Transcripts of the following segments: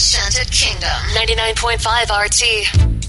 Disenchanted Kingdom. 99.5 RT.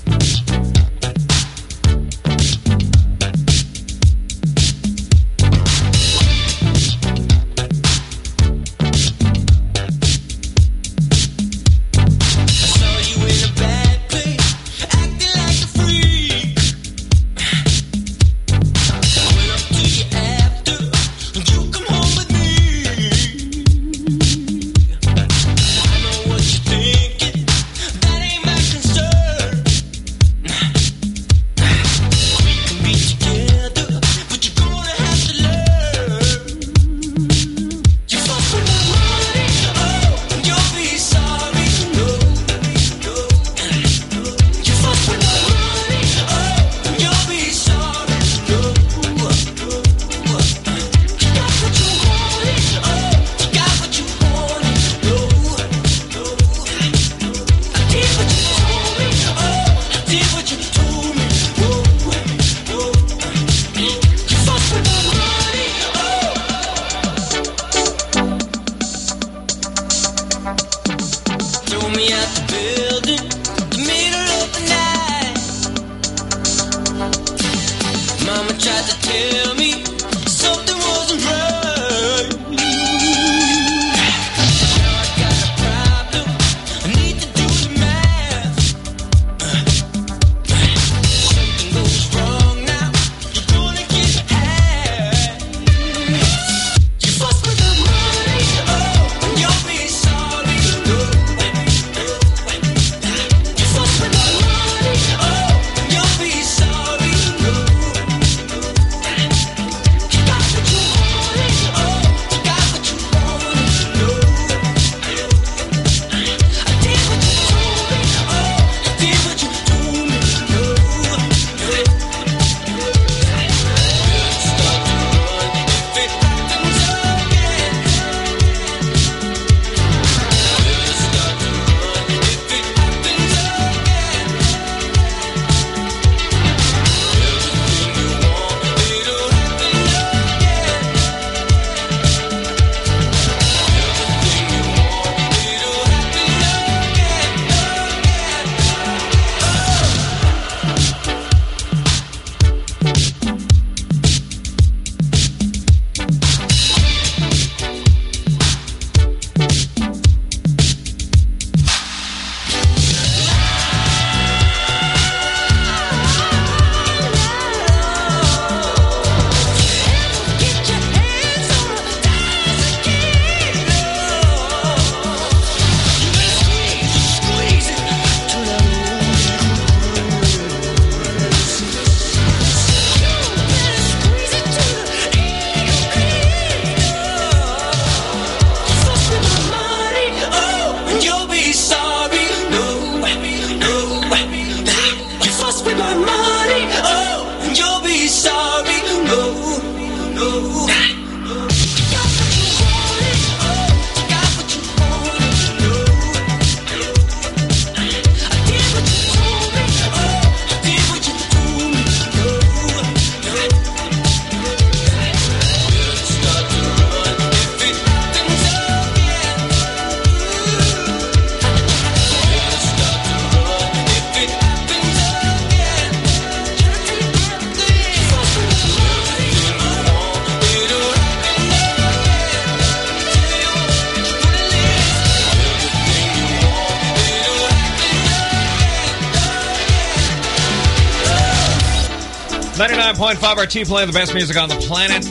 99.5 RT playing the best music on the planet.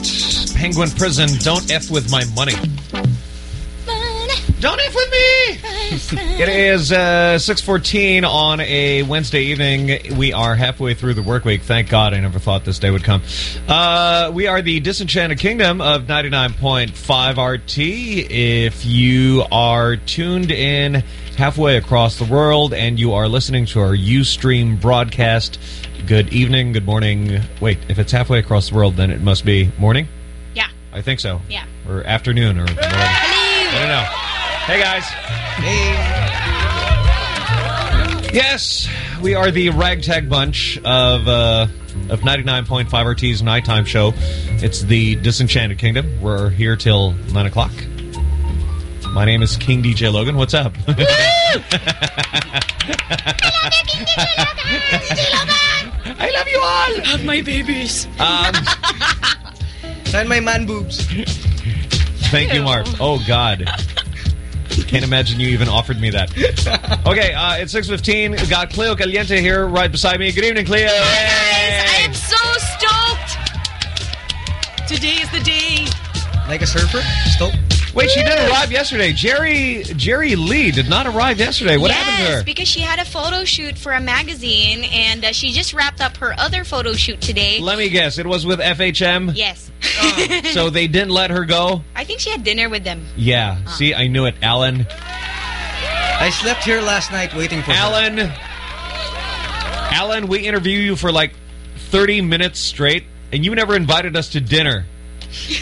Penguin Prison, don't F with my money. Don't F with me! It is uh, 6.14 on a Wednesday evening. We are halfway through the work week. Thank God I never thought this day would come. Uh, we are the Disenchanted Kingdom of 99.5 RT. If you are tuned in halfway across the world and you are listening to our Ustream broadcast, good evening, good morning. Wait, if it's halfway across the world, then it must be morning? Yeah. I think so. Yeah. Or afternoon or whatever. I don't know. Hey, guys. Hey. Yes, we are the ragtag bunch of uh, of 99.5 RT's nighttime show. It's the Disenchanted Kingdom. We're here till 9 o'clock. My name is King DJ Logan. What's up? I love you all. Hug my babies. Um, Saan my man boobs? thank you, Mark. Oh, God. Can't imagine you even offered me that. Okay, uh, it's 6.15. We got Cleo Caliente here right beside me. Good evening, Cleo. Guys, I am so stoked. Today is the day. Like a surfer? Stop. Wait, she didn't arrive yesterday. Jerry Jerry Lee did not arrive yesterday. What yes, happened to her? because she had a photo shoot for a magazine, and uh, she just wrapped up her other photo shoot today. Let me guess. It was with FHM? yes. So they didn't let her go? I think she had dinner with them. Yeah. See, I knew it. Alan. I slept here last night waiting for her. Alan. Alan, we interview you for like 30 minutes straight, and you never invited us to dinner.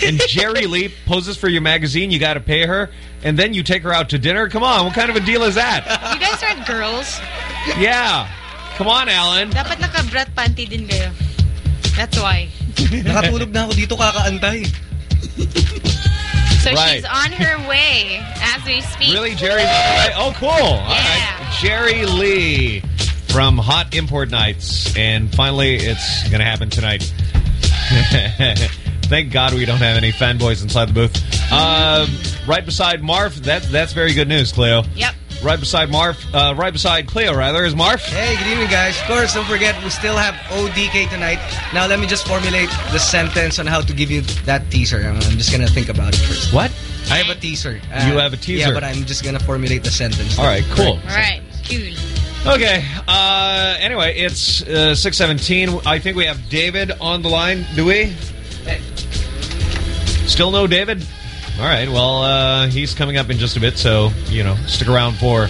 And Jerry Lee poses for your magazine. You got to pay her, and then you take her out to dinner. Come on, what kind of a deal is that? You guys aren't girls. Yeah, come on, Alan. Dapat naka-brat panty din kayo. That's why. Nakatulog na ako dito kakaantay. So Right. she's on her way as we speak. Really, Jerry? Oh, cool. All right, Jerry Lee from Hot Import Nights, and finally, it's going to happen tonight. Thank God we don't have any fanboys inside the booth. Um, right beside Marv, that that's very good news, Cleo. Yep. Right beside Marv, uh, right beside Cleo, rather, is Marv. Hey, good evening, guys. Of course, don't forget, we still have ODK tonight. Now, let me just formulate the sentence on how to give you that teaser. I'm I'm just going to think about it first. What? I have a teaser. Uh, You have a teaser. Yeah, but I'm just going to formulate the sentence. All right, cool. All right. Cool. Okay. Uh, anyway, it's uh, 617. I think we have David on the line. Do we? Still no David? All right. Well, uh, he's coming up in just a bit, so, you know, stick around for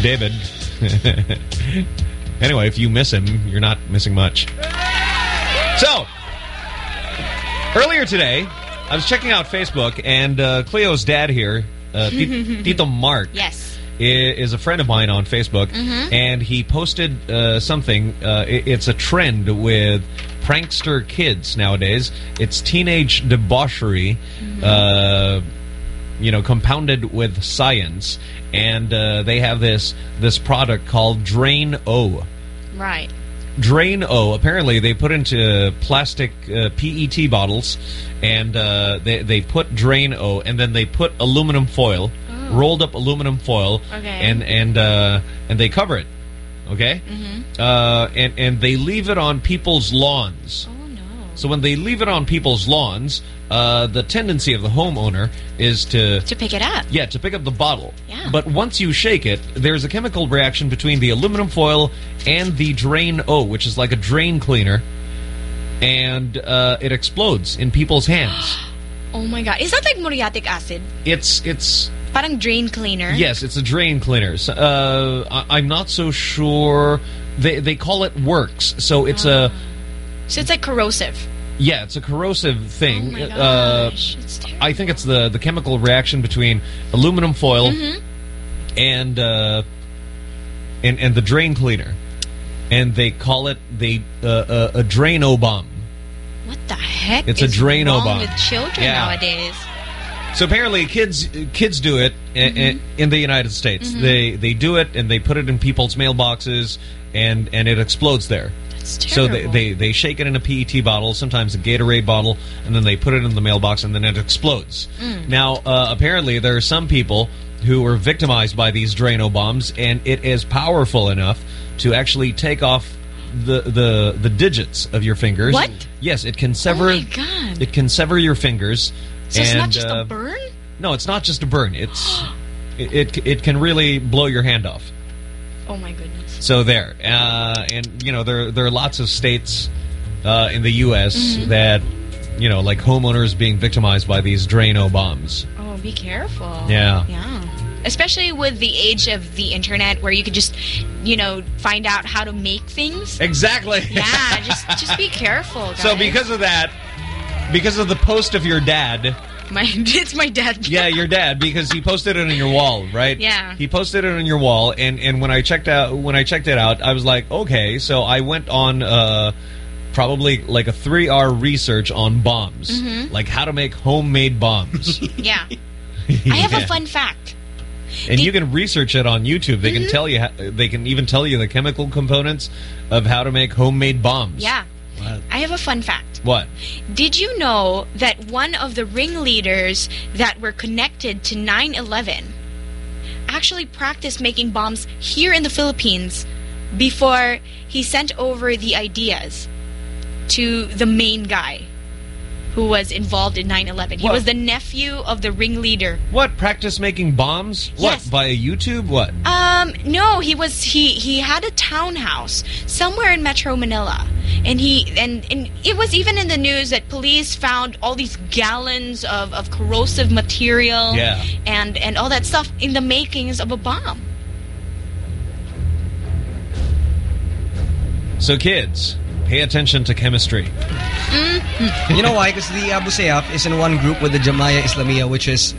David. anyway, if you miss him, you're not missing much. So, earlier today, I was checking out Facebook, and uh, Cleo's dad here, uh, Tito Mark, Yes. is a friend of mine on Facebook, and he posted uh, something. Uh, it's a trend with prankster kids nowadays. It's teenage debauchery, uh, you know, compounded with science, and uh, they have this this product called Drain O. Right. Drano. Apparently, they put into plastic uh, PET bottles, and uh, they they put Drano, and then they put aluminum foil, rolled up aluminum foil, Okay. and and uh, and they cover it. Okay, uh, and and they leave it on people's lawns. Oh, no. So when they leave it on people's lawns, uh, the tendency of the homeowner is to To pick it up. yeah, to pick up the bottle. Yeah. But once you shake it, there's a chemical reaction between the aluminum foil and the Drano, which is like a drain cleaner, and uh, it explodes in people's hands. Oh my god. Is that like muriatic acid? it's it's Parang drain cleaner? yes, it's a drain cleaner. So, uh, I, I'm not so sure. They they call it works, so it's a So it's like corrosive. yeah, it's a corrosive Oh thing. my Uh, gosh. it's terrible. I think it's the the chemical reaction between aluminum foil Mm-hmm. and uh, and and the drain cleaner, and they call it the uh, uh, a Drano bomb. What the heck It's a Drano wrong bomb. with children Yeah. nowadays? So apparently, kids kids do it i- Mm-hmm. in the United States. They they do it and they put it in people's mailboxes, and and it explodes there. That's So they, they they shake it in a PET bottle, sometimes a Gatorade bottle, and then they put it in the mailbox, and then it explodes. Mm. Now, uh, apparently, there are some people who were victimized by these Drano bombs, and it is powerful enough to actually take off the the the digits of your fingers. What? Yes, it can sever. Oh my God. It can sever your fingers. So it's not just uh, a burn? No, it's not just a burn. It's it, it it can really blow your hand off. Oh my goodness. So there, uh, and you know there there are lots of states uh, in the U.S. Mm-hmm. that you know like homeowners being victimized by these Drano bombs. Oh, be careful. Yeah. Yeah. Especially with the age of the internet where you could just, you know, find out how to make things. Exactly. Yeah, just just be careful, guys. so because of that, because of the post of your dad, my it's my dad. yeah, your dad, because he posted it on your wall, right? Yeah. He posted it on your wall, and and when I checked out when I checked it out, I was like, okay. So I went on. Uh, Probably like a three-hour research on bombs, Mm-hmm. like how to make homemade bombs. Yeah. I have a fun fact. And They- you can research it on YouTube. They Mm-hmm. can tell you. How, they can even tell you the chemical components of how to make homemade bombs. Yeah. I have a fun fact. What? Did you know that one of the ringleaders that were connected to 9 11 actually practiced making bombs here in the Philippines before he sent over the ideas to the main guy who was involved in 9 11? He What? was the nephew of the ringleader. What? Practice making bombs? Yes. What? By YouTube? What? Um, no, he was he he had a townhouse somewhere in Metro Manila. And he and, and it was even in the news that police found all these gallons of, of corrosive material Yeah. and and all that stuff in the makings of a bomb. So kids, pay attention to chemistry. You know why? Because the Abu Sayyaf is in one group with the Jemaah Islamiyah, which is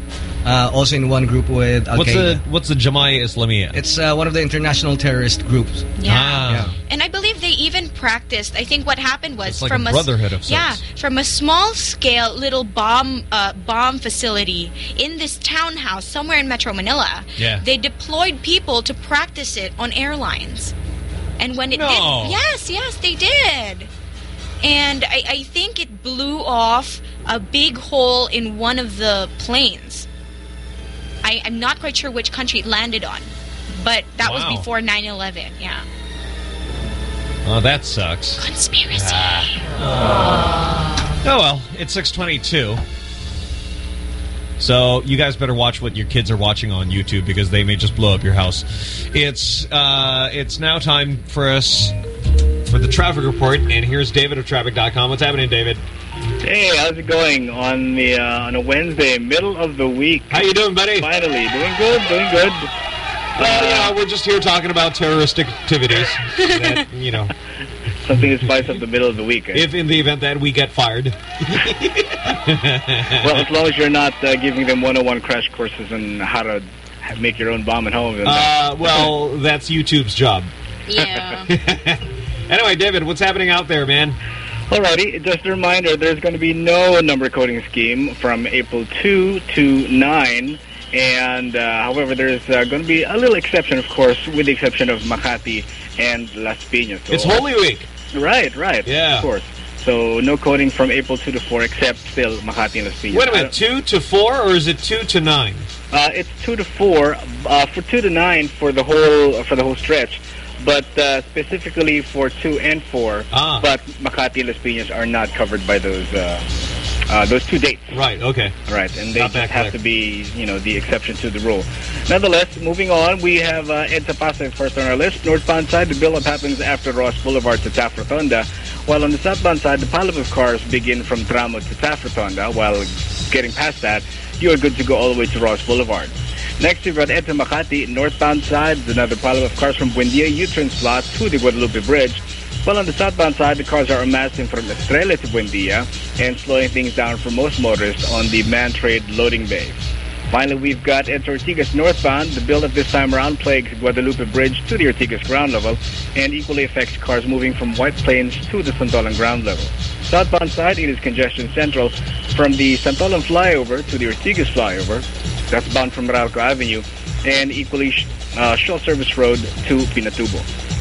uh, also in one group with Al What's the Qaeda. What's the Jemaah Islamiyah? It's uh, one of the international terrorist groups. Yeah. Ah. And I believe they even practiced. I think what happened was It's like from a brotherhood of sorts. yeah, from a small scale little bomb uh, bomb facility in this townhouse somewhere in Metro Manila. Yeah. They deployed people to practice it on airlines. And when it No. did, yes, yes, they did. And I, I think it blew off a big hole in one of the planes. I, I'm not quite sure which country it landed on, but that Wow. was before 9 11. Yeah. Oh, that sucks. Conspiracy. Ah. Oh well, it's six twenty-two. So you guys better watch what your kids are watching on YouTube because they may just blow up your house. It's uh, it's now time for us for the traffic report, and here's David of Traffic.com. What's happening, David? Hey, how's it going on the uh, on a Wednesday, middle of the week? How you doing, buddy? Finally, doing good, doing good. Well, you know, we're just here talking about terroristic activities. that, you know, Something to spice up the middle of the week. eh? if in the event that we get fired. well, as long as you're not uh, giving them 101 crash courses on how to make your own bomb at home. Uh, well, that's YouTube's job. Yeah. Anyway, David, what's happening out there, man? Alrighty, just a reminder, there's going to be no number coding scheme from April 2 to 9. And, uh, however, there's uh, going to be a little exception, of course, with the exception of Makati and Las Piñas. So It's Holy Week. Right, right. Yeah. Of course. So no coding from April 2 to 4, except still Makati and Las Wait a minute, two to four, or is it two to nine? Uh, it's two to four uh, for two to nine for the whole for the whole stretch, but uh, specifically for two and four. Ah. But Makati and Las Piñas are not covered by those uh, uh, those two dates. Right. Okay. Right, and they Not just have to be, you know, the exception to the rule. Nonetheless, moving on, we have uh, Pasay first on our list. Northbound side, the build-up happens after Ross Boulevard to Taft Rotonda, while on the southbound side, the pileup of cars begin from Tramo to Taft Rotonda, while getting past that, you are good to go all the way to Ross Boulevard. Next, we've got EDSA Makati, northbound side, another pileup of cars from Buendia U-turn slot to the Guadalupe Bridge, while on the southbound side, the cars are amassing from Estrella to Buendia and slowing things down for most motorists on the man-trade loading bay. Finally, we've got Ed Ortigas northbound. The build-up this time around plagues Guadalupe Bridge to the Ortigas ground level and equally affects cars moving from White Plains to the Santolan ground level. Southbound side, it is congestion central from the Santolan flyover to the Ortigas flyover. That's bound from Meralco Avenue and equally uh, Shaw Service Road to Pinatubo.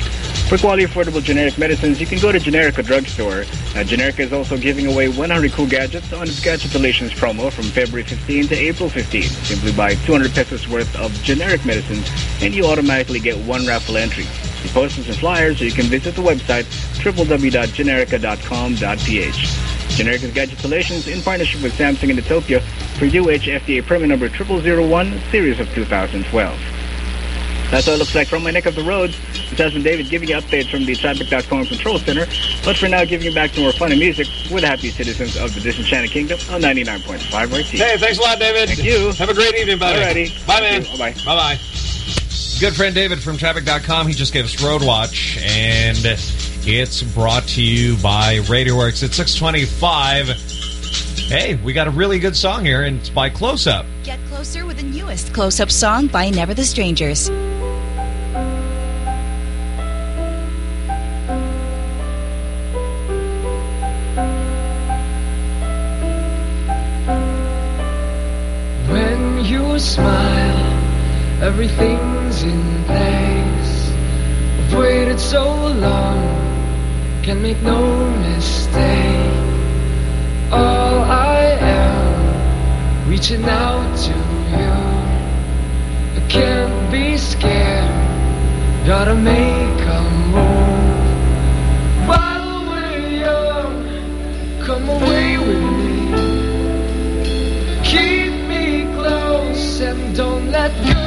For quality affordable generic medicines, you can go to Generica Drugstore. Uh, Generica is also giving away 100 cool gadgets on its Gadgetulations promo from February 15 to April 15. Simply buy 200 pesos worth of generic medicines and you automatically get one raffle entry. For posters and flyers, you can visit the website www.generica.com.ph. Generica's Gadgetulations in partnership with Samsung and Ethiopia for UH FDA permit number 0001 series of 2012. That's all it looks like from my neck of the roads. This has been David giving you updates from the Traffic.com Control Center. But for now, giving you back to more fun and music with the happy citizens of the Disenchanted Kingdom on 99.5 RT. Hey, thanks a lot, David. Thank you. Have a great evening, buddy. Alrighty. Bye, man. Bye-bye. Bye-bye. Good friend David from Traffic.com. He just gave us Road Watch, and it's brought to you by RadioWorks at 625. Hey, we got a really good song here, and it's by Close Up. Get closer with the newest close up song by Never the Strangers. Smile, Everything's in place. I've waited so long, can make no mistake. All I am, reaching out to you. I can't be scared, gotta make a move. And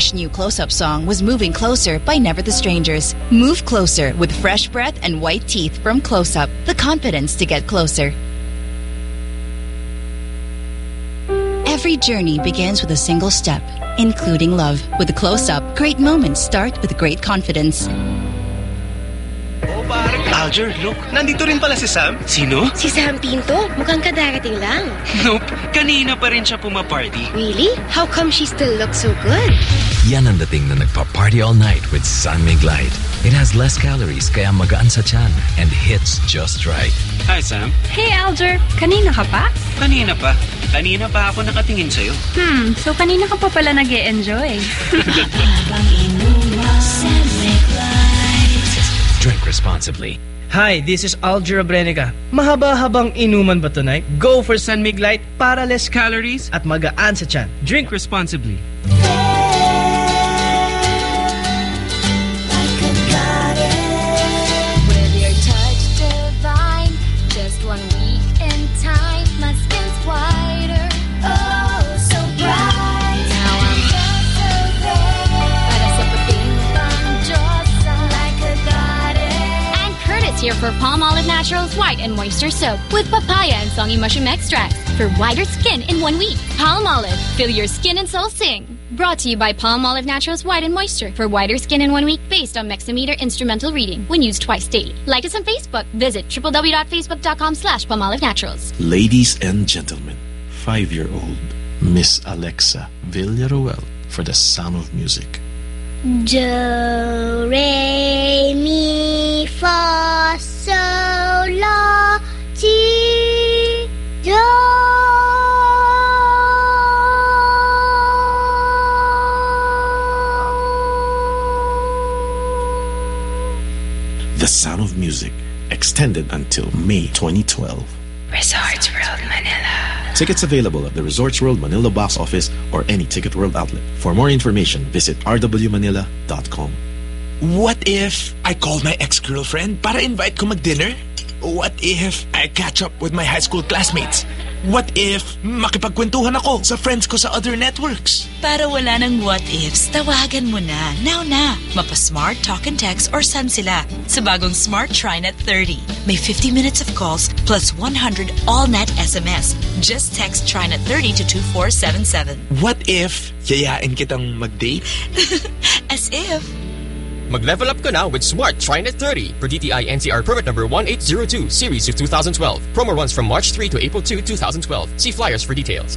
fresh new close up song was Moving Closer by Never the Strangers. Move closer with fresh breath and white teeth from Close Up. The confidence to get closer. Every journey begins with a single step, including love. With a close up, great moments start with great confidence. Alger, look. Nandito rin pala si Sam. Sino? Si Sam Pinto, mukhang kadarating lang. Nope. Kanina pa rin siya pumaparty. Really? How come she still looks so good? Yan ang dating na nagpa-party all night with San Mig Light. It has less calories kaya magaan sa tiyan and hits just right. Hi, Sam. Hey, Alger. Kanina ka pa? Kanina pa. Kanina pa ako nakatingin sa'yo. Hmm, so kanina ka pa pala nag enjoy Drink responsibly. Hi, this is Alger Brenica. Mahaba-habang inuman ba tonight? Go for San Mig Light para less calories at magaan sa tiyan. Drink responsibly. Palmolive Naturals White and Moisture Soap with papaya and songy mushroom extracts for whiter skin in one week. Palmolive, fill your skin and soul sing. Brought to you by Palmolive Naturals White and Moisture for whiter skin in one week based on Mexameter instrumental reading when used twice daily. Like us on Facebook. Visit www.facebook.com slash Palmolive Naturals. Ladies and gentlemen, five-year-old Miss Alexa Villaruel for the sound of music. Do, re, mi, fa, sol, la, ti, do. The sound of music extended until May 2012. Resorts World Manila. Tickets available at the Resorts World Manila box office or any Ticket World outlet. For more information, visit rwmanila.com. What if I call my ex-girlfriend para invite ko mag-dinner? What if I catch up with my high school classmates? What if makipagkwentuhan ako sa friends ko sa other networks? Para wala ng what ifs, tawagan mo na. Now na. Mapa-smart, talk and text or send sila sa bagong Smart TriNet 30. May 50 minutes of calls plus 100 all-net SMS. Just text TriNet 30 to 2477. What if yayain kitang mag-date? As if. Mag-level up ka na with Smart TriNet 30 per DTI NCR permit number 1802 series of 2012. Promo runs from March 3 to April 2, 2012. See flyers for details.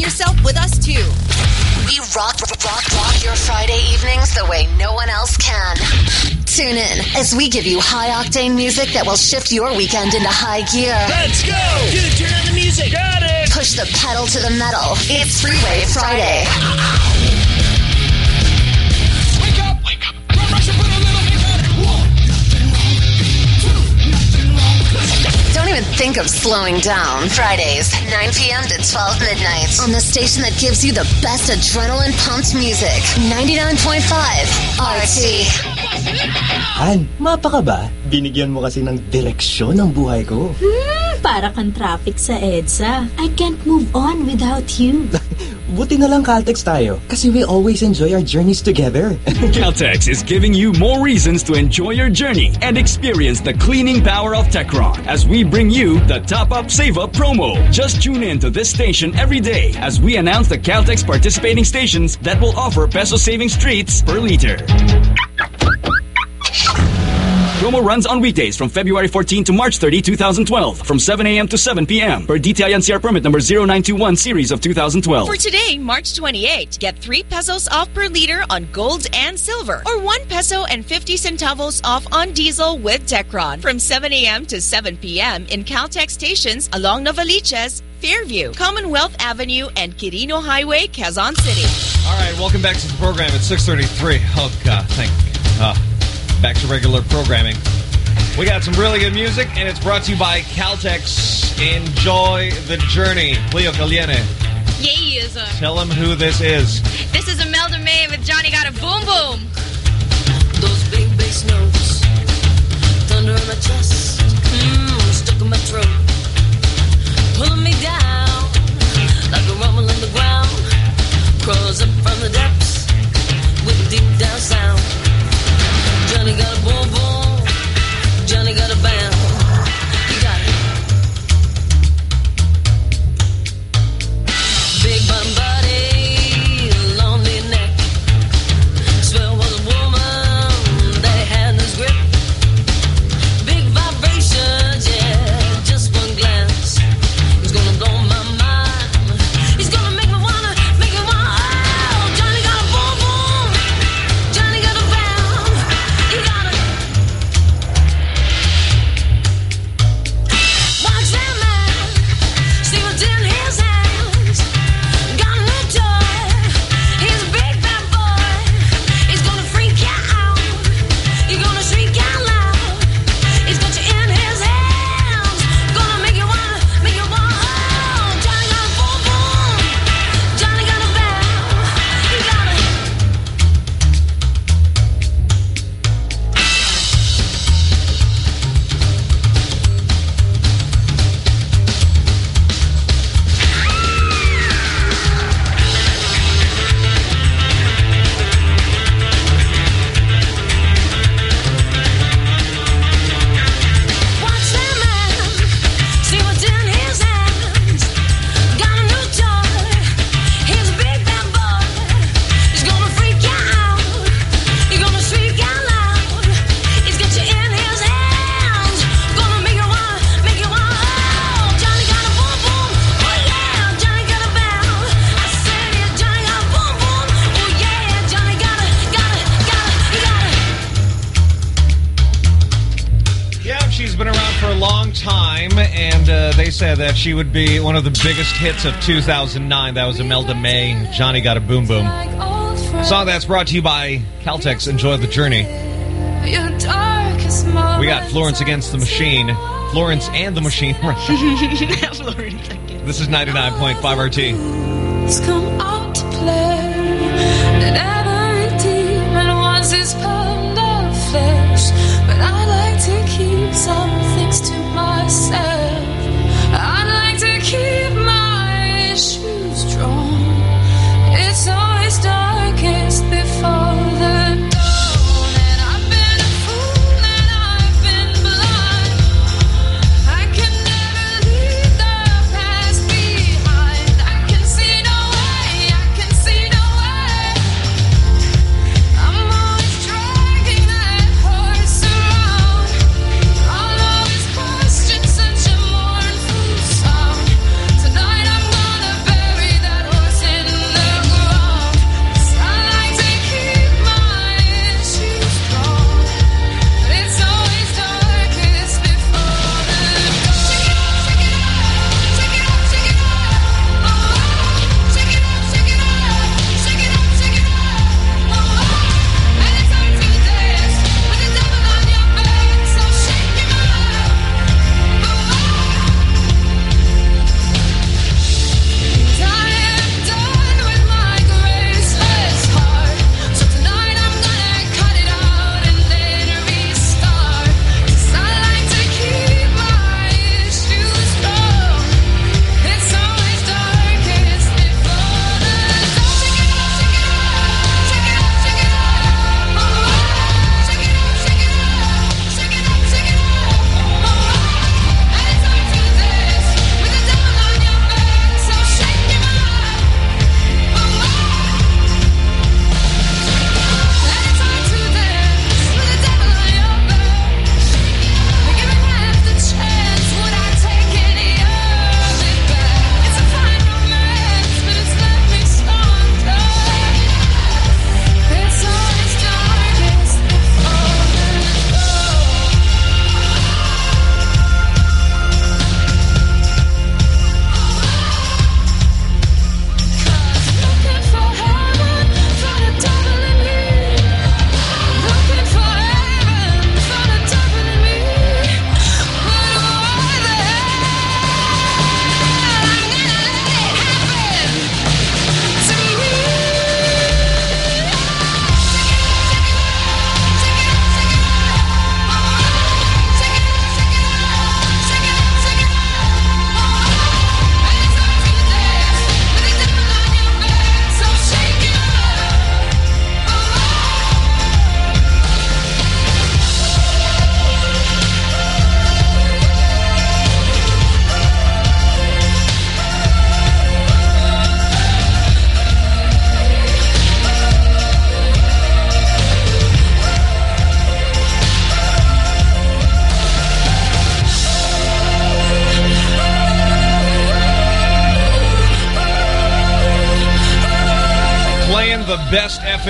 yourself with us too. We rock, rock, rock your Friday evenings the way no one else can. Tune in as we give you high octane music that will shift your weekend into high gear. Let's go! Dude, turn on the music. Got it! Push the pedal to the metal. It's Freeway Friday. Don't even think of slowing down. Fridays, 9 p.m. to 12 midnight. On the station that gives you the best adrenaline pumped music. 99.5 RT. Han, mapa ka ba? Binigyan mo kasi ng direksyon ang buhay ko. Hmm, para kang traffic sa EDSA. I can't move on without you. Buti na lang Caltex tayo kasi we always enjoy our journeys together. Caltex is giving you more reasons to enjoy your journey and experience the cleaning power of Techron as we bring you the Top Up Save Up promo. Just tune in to this station every day as we announce the Caltex participating stations that will offer peso saving streets per liter. Promo runs on weekdays from February 14 to March 30, 2012, from 7 a.m. to 7 p.m. per DTI NCR permit number 0921 series of 2012. For today, March 28, get 3 pesos off per liter on gold and silver, or 1 peso and 50 centavos off on diesel with Techron from 7 a.m. to 7 p.m. in Caltex stations along Novaliches, Fairview, Commonwealth Avenue, and Quirino Highway, Quezon City. All right, welcome back to the program at 6:33. Oh God, thank. Uh, back to regular programming. We got some really good music, and it's brought to you by Caltex. Enjoy the journey. Leo Caliente, Yes. tell him who this is. This is Imelda May with Johnny Got a Boom Boom. Those big bass notes, thunder in my chest, mm, stuck in my throat, pulling me down she would be one of the biggest hits of 2009. That was Imelda May, Johnny Got a Boom Boom. Song that's brought to you by Caltex. Enjoy the journey. We got Florence Against the Machine. Florence and the Machine. This is 99.5 RT.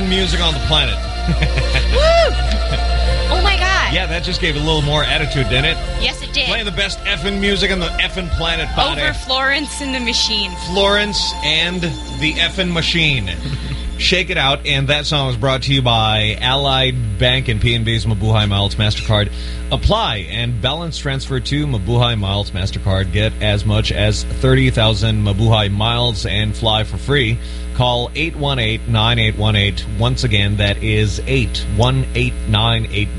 Effing music on the planet. Woo! Oh my god. Yeah, that just gave it a little more attitude, didn't it? Yes, it did. Playing the best effing music on the effing planet, buddy. Over Florence and the Machine. Florence and the effing machine. Shake It Out, and that song was brought to you by Allied Bank and PNB's Mabuhay Miles MasterCard. Apply and balance transfer to Mabuhay Miles MasterCard. Get as much as 30,000 Mabuhay Miles and fly for free. Call 818-9818. Once again, that is 818-9818.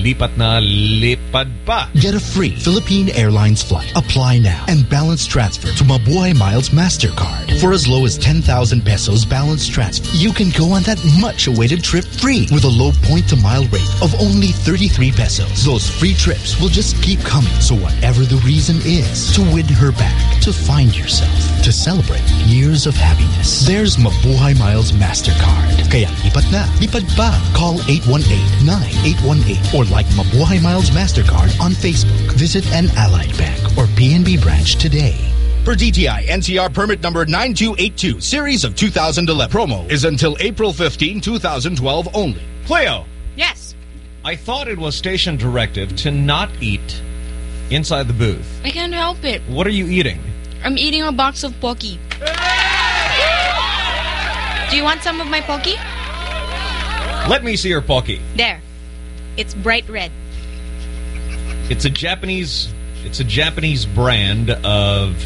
Lipat na lipad pa. Get a free Philippine Airlines flight. Apply now and balance transfer to Mabuhay Miles MasterCard. For as low as 10,000 pesos balance transfer, you can go on that much-awaited trip free with a low point-to-mile rate of only 33 pesos. Those free trips will just keep coming. So whatever the reason is, to win her back, to find yourself, to celebrate years of happiness, there's Mabuhay Miles MasterCard. Kaya lipat na, lipad pa. Call 818-9818 or like Mabuhay Miles MasterCard on Facebook. Visit an Allied Bank or PNB branch today. For DTI NCR permit number 9282, series of 2011. Promo is until April 15, 2012 only. Cleo, Yes. I thought it was station directive to not eat inside the booth. I can't help it. What are you eating? I'm eating a box of Pocky. Do you want some of my Pocky? Let me see your pocky. There. It's bright red. It's a Japanese. It's a Japanese brand of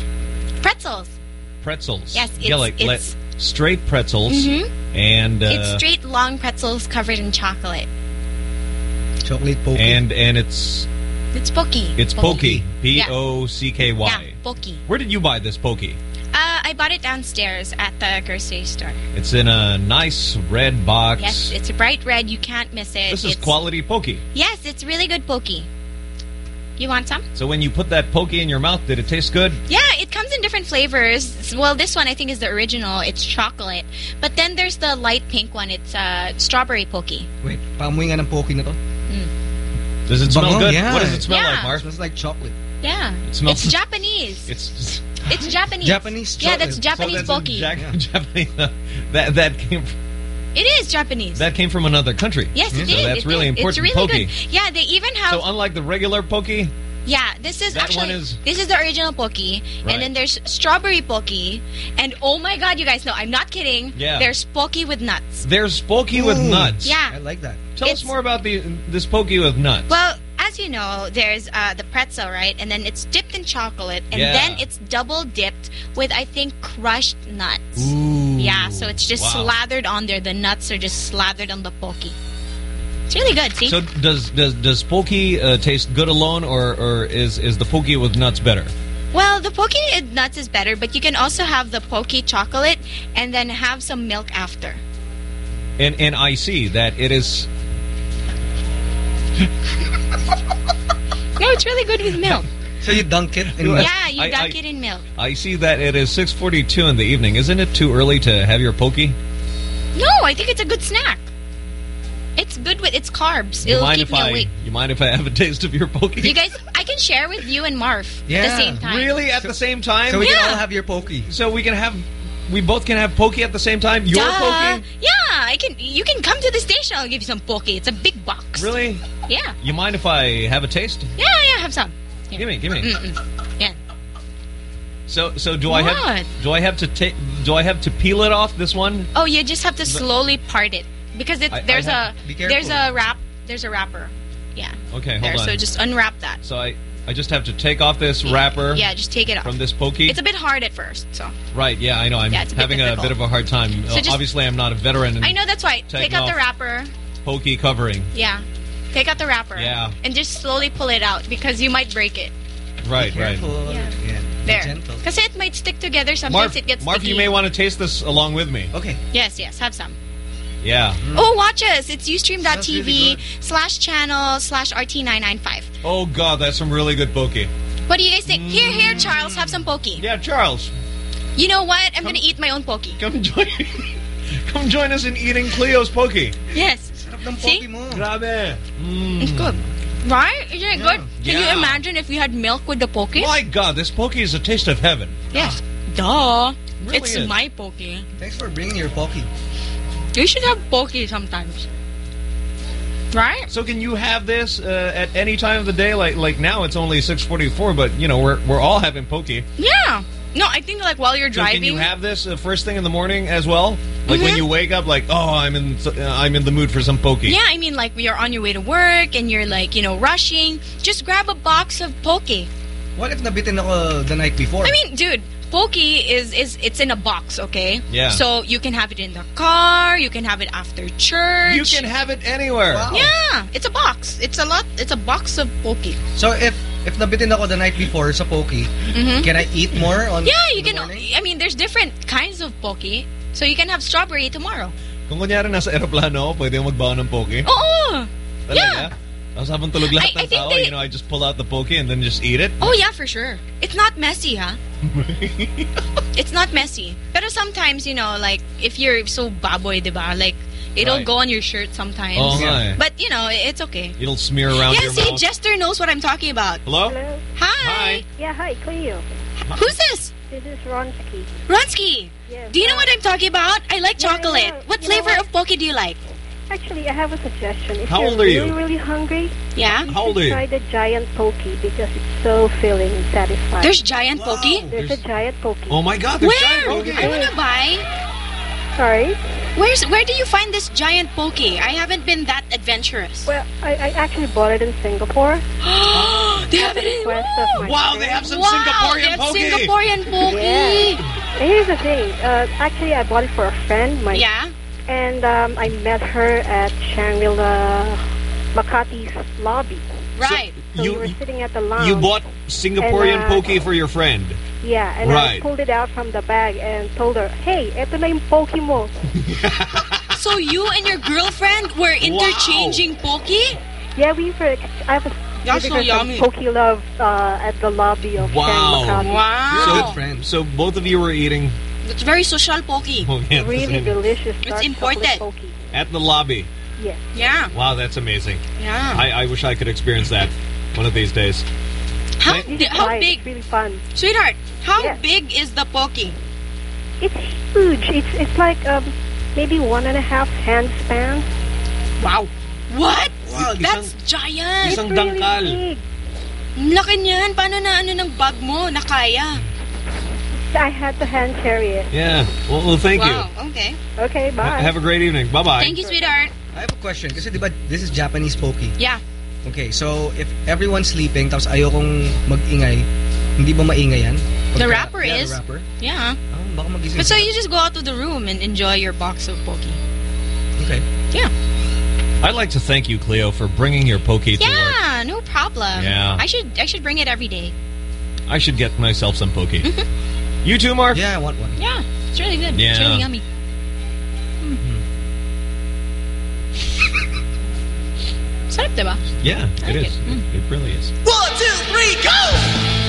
Pretzels. pretzels. Yes, it's- yeah, like le- it's- straight pretzels, Mhm. and uh, it's straight long pretzels covered in chocolate. Chocolate Pocky. and and it's It's pokey. it's pokey. P Yeah. O C K Y. Yeah, Pocky. Where did you buy this pokey? I bought it downstairs at the grocery store. It's in a nice red box. Yes, it's a bright red. You can't miss it. this is It's- quality pokey. Yes, it's really good pokey. You want some? So when you put that pokey in your mouth, did it taste good? Yeah, it comes in different flavors. Well, this one I think is the original. It's chocolate. But then there's the light pink one. It's uh, strawberry pokey. Wait, paamoy nga ng Pocky na to. Does it smell Bango, good? yeah. What does it smell Yeah. like, Mark? smells like chocolate. Yeah. It smells- It's Japanese. It's It's Japanese. Japanese Yeah, that's So Japanese that's a Pocky. Jack- Japanese. Uh, that that came It is Japanese. that came from another country. yes, it hmm? so did. that's It really did. important. It's really pokey. good. Yeah, they even have. So unlike the regular pokey, yeah, this is That actually is- this is the original Pocky, Right. and then there's strawberry Pocky, and oh my God, you guys know, I'm not kidding. Yeah. There's Pocky with nuts. there's pokey with nuts. Yeah. I like that. Tell us more about the this pokey with nuts. Well, as you know, there's uh, the pretzel, right? And then it's dipped in chocolate, and Yeah. then it's double dipped with, I think, crushed nuts. Ooh. Yeah, so it's just Wow. slathered on there. The nuts are just slathered on the Pocky. It's really good, see? So does does does pokey uh, taste good alone, or or is is the pokey with nuts better? well, the with nuts is better, but you can also have the Pocky chocolate and then have some milk after. And and I see that it is. No, it's really good with milk. So you dunk it in milk? yeah, you I- dunk I- it in milk. I see that it is 6:42 in the evening. Isn't it too early to have your pokey? No, I think it's a good snack. It's good with its carbs. You It'll mind keep if me I awake. you mind if I have a taste of your pokey? You guys, I can share with you and Marv at the same time. Really, at the same time? So we Yeah. can all have your pokey. So we can have, we both can have pokey at the same time. Your Duh. pokey? Yeah, I can. You can come to the station. I'll give you some poke. It's a big box. Really? Yeah. You mind if I have a taste? Yeah, yeah. Have some. Here. Give me, give me. Mm-mm. Yeah. So, so do I have? Do I have to take? Do I have to peel it off this one? Oh, you just have to slowly part it because it, I- I there's have- a Be there's a wrap. There's a wrapper. Yeah. Okay, hold there. on. So just unwrap that. So I, I just have to take off this wrapper. Yeah, just take it off. From this pokey. It's a bit hard at first, so right. Yeah, I know. I'm Yeah, a bit having a bit of a hard time. So Uh, just- Obviously, I'm not a veteran. I know that's why. Take out the wrapper. Pokey covering. Yeah. Take out the wrapper. Yeah. And just slowly pull it out because you might break it. Right, right. Yeah. Yeah. There. Because it might stick together. Sometimes Marv, it gets Marv, sticky. you may want to taste this along with me. Okay. Yes, yes. Have some. Yeah. Mm. Oh, watch us. It's ustream.tv really slash channel slash RT995. Oh God, that's some really good pokey. What do you guys think? Here, here, mm. Charles. Have some pokey. Yeah, Charles. You know what? I'm going to eat my own pokey. Come join. Come join us in eating Cleo's pokey. Yes. See? Grabe. Mm. It's good. Right? Isn't it good? Can Yeah. you imagine if you had milk with the pokey? My God, this pokey is a taste of heaven. Yes. Ah. Duh. Really it's is. my pokey. Thanks for bringing your Pocky. You should have pokey sometimes. Right? So can you have this uh, at any time of the day? Like like now it's only 6:44, but you know we're we're all having pokey. Yeah. No, I think like while you're So driving. can you have this uh, first thing in the morning as well? Like when Mhm. you wake up, like oh I'm in uh, I'm in the mood for some pokey. Yeah, I mean, like, you're on your way to work and you're, like, you know, rushing. Just grab a box of poke. What if nabitin ako the night before? I mean, dude, poke is, is it's in a box, okay? Yeah. So you can have it in the car, you can have it after church. You can have it anywhere. Yeah, it's a box. It's a lot. It's a box of poke. So if if nabitin ako the night before sa Pocky, Mhm. can I eat more on Yeah, you can. I mean, there's different kinds of poke. So you can have strawberry tomorrow. Kung kunyari nasa aeroplano ako, pwede mo magbaon ng pokey. Oo. Talaga? Tapos habang tulog lahat I- I ng think tao, they- you know, I just pull out the pokey and then just eat it. Oh yeah, for sure. It's not messy, huh? it's not messy. But sometimes, you know, like if you're so baboy, diba? Like it'll Right. go on your shirt sometimes. Oh, hi. Eh. But you know, it's okay. It'll smear around yeah, your see, mouth. Jester knows what I'm talking about. Hello? Hi. Yeah, hi, Cleo. Who's this? This is Ronsky. Ronsky. Yes. Do you know what I'm talking about? I like Yeah, chocolate. yeah. What You flavor what? of poke do you like? Actually, I have a suggestion. If How you're old are you? really, really hungry, Yeah. you How old are you? try the giant pokey because it's so filling and satisfying. There's giant pokey? There's, a giant pokey. Oh my God, there's Where? giant pokey. I want to buy. Sorry? Where's Where do you find this giant pokey? I haven't been that adventurous. Well, I, I actually bought it in Singapore. they have it in... request of my Wow, friend. they have some Wow, Singaporean they have pokey. Singaporean pokey. Yeah. And here's the thing. Uh, actually, I bought it for a friend. My, Yeah? And um, I met her at Shangri-La Makati's lobby. Right. So You- we were sitting at the lounge. You bought Singaporean And, uh, pokey for your friend. Yeah, and I pulled it out from the bag and told her, hey, eto na yung poke mo. So you and your girlfriend were interchanging pokey? Yeah, we were, I was That's giving so her some yummy. Poke love uh, at the lobby of Wow. Shang Makati. Wow. So, so both of you were eating It's very social pokey. pokey at the Really same- delicious. It's dark imported. chocolate Poke. at the lobby. Yes. Yeah. Wow, that's amazing. Yeah. I, I wish I could experience that one of these days. How, You how big? It's really fun. Sweetheart, how Yes. big is the pokey? It's huge. It's it's like um, maybe one and a half hand span. Wow. What? Wow, That's giant. Isang dangkal. Big. Laki niyan. Paano na ano ng bag mo na kaya? I had to hand carry it. Yeah. Well, well thank wow. Okay. Okay, bye. Ha- have a great evening. Bye-bye. Thank you, sweetheart. I have a question. Kasi diba, this is Japanese pokey. Yeah. Okay, so if everyone's sleeping tapos ayokong mag-ingay, hindi ba maingay yan? The Pagka- wrapper yeah, is. The wrapper? Yeah. Ah, baka magising. But so you just go out to the room and enjoy your box of pokey. Okay. Yeah. I'd like to thank you, Cleo, for bringing your pokey to work. Yeah, no problem. Yeah. I should I should bring it every day. I should get myself some pokey. You too, Mark? Yeah, I want one. Yeah. It's really good. It's Yeah. really yummy. Sarap, diba? Yeah, it like is. it. Mm. It, it really is. One, two, three, go!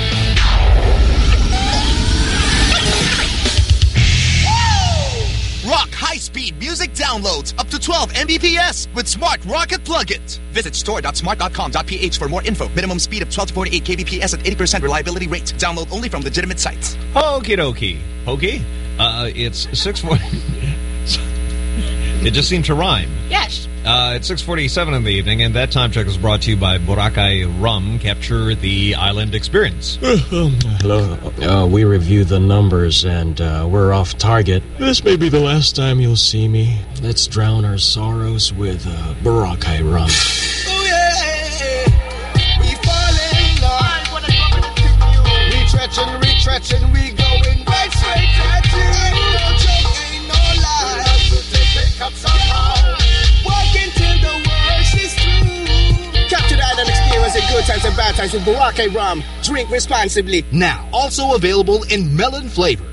Rock high-speed music downloads up to 12 Mbps with Smart Rocket plugins. Visit store.smart.com.ph for more info. Minimum speed of 12 to 48 kbps at 80% reliability rate. Download only from legitimate sites. Okie dokie. Pokey? Uh, it's 640. It just seemed to rhyme. Yes. Uh, it's 647 in the evening, and that time check is brought to you by Boracay Rum. Capture the island experience. Hello. Uh, we review the numbers and uh, we're off target. This may be the last time you'll see me. Let's drown our sorrows with uh, Boracay rum. Retretch and retretch and we going right straight at you. Good times and bad times with Boracay Rum. Drink responsibly. Now, also available in melon flavor.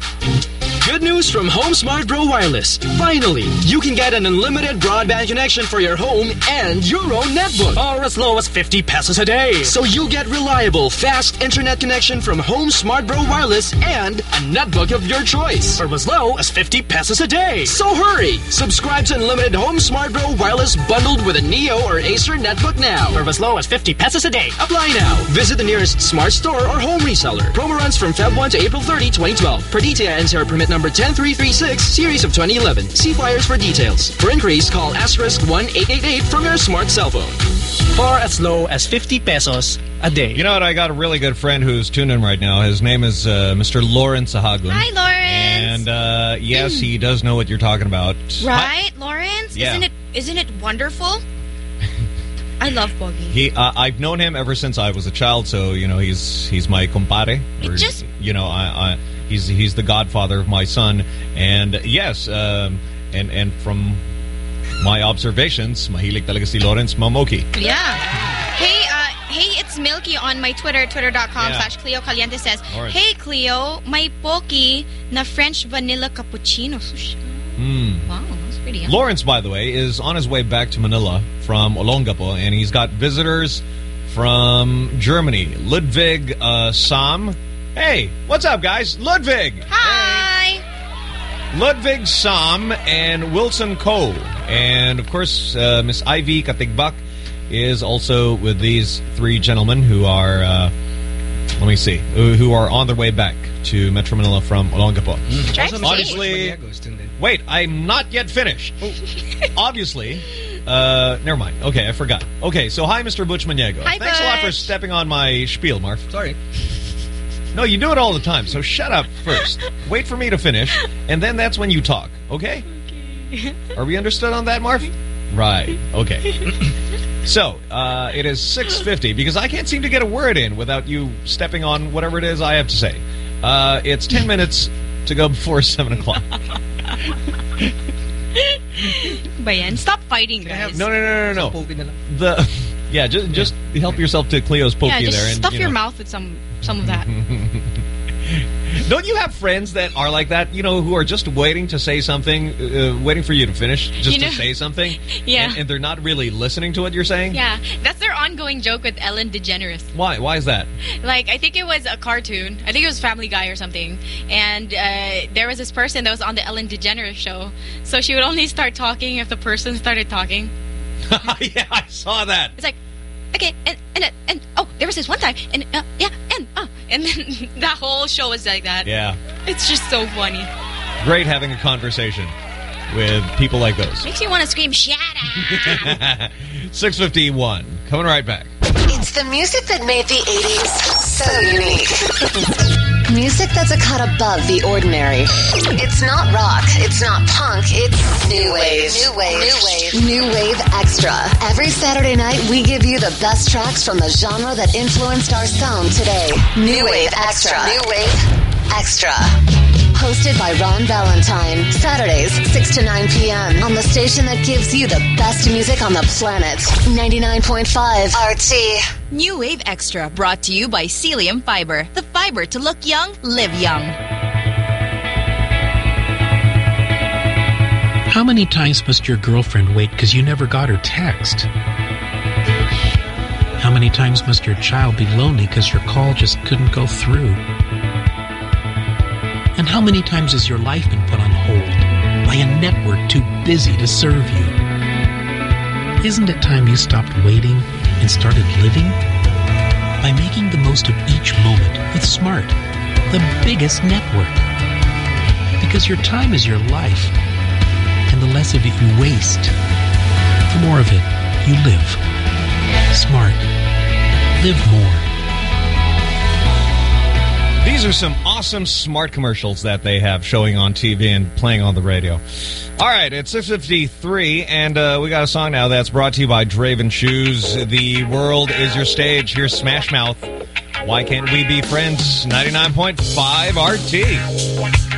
Good news from Home Smart Bro Wireless. Finally, you can get an unlimited broadband connection for your home and your own netbook. Or as low as 50 pesos a day. So you get reliable, fast internet connection from Home Smart Bro Wireless and a netbook of your choice. For as low as 50 pesos a day. So hurry! Subscribe to unlimited Home Smart Bro Wireless bundled with a Neo or Acer netbook now. For as low as 50 pesos a day. Apply now. Visit the nearest smart store or home reseller. Promo runs from Feb 1 to April 30, 2012. Per DTI NCR permit number 10336, series of 2011. See flyers for details. For inquiries, call asterisk 1888 from your smart cell phone. For as low as 50 pesos a day. You know what? I got a really good friend who's tuned in right now. His name is uh, Mr. Lawrence Sahagun. Hi, Lawrence. And uh, yes, he does know what you're talking about. Right, Lawrence? Yeah. Isn't it isn't it wonderful? I love Bogey. He, uh, I've known him ever since I was a child, so you know he's he's my compadre. Or, just- you know, I, I he's he's the godfather of my son, and yes, um, and and from my observations, mahilig talaga si Lawrence Mamoki. Yeah. Hey, uh, hey, it's Milky on my Twitter, twitter.com Yeah. slash Cleo Caliente says, Alright. Hey, Cleo, my Poki na French vanilla cappuccino. Hmm. Wow, that's pretty yummy. Lawrence, by the way, is on his way back to Manila from Olongapo, and he's got visitors from Germany. Ludwig uh, Sam. Hey, what's up, guys? Ludwig. Hi. Ludwig Sam and Wilson Ko. And, of course, uh, Miss Ivy Katigbak is also with these three gentlemen who are, uh, let me see, who, who are on their way back to Metro Manila from Olongapo. Also, Mr. Obviously, Maniago is tuned in. wait, I'm not yet finished. Obviously, Uh, never mind. Okay, I forgot. Okay, so hi, Mr. Butch Maniego. Hi, Thanks a lot for stepping on my spiel, Marv. Sorry. No, you do it all the time, so shut up first. Wait for me to finish, and then that's when you talk, okay? okay. Are we understood on that, Marv? Right, okay. so, uh, it is 6.50, because I can't seem to get a word in without you stepping on whatever it is I have to say. Uh, it's 10 minutes to go before 7 o'clock. Ba yan? Stop fighting, guys. No, no, no, no, no. The yeah, just just help yourself to Cleo's pokey yeah, just there, and stuff you your know. mouth with some some of that. Don't you have friends that are like that? You know, who are just waiting to say something, uh, waiting for you to finish, just You know- to say something, Yeah. and, and they're not really listening to what you're saying. Yeah, that's their ongoing joke with Ellen DeGeneres. Why? Why is that? Like, I think it was a cartoon. I think it was Family Guy or something. And uh, there was this person that was on the Ellen DeGeneres show. So she would only start talking if the person started talking. yeah, I saw that. It's like, okay, and and and, and oh, there was this one time, and uh, yeah, and uh, and then that whole show was like that. Yeah, It's just so funny. great having a conversation with people like those. Makes you want to scream, shut up. Six fifty one. Coming right back. It's the music that made the 80s so unique. Music that's a cut above the ordinary. It's not rock, it's not punk, it's new wave. New wave. New wave. New wave extra. Every Saturday night, we give you the best tracks from the genre that influenced our sound today. New wave extra. New wave extra. Hosted by Ron Valentine. Saturdays, 6 to 9 p.m. on the station that gives you the best music on the planet. 99.5 RT. New Wave Extra brought to you by Celium Fiber. The fiber to look young, live young. How many times must your girlfriend wait because you never got her text? How many times must your child be lonely because your call just couldn't go through? And how many times has your life been put on hold by a network too busy to serve you? Isn't it time you stopped waiting and started living? By making the most of each moment with Smart, the biggest network. Because your time is your life, and the less of it you waste, the more of it you live. Smart. Live more. These are some awesome smart commercials that they have showing on TV and playing on the radio. All right, it's 6.53, and uh, we got a song now that's brought to you by Draven Shoes. The world is your stage. Here's Smash Mouth. Why can't we be friends? 99.5 RT.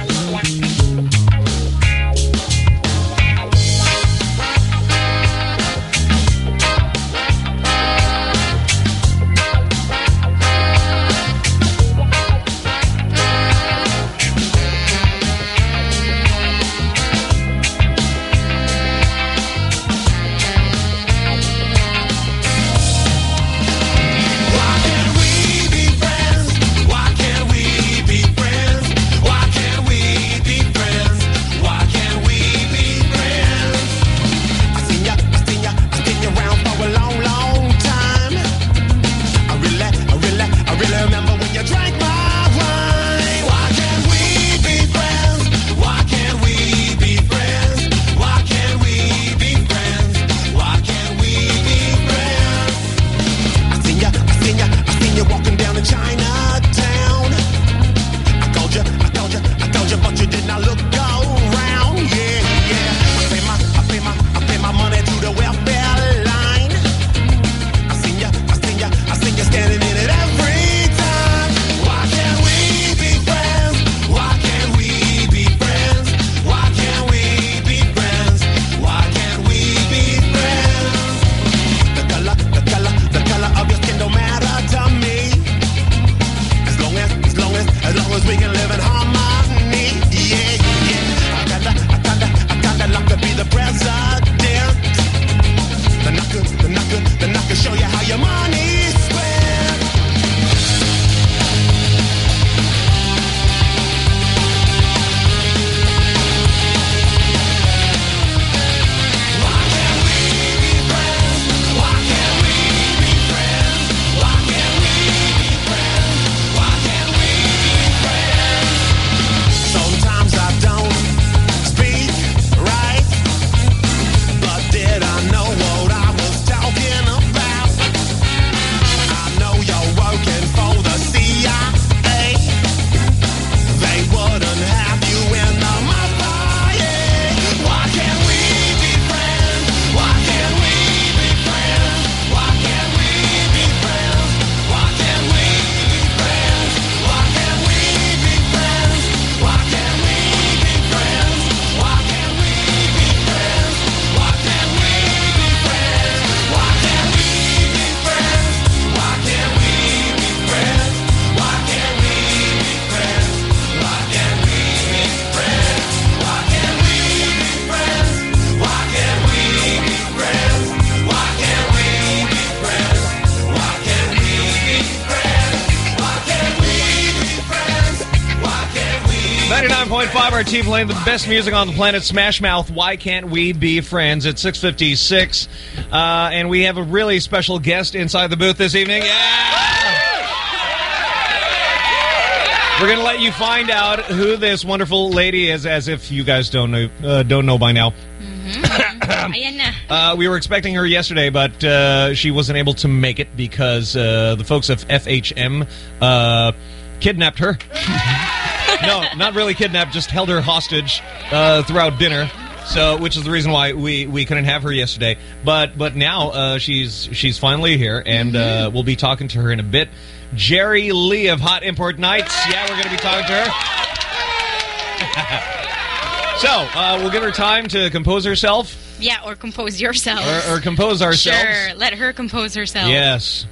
Best music on the planet, Smash Mouth. Why can't we be friends? At 656. Uh, and we have a really special guest inside the booth this evening. Yeah! We're going to let you find out who this wonderful lady is, as if you guys don't know, uh, don't know by now. Ayan. Uh, we were expecting her yesterday, but uh, she wasn't able to make it because uh, the folks of FHM uh, kidnapped her. No, not really kidnapped, just held her hostage uh, throughout dinner. So, which is the reason why we, we couldn't have her yesterday. But but now uh, she's she's finally here, and uh, we'll be talking to her in a bit. Jerry Lee of Hot Import Nights. Yeah, we're going to be talking to her. So, uh, we'll give her time to compose herself Yeah, or compose yourself. or, or compose ourselves. Sure, let her compose herself. Yes.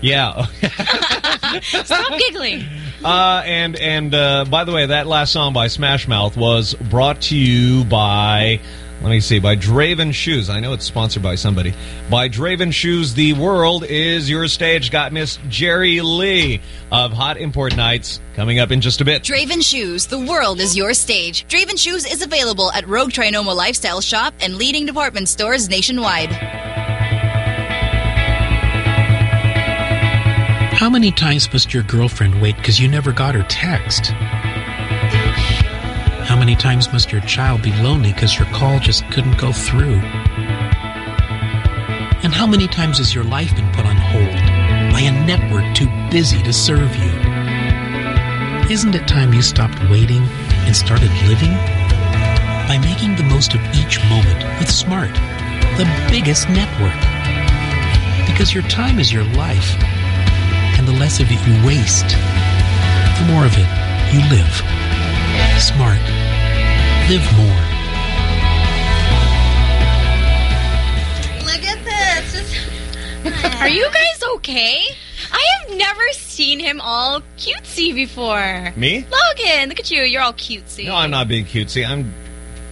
Yeah. Stop giggling. Uh, and and uh, by the way, that last song by Smash Mouth was brought to you by, let me see, by Draven Shoes. I know it's sponsored by somebody. By Draven Shoes, the world is your stage. Got Miss Jerry Lee of Hot Import Nights coming up in just a bit. Draven Shoes, the world is your stage. Draven Shoes is available at Rogue Trinoma Lifestyle Shop and leading department stores nationwide. How many times must your girlfriend wait because you never got her text? How many times must your child be lonely because your call just couldn't go through? And how many times has your life been put on hold by a network too busy to serve you? Isn't it time you stopped waiting and started living? By making the most of each moment with Smart, the biggest network. Because your time is your life, and the less of it you waste, the more of it you live. Smart. Live more. Look at this. Are you guys okay? I have never seen him all cutesy before. Me? Logan, look at you. You're all cutesy. No, I'm not being cutesy. I'm,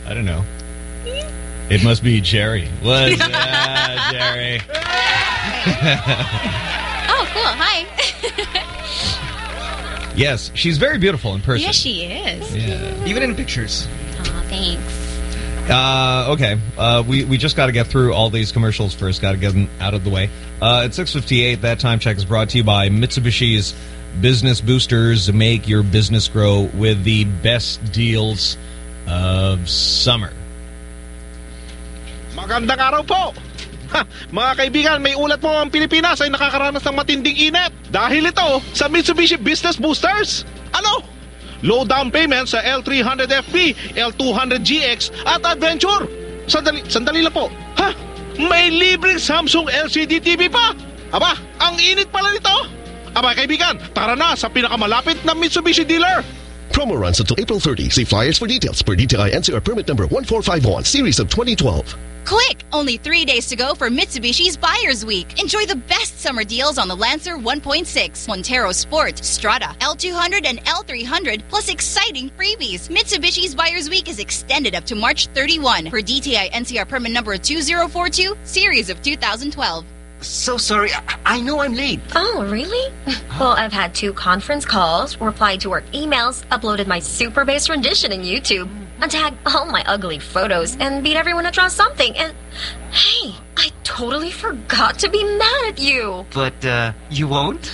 I don't know. It must be Jerry. What's that, Jerry? Oh, cool. Hi. yes, she's very beautiful in person. yes, she is. Yeah. Even in pictures. Aw, thanks. Uh, okay, uh, we, we just got to get through all these commercials first. Got to get them out of the way. Uh, at 6.58, that time check is brought to you by Mitsubishi's Business Boosters. Make your business grow with the best deals of summer. Magandang araw po! Ha, mga kaibigan, may ulat po ang Pilipinas ay nakakaranas ng matinding init. Dahil ito sa Mitsubishi Business Boosters. Ano? Low down payment sa L300FB, L200GX at Adventure. Sandali, sandali lang po. Ha? May libreng Samsung LCD TV pa? Aba, ang init pala nito. Aba kaibigan, tara na sa pinakamalapit na Mitsubishi dealer. Promo runs until April 30. See flyers for details per DTI NCR permit number 1451, series of 2012. Quick! Only three days to go for Mitsubishi's Buyer's Week. Enjoy the best summer deals on the Lancer 1.6, Montero Sport, Strada, L200, and L300, plus exciting freebies. Mitsubishi's Buyer's Week is extended up to March 31 for DTI NCR permit number 2042, series of 2012. So sorry, I, I know I'm late. Oh, really? Well, I've had two conference calls, replied to work emails, uploaded my super bass rendition in YouTube, untagged all my ugly photos, and beat everyone to draw something. And hey, I totally forgot to be mad at you. But, uh, you won't?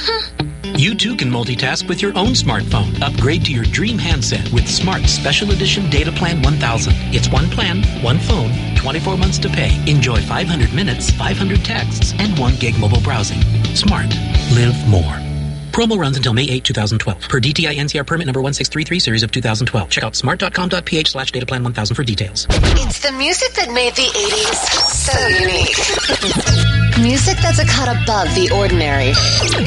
You too can multitask with your own smartphone. Upgrade to your dream handset with Smart Special Edition Data Plan 1000. It's one plan, one phone, 24 months to pay. Enjoy 500 minutes, 500 texts, and 1 gig mobile browsing. Smart. Live more. Promo runs until May 8, 2012. Per DTI NCR permit number 1633 series of 2012. Check out smart.com.ph slash data plan 1000 for details. It's the music that made the 80s so unique. Music that's a cut above the ordinary.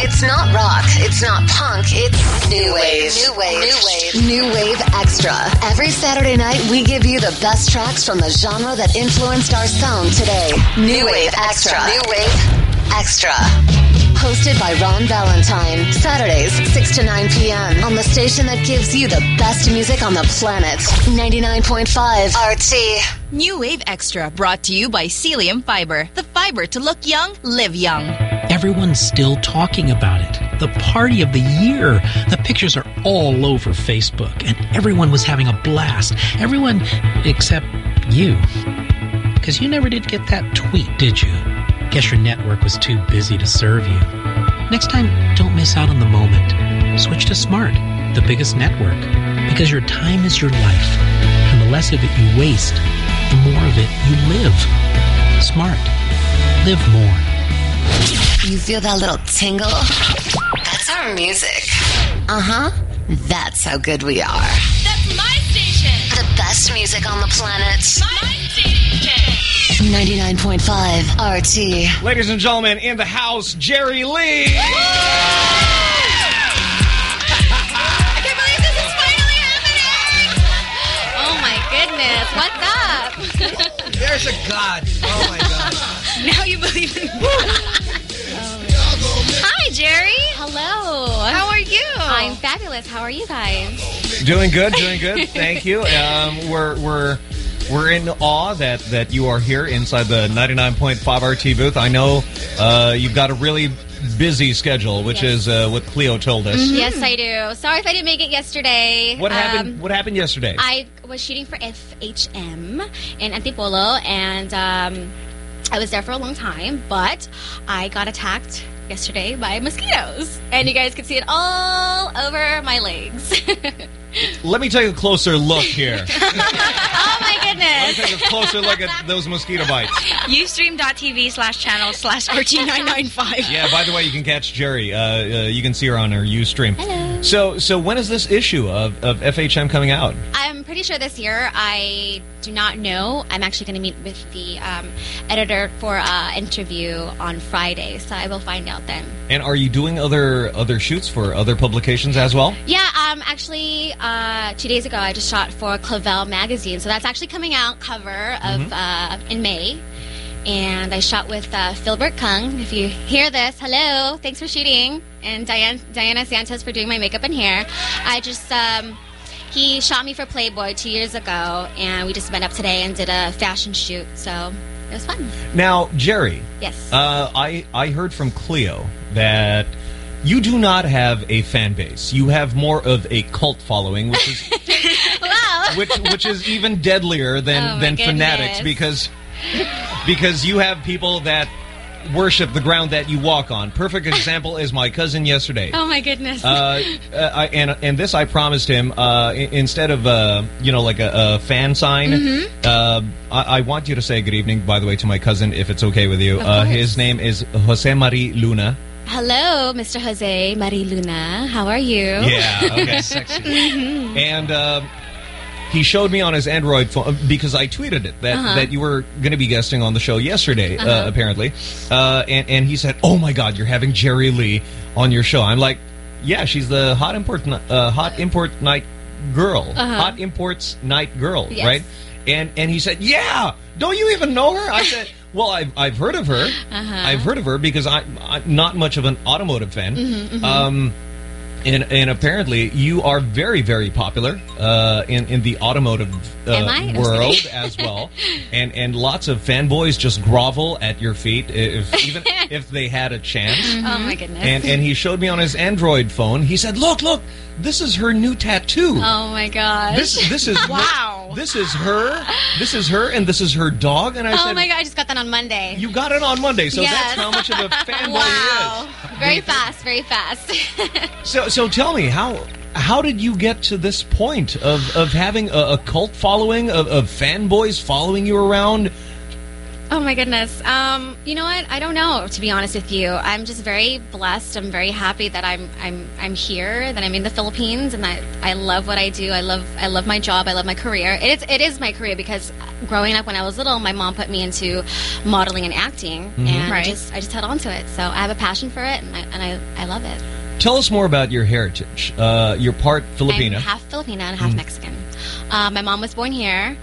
It's not rock, it's not punk, it's new wave. New wave. New wave. New wave extra. Every Saturday night we give you the best tracks from the genre that influenced our sound today. New wave extra. New wave extra. Hosted by Ron Valentine. Saturdays, 6 to 9 p.m. on the station that gives you the best music on the planet. 99.5 RT. New Wave Extra brought to you by Celium Fiber. The fiber to look young, live young. Everyone's still talking about it. The party of the year. The pictures are all over Facebook, and everyone was having a blast. Everyone except you. Because you never did get that tweet, did you? Guess your network was too busy to serve you. Next time, don't miss out on the moment. Switch to Smart, the biggest network. Because your time is your life. And the less of it you waste, the more of it you live. Smart. Live more. You feel that little tingle? That's our music. Uh huh. That's how good we are. That's my station. The best music on the planet. My station. 99.5 RT. Ladies and gentlemen, in the house, Jerry Lee. I can't believe this is finally happening! Oh my goodness, what's up? There's a God. Oh my God. now you believe in God. Hi, Jerry. Hello. How are you? I'm fabulous. How are you guys? Doing good, doing good. Thank you. Um, we're we're we're in awe that that you are here inside the 99.5 RT booth. I know uh, you've got a really busy schedule, which is uh, what Cleo told us. Yes, I do. Sorry if I didn't make it yesterday. What happened? Um, what happened yesterday? I was shooting for FHM in Antipolo, and um, I was there for a long time, but I got attacked yesterday by mosquitoes. And you guys can see it all over my legs. Let me take a closer look here. oh my Let me goodness. take a closer look at those mosquito bites. Ustream.tv slash channel slash RT995. Yeah, by the way, you can catch Jerry. Uh, uh, you can see her on her Ustream. Hello. So, so when is this issue of, of FHM coming out? I'm pretty sure this year. I do not know. I'm actually going to meet with the um, editor for an interview on Friday, so I will find out then. And are you doing other other shoots for other publications as well? Yeah, um, actually, uh, two days ago, I just shot for Clavel magazine, so that's actually coming out cover of Mhm. uh, in May. And I shot with uh, Philbert Kung. If you hear this, hello, thanks for shooting, and Diane, Diana Santos for doing my makeup and hair. I just um, he shot me for Playboy two years ago, and we just met up today and did a fashion shoot. So it was fun. Now, Jerry. Yes. Uh, I I heard from Cleo that you do not have a fan base. You have more of a cult following, which is wow. which which is even deadlier than Oh, than fanatics goodness. because because you have people that worship the ground that you walk on. Perfect example is my cousin yesterday. Oh my goodness. Uh, uh, I, and and this I promised him. Uh, instead of uh, you know like a, a fan sign, Mhm. uh, I, I want you to say good evening. By the way, to my cousin, if it's okay with you. Uh, his name is Jose Marie Luna. Hello, Mr. Jose Marie Luna. How are you? Yeah, okay. Mhm. And uh, he showed me on his Android phone because I tweeted it that Uh-huh. that you were going to be guesting on the show yesterday, uh apparently. Uh, and and he said, "Oh my God, you're having Jerry Lee on your show." I'm like, "Yeah, she's the hot import uh, hot import night girl, Uh-huh. hot imports night girl, Yes. right?" And and he said, "Yeah, don't you even know her?" I said. Well, I've, I've heard of her. Uh-huh. I've heard of her because I, I'm not much of an automotive fan. Mhm, mhm. Um, and, and apparently you are very, very popular uh, in, in the automotive uh, world as well. And and lots of fanboys just grovel at your feet if even if they had a chance. Oh my goodness. And and he showed me on his Android phone. He said, "Look, look, this is her new tattoo. Oh my gosh. This this is wow. This is her. This is her, and this is her dog." And I oh said, my god, I just got that on Monday. "You got it on Monday, so Yes. that's how much of a fanboy wow. he is." Very fast, very fast. So, so tell me how how did you get to this point of of having a, a cult following of, of fanboys following you around? Oh my goodness. Um, you know what? I don't know. To be honest with you, I'm just very blessed. I'm very happy that I'm I'm I'm here. That I'm in the Philippines, and I I love what I do. I love I love my job. I love my career. It is it is my career because growing up when I was little, my mom put me into modeling and acting, Mhm. and I just I just held on to it. So I have a passion for it, and I and I, I love it. Tell us more about your heritage. Uh, you're part Filipina. I'm half Filipina and half Mm. Mexican. Uh, my mom was born here,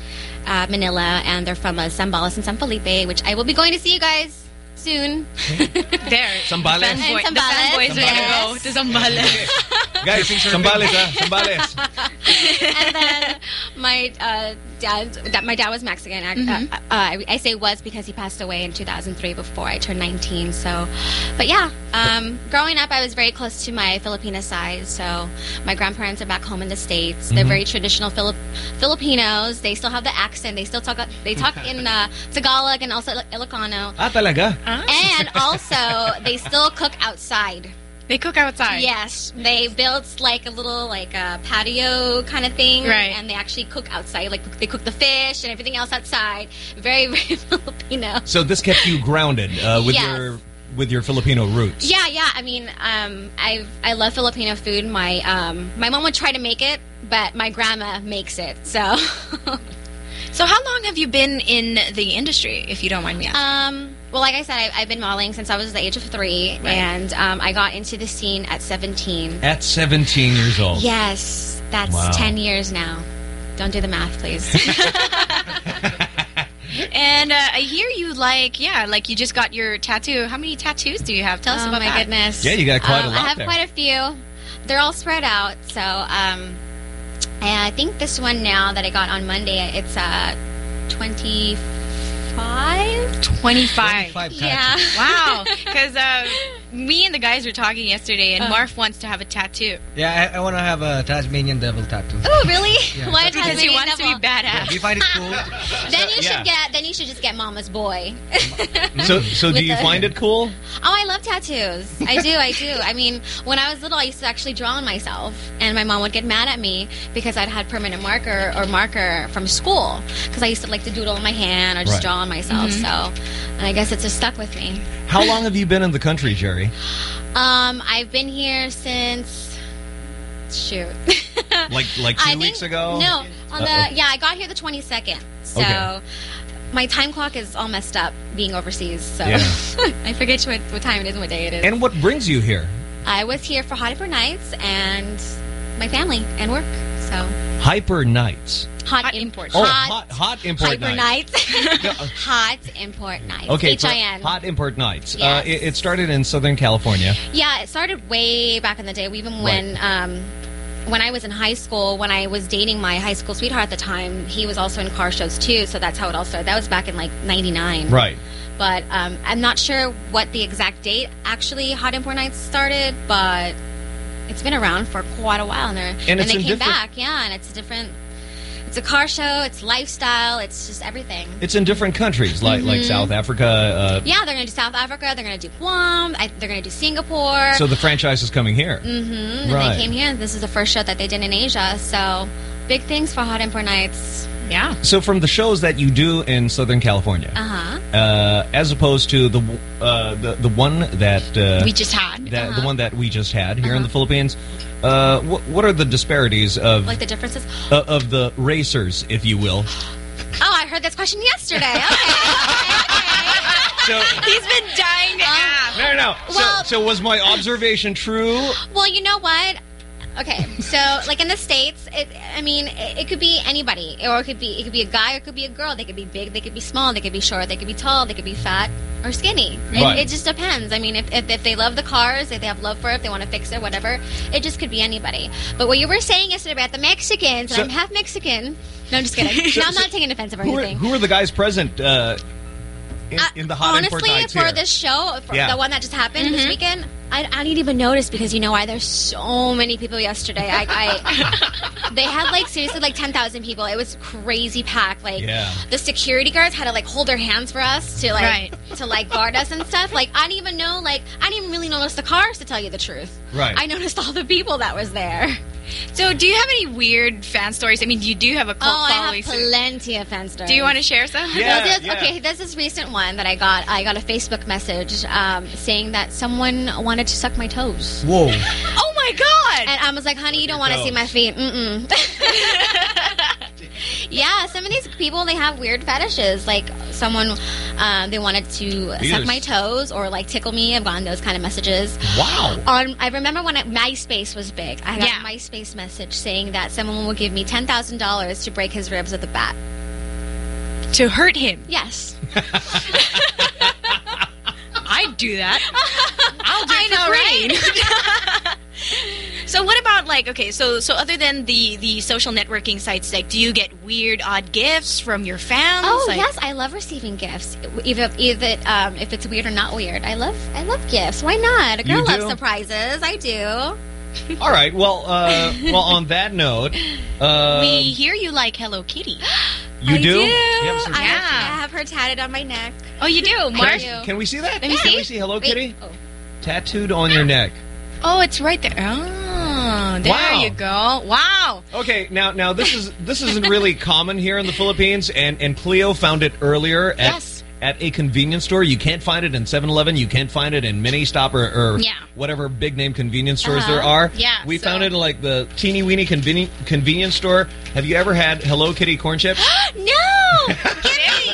uh, Manila, and they're from uh, Zambales and San Felipe, which I will be going to see you guys soon. there. Zambales. And Fanboy, the Zambales, fanboys ready to go yes. to Zambales. Guys, Zambales, ah, Zambales. and then my uh, dad that my dad was Mexican. I, Mhm. uh, uh, I, I say was because he passed away in 2003 before I turned 19. So, but yeah, um, growing up, I was very close to my Filipina side. So my grandparents are back home in the states. They're Mm-hmm. Mhm. very traditional Filip- Filipinos. They still have the accent. They still talk. They talk in uh, Tagalog and also Ilocano. Ah, talaga? And also, they still cook outside. They cook outside. Yes, they built like a little like a patio kind of thing, Right. And they actually cook outside. Like they cook the fish and everything else outside. Very, very Filipino. So this kept you grounded uh, with Yes. your with your Filipino roots. Yeah, yeah. I mean, um, I I love Filipino food. My um, my mom would try to make it, but my grandma makes it. So, So how long have you been in the industry, if you don't mind me asking? um, well, like I said, I, I've been modeling since I was the age of three, Right. and um, I got into the scene at seventeen. At 17 years old. Yes, that's Wow. 10 years now. Don't do the math, please. And uh, I hear you like, yeah, like you just got your tattoo. How many tattoos do you have? Tell us oh about my that. goodness. Yeah, you got quite a Um, lot I have there. quite a few. They're all spread out. So, um, and I think this one now that I got on Monday, it's uh, 25. 25. Yeah. Wow. Because uh, me and the guys were talking yesterday, and Uh. Marv wants to have a tattoo. Yeah, I, I want to have a Tasmanian devil tattoo. Oh, really? Yeah. Why Because he Tasmanian wants to be badass. Do you find it cool? Then you Yeah. should get. Then you should just get Mama's boy. So so do you the- find it cool? Oh, I love tattoos. I do, I do. I mean, when I was little, I used to actually draw on myself, and my mom would get mad at me because I'd had permanent marker or marker from school because I used to like to doodle on my hand or just Right. draw on myself. Mhm. So, and I guess it's just stuck with me. How long have you been in the country, Jerry? Um, I've been here since shoot. Like like two I think- weeks ago? No, on the yeah, I got here the twenty second. So. Okay. My time clock is all messed up being overseas, so Yeah. I forget what, what time it is and what day it is. And what brings you here? I was here for Hyper Nights and my family and work. So Hyper Nights. Hot, import. Oh, hot, hot, hot import nights. hot import nights. Okay, H for I N. Hot Import Nights. Uh, it, it started in Southern California. Yeah, it started way back in the day. Even when um, when I was in high school, when I was dating my high school sweetheart at the time, he was also in car shows too. So that's how it all started. That was back in like '99. Right. But um, I'm not sure what the exact date actually Hot Import Nights started, but it's been around for quite a while now. And it's they came back, yeah, and it's a different. It's a car show. It's lifestyle. It's just everything. It's in different countries, like like Mhm. South Africa. Uh, Yeah, they're gonna do South Africa. They're gonna do Guam. I, they're gonna do Singapore. So the franchise is coming here. Mm-hmm. Right. they came here. This is the first show that they did in Asia. So big things for Hot Import Nights. Yeah. So from the shows that you do in Southern California, Uh huh. uh, as opposed to the uh, the the one that uh, We just had. that, Uh-huh. the one that we just had here in the Philippines, uh, what, what are the disparities of Like the differences. uh, of the racers, if you will? Oh, I heard this question yesterday. Okay. So He's been dying to ask. no, no. no. Well- so, so was my observation true? well, you know what? Okay, so like in the states, it, I mean, it, it could be anybody, or it could be it could be a guy, or it could be a girl. They could be big, they could be small, they could be short, they could be tall, they could be fat or skinny. It, Right. it just depends. I mean, if, if if they love the cars, if they have love for it, if they want to fix it, whatever, it just could be anybody. But what you were saying yesterday about the Mexicans, So- I'm half Mexican. No, I'm just kidding. So- no, I'm not so- taking offense or Who are, anything. who are the guys present uh, in, in the Hot Honestly, for here? this show, for Yeah. the one that just happened this weekend, I, I didn't even notice because you know why? There's so many people yesterday. I, I they had like seriously like ten thousand people. It was crazy packed. Like Yeah. the security guards had to like hold their hands for us to like Right. to like guard us and stuff. Like I didn't even know. Like I didn't even really notice the cars to tell you the truth. Right. I noticed all the people that was there. So, do you have any weird fan stories? I mean, you do have a cult oh, I have plenty of fan stories. do you want to share some? Yeah, well, this, yeah. okay. There's this recent one that I got. I got a Facebook message um, saying that someone wanted to suck my toes. Whoa. Oh my god! And I was like, honey, you don't want to see my feet. Mm-mm. yeah, some of these people, they have weird fetishes. Like someone, um, they wanted to These suck my toes or like tickle me. I've gotten those kind of messages. Wow. On, I remember when it, MySpace was big. I got Yeah. a MySpace message saying that someone will give me $10,000 to break his ribs with a bat. To hurt him. Yes. I'd do that. I'll do I it know, for free. so, So what about like okay, so so other than the the social networking sites, like do you get weird odd gifts from your fans? Oh Like- yes, I love receiving gifts. Either either um, if it's weird or not weird, I love I love gifts. Why not? A girl loves surprises. I do. All right. Well, uh, well. On that note, uh, we hear you like Hello Kitty. you I do. do. You have some- I, have, I have her tatted on my neck. Oh, you do, Can, Mark? I- can we see that? Let me Can see. we see Hello Wait. Kitty Oh. tattooed on your neck? Oh, it's right there. Oh, there Wow. you go. Wow. Okay, now now this is this isn't really common here in the Philippines, and and Cleo found it earlier at Yes. At a convenience store. You can't find it in 7-Eleven. You can't find it in Mini Stop or, or Yeah. whatever big name convenience stores Uh-huh. there are. Yeah, we so- found it in like the teeny weeny conveni convenience store. Have you ever had Hello Kitty corn chips? no. there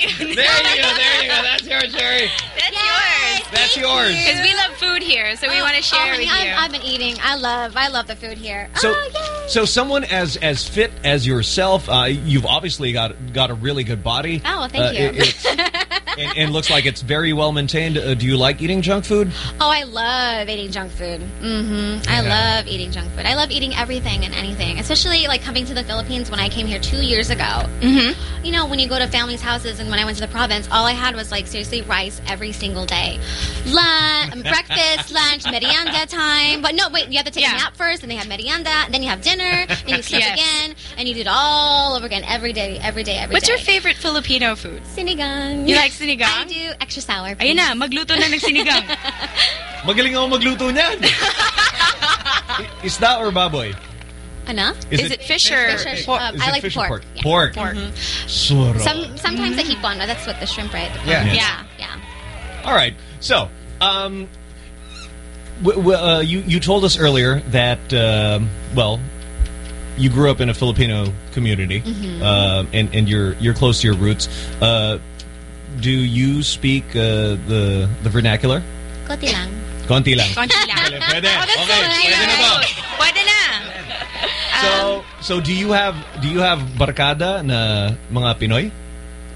you There you go. There you go. That's yours, Jeri. That's yours. That's yours. Because we love food here, so we want to share oh, honey, with you. I've, I've been eating. I love I love the food here. So, oh, so someone as as fit as yourself, uh, you've obviously got got a really good body. Oh, thank Uh, you. it- it's- and, and looks like it's very well maintained. Uh, do you like eating junk food? Oh, I love eating junk food. Mm-hmm. I love eating junk food. I love eating everything and anything, especially like coming to the Philippines when I came here two years ago. Mm-hmm. You know, when you go to families' houses and when I went to the province, all I had was like seriously rice every single day. Lunch, breakfast, lunch, merienda time. But no, wait, you have to take a nap first, and they have merienda, then you have dinner, then you sleep Yes. again, and you do it all over again every day, every day, every What's day. your favorite Filipino food? Sinigang. You like sinigang? I do extra sour. Ayun na, magluto na ng sinigang. Magaling ako magluto niyan. I- Isda or baboy? Ano? Is Is, it- it, fish or Fish or- pork? um, I like fish pork. pork? Yeah. Pork. Pork. Suro. Some sometimes I hipon. That's what the shrimp, right? The Yeah. pork. Yeah. yeah. All right. So, um, w- w- uh, you you told us earlier that um, well, you grew up in a Filipino community, Mhm. uh, and and you're you're close to your roots. Do you speak uh, the the vernacular? Konti lang. Konti lang. Konti lang. Pwede, pwede. That's Okay, so pwede na to. Pwede na. So, so do you have do you have barkada na mga Pinoy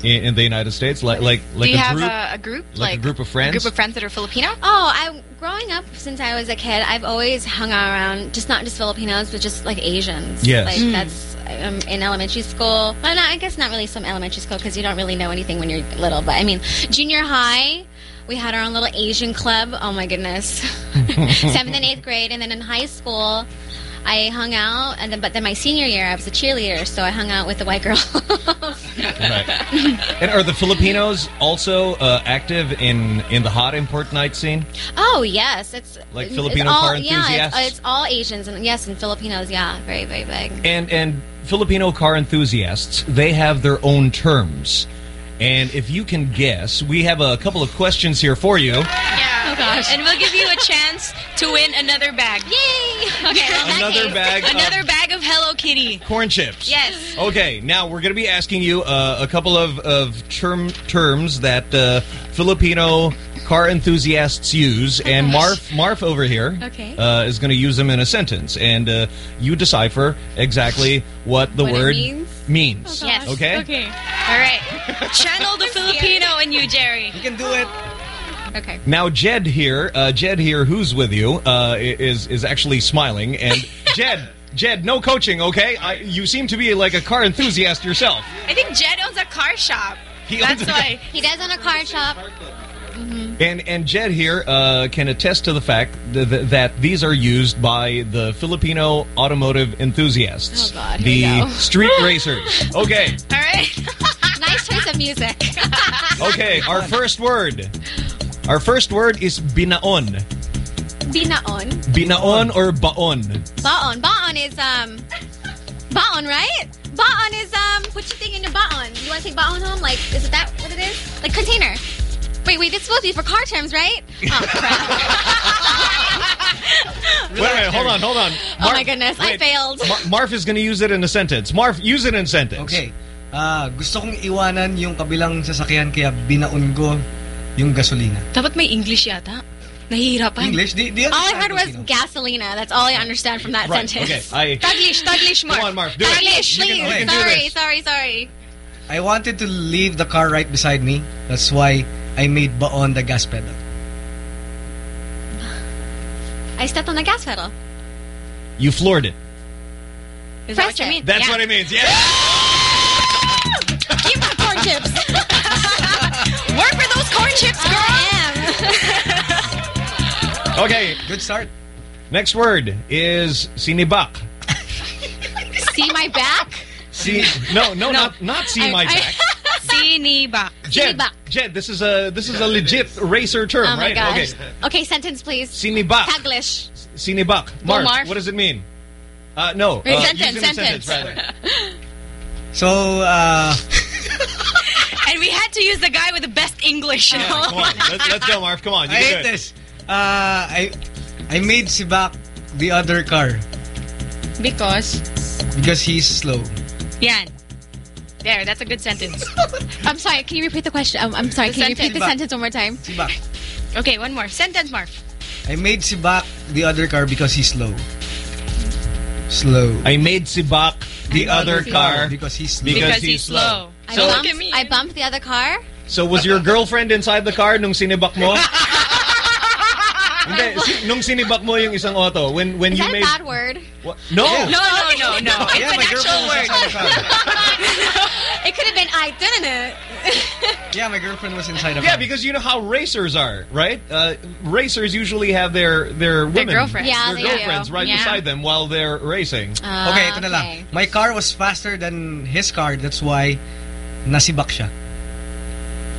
in, in the United States? Like like like Do you a have group, a, a group? like, a group of friends. A group of friends that are Filipino? Oh, I growing up since I was a kid, I've always hung around just not just Filipinos, but just like Asians. Yes. Like Mm. that's um, in elementary school. Well, not, I guess not really some elementary school because you don't really know anything when you're little. But I mean, junior high. We had our own little Asian club. Oh my goodness, seventh and eighth grade, and then in high school, I hung out. And then, but then my senior year, I was a cheerleader, so I hung out with the white girls. And are the Filipinos also uh, active in in the hot import night scene? Oh yes, it's Like it's Filipino all, car Yeah, enthusiasts? it's, it's all Asians and yes, and Filipinos. Yeah, very very big. And and Filipino car enthusiasts, they have their own terms. And if you can guess, we have a couple of questions here for you. Yeah. Oh, gosh. And we'll give you a chance to win another bag. Yay! Okay, well, Another case- bag of- Another bag of Hello Kitty. Corn chips. Yes. Okay, now we're going to be asking you uh, a couple of, of term terms that uh, Filipino car enthusiasts use, and Marv Marv over here Okay. uh, is going to use them in a sentence, and uh, you decipher exactly what the What it word means? means. Yes. Okay. Okay. All right. Channel the Filipino in you, Jeri. You can do it. Okay. Now Jed here, uh, Jed here, who's with you, uh, is is actually smiling, and Jed. Jed, no coaching, okay? I, you seem to be like a car enthusiast yourself. I think Jed owns a car shop. He That's a- why. He does own a car shop. And and Jed here uh, can attest to the fact th th that these are used by the Filipino automotive enthusiasts, Oh, God, the street racers. Okay, All right. nice choice of music. okay. Our first word, our first word is binaon. Binaon. Binaon or baon. Baon. Baon is um. Baon, right? Baon is um. What you think in your baon? You want to take baon home? Like, is it that what it is? Like container. Wait, wait. This is supposed to be for car terms, right? Oh crap! Wait a minute, hold on, hold on. oh my goodness, I failed. Mar Marv is going to use it in a sentence. Marv, use it in a sentence. Okay. Ah, gusto kong iwanan yung kabilang sasakyan kaya binaon ko yung gasolina. Dapat may English yata. Nahihirapan. English? Di, di All I heard was gasolina. That's all I understand from that Right, sentence. okay. I- Taglish, Taglish, Mark. Come on, Marv, do it. Taglish, You please. can do sorry, sorry, sorry. I wanted to leave the car right beside me. That's why I made baon the gas pedal. I stepped on the gas pedal. You floored it. Is that what you mean? That's Yeah. what it means. Yeah. Keep my corn chips. Work for those corn chips, girl. Okay. Good start. Next word is sinibak. See my back? See, no, no, not not see I- my I- back. Sinibak. Jed, Jed, this is a this is a legit racer term, Oh my right? gosh. Okay. Okay, sentence please. Sinibak. Taglish. Sinibak. Marv, Marv. what does it mean? Uh, no. Wait, uh, sentence, use it in a sentence. sentence, rather. So, uh, And we had to use the guy with the best English. You know? Come on, let's, let's go, Marv. Come on, you I hate this. Uh, I I made si Bak the other car Because. because he's slow. Yan. There, that's a good sentence. I'm sorry, can you repeat the question? I'm, I'm sorry, The can you repeat the sentence. sentence one more time? Si Bak. Okay, one more. Sentence, Marv. I made si Bak the other car because he's slow. Slow. I made Sibak the other car because he's slow. because, he's slow. I, So, bumped, I bumped the other car. so was your girlfriend inside the car nung sinibak mo? Hindi, si, nung sinibak mo yung isang auto, when when Is you that a made bad word? What? no, No, no, no, no. It's Yeah, an actual word. inside the car. It could have been I, didn't it? Yeah, my girlfriend was inside the Yeah, car. because you know how racers are, right? Uh, racers usually have their their women, girlfriends. Yeah, their they do. girlfriends right Yeah. beside them while they're racing. Ah, okay, ito na lang. okay. My car was faster than his car. That's why nasibak siya.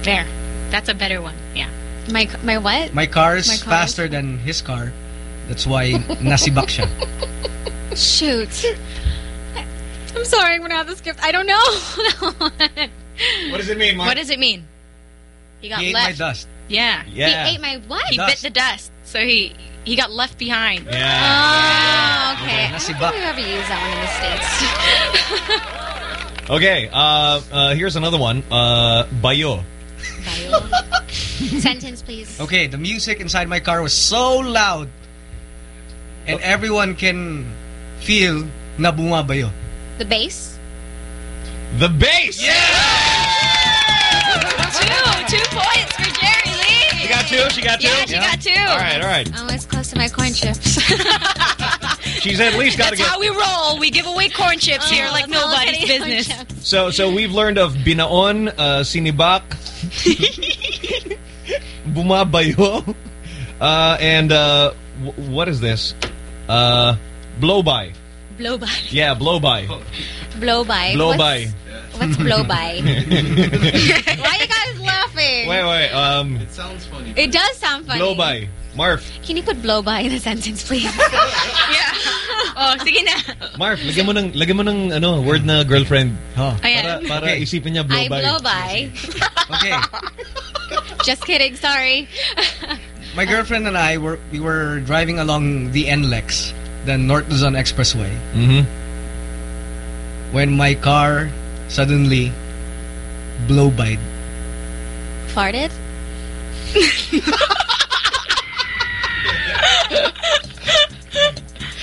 There. That's a better one. Yeah. My my what? My car is My car faster than his car. That's why nasibak siya. Shoot. I'm sorry, I'm gonna have to skip. I don't know. What does it mean, Mark? What does it mean? He got He ate my left. dust. Yeah. yeah. He ate my what? He Dust. bit the dust. So he he got left behind. yeah. Oh, okay. I don't Nasibak. think we've ever used that one in the States. Okay, uh, uh, here's another one. Uh, Bayo. Sentence, please. Okay, the music inside my car was so loud. And everyone can feel na bumabayo. The bass? The bass! Two, two points for Jeri Lee. She got two? She got two? Yeah, she got two. All right, all right. Oh, it's close to my corn chips. She's at least got to That's get... how we roll. We give away corn chips here like Oh, that's all I'm nobody's business. So, so we've learned of binaon, uh, sinibak, bumabayo, uh, and uh, w- what is this? Uh, blow by. Blow by. Yeah, blow by. Blow by. Blow what's, by. What's blow by? Why you guys laughing? Wait, wait. Um, It sounds funny. It does sound funny. blow by. Marv. Can you put blow by in a sentence, please? yeah. Oh, sige na. Marv, lagyan mo ng lagyan mo ng ano word na girlfriend. Huh. Para Ayan. para Okay. isipin niya blow I by. blow by. Okay. Just kidding, sorry. My girlfriend and I were we were driving along the NLEX, the North Luzon Expressway, Mhm. when my car suddenly blow by. Farted?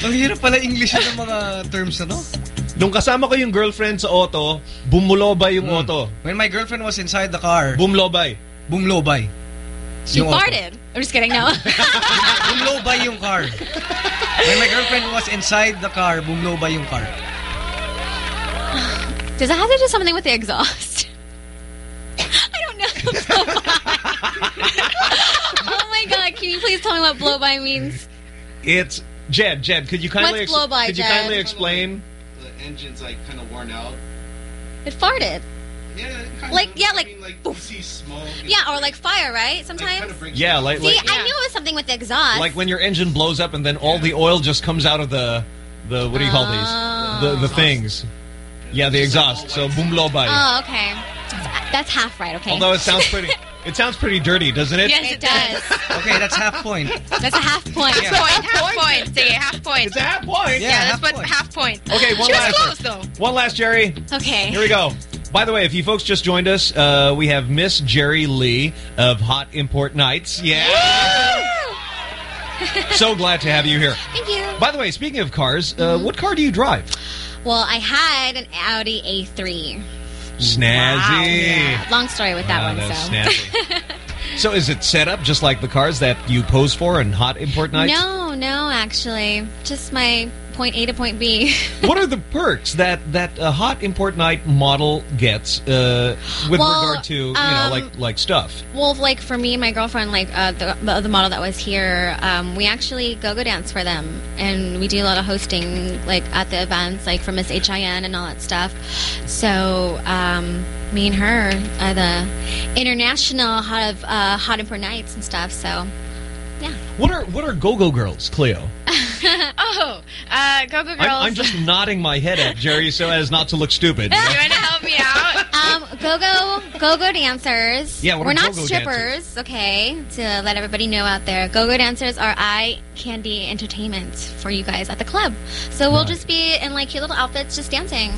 Ang hirap pala English ng mga terms na to. Nung kasama ko yung girlfriend sa auto, bumulobay yung auto. When my girlfriend was inside the car, Bumlobay. bumlobay. She Yung auto. farted. I'm just kidding, no. Bumlobay yung car. When my girlfriend was inside the car, bumlobay yung car. Does it have to do something with the exhaust? I don't know. oh my god, can you please tell me what blow by means? It's Jed. Jed, could you kindly What's blow by, could you kindly explain? The engine's like kind of worn out. It farted. Yeah, Like, of. yeah, I like, mean, like you see smoke. Yeah, or like fire, right? Sometimes. kind of Yeah, you like See, like I knew it was something with the exhaust. like when your engine blows up and then all the oil just comes out of the the what do you call these? Oh. The the things. Yeah, the exhaust. Oh so bumlobay. Oh, okay. That's, that's half right, okay? Although it sounds pretty it sounds pretty dirty, doesn't it? Yes, it does. Okay, that's half point. That's a half point. Yeah. Point, half point. Sige, half point. It's a half point. Yeah, Yeah, half let's put half point. Okay, one She was last close, though. One last Jeri. Okay. Here we go. By the way, if you folks just joined us, uh, we have Miss Jeri Lee of Hot Import Nights. Yeah. so glad to have you here. Thank you. By the way, speaking of cars, uh, what car do you drive? Well, I had an Audi A3. Snazzy. Yeah, long story with that Wow, one, so. snazzy. So is it set up just like the cars that you pose for in Hot Import Nights? No, no, actually. Just my point A to point B. what are the perks that that a hot import night model gets uh, with Well, regard to you know um, like like stuff? Well, like for me and my girlfriend, like uh, the, the model that was here, um, we actually go-go dance for them, and we do a lot of hosting, like at the events, like for Miss HIN and all that stuff. So um, me and her are the international hot of uh, hot import nights and stuff. So yeah. What are what are go go girls, Cleo? oh, uh, Go Go Girls. I'm, I'm just nodding my head at Jeri so as not to look stupid. you want to help me out? um, go-go go-go dancers. Yeah, what we're are not go-go strippers. Okay, to let everybody know out there, go-go dancers are eye candy entertainment for you guys at the club. So we'll Right. just be in like cute little outfits, just dancing.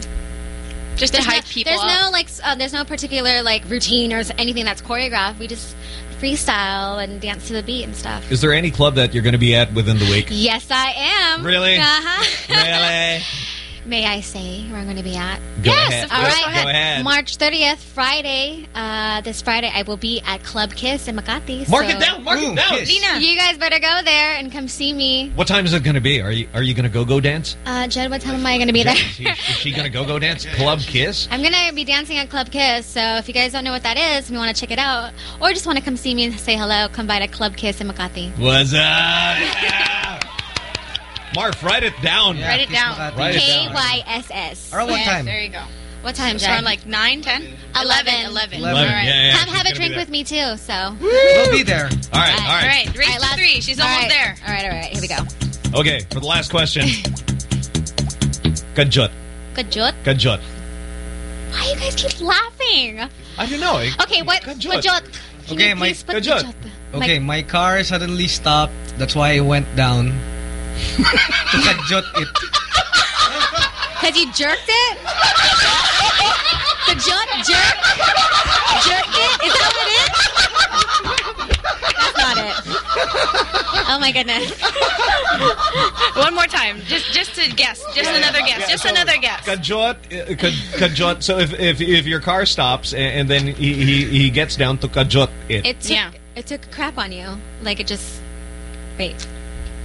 Just to There's hype no, people There's up. no like uh, there's no particular like routine or anything that's choreographed. We just freestyle and dance to the beat and stuff. Is there any club that you're going to be at within the week? Yes, I am. Really? Uh-huh. Really? May I say where I'm going to be at? Go yes, ahead. all Go- right. go ahead. March 30th, Friday. Uh, this Friday, I will be at Club Kyss in Makati. Mark so- it down, mark it down. Lina. You guys better go there and come see me. What time is it going to be? Are you are you going to go go dance? Uh, Jed, what time am I going to be there? Is, he, is she going to go go dance? Club Kyss? I'm going to be dancing at Club Kyss, so if you guys don't know what that is and you want to check it out, or just want to come see me and say hello, come by to Club Kyss in Makati. What's up? Yeah. Marv, write it down. Write it down. Write it down. K-Y-S-S. Around what Yes, time? There you go. What time, So Jed? around like 9, 10? 11. 11. 11, All right. yeah, yeah, Come have a drink with me too, so. We'll be there. All right, all All right. right, race to last- three. She's all almost right. there. All right, all right. Here we go. Okay, for the last question. Kajut. Kajut. Kajut. Why you guys keep laughing? I don't know. Okay, what? Kajut. Kajut. Okay, my Kajut. Kajut? Okay, my car suddenly stopped. That's why I went down to kajot it. Because you jerked it? Kajut? Jerk? Jerked it? Is that what it is? That's not it. Oh my goodness. One more time. Just just to guess. Just another guess. Yeah, just so another guess. Kajut, uh, kaj- kajut. So if, if if your car stops and, and then he, he he gets down to kajut it, It took, it took crap on you. Like it just. Wait.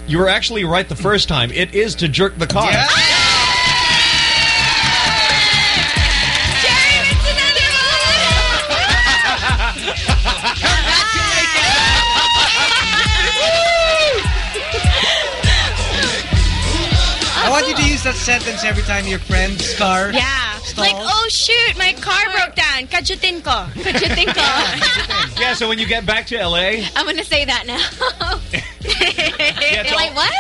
You were actually right the first time. It is to jerk the car. Yeah. I want you to use that sentence every time your friend's car. Yeah. Like, oh, oh shoot, my car broke down. Kajutin ko. Kajutin ko. Yeah. So when you get back to LA, I'm going to say that now. You're like, what?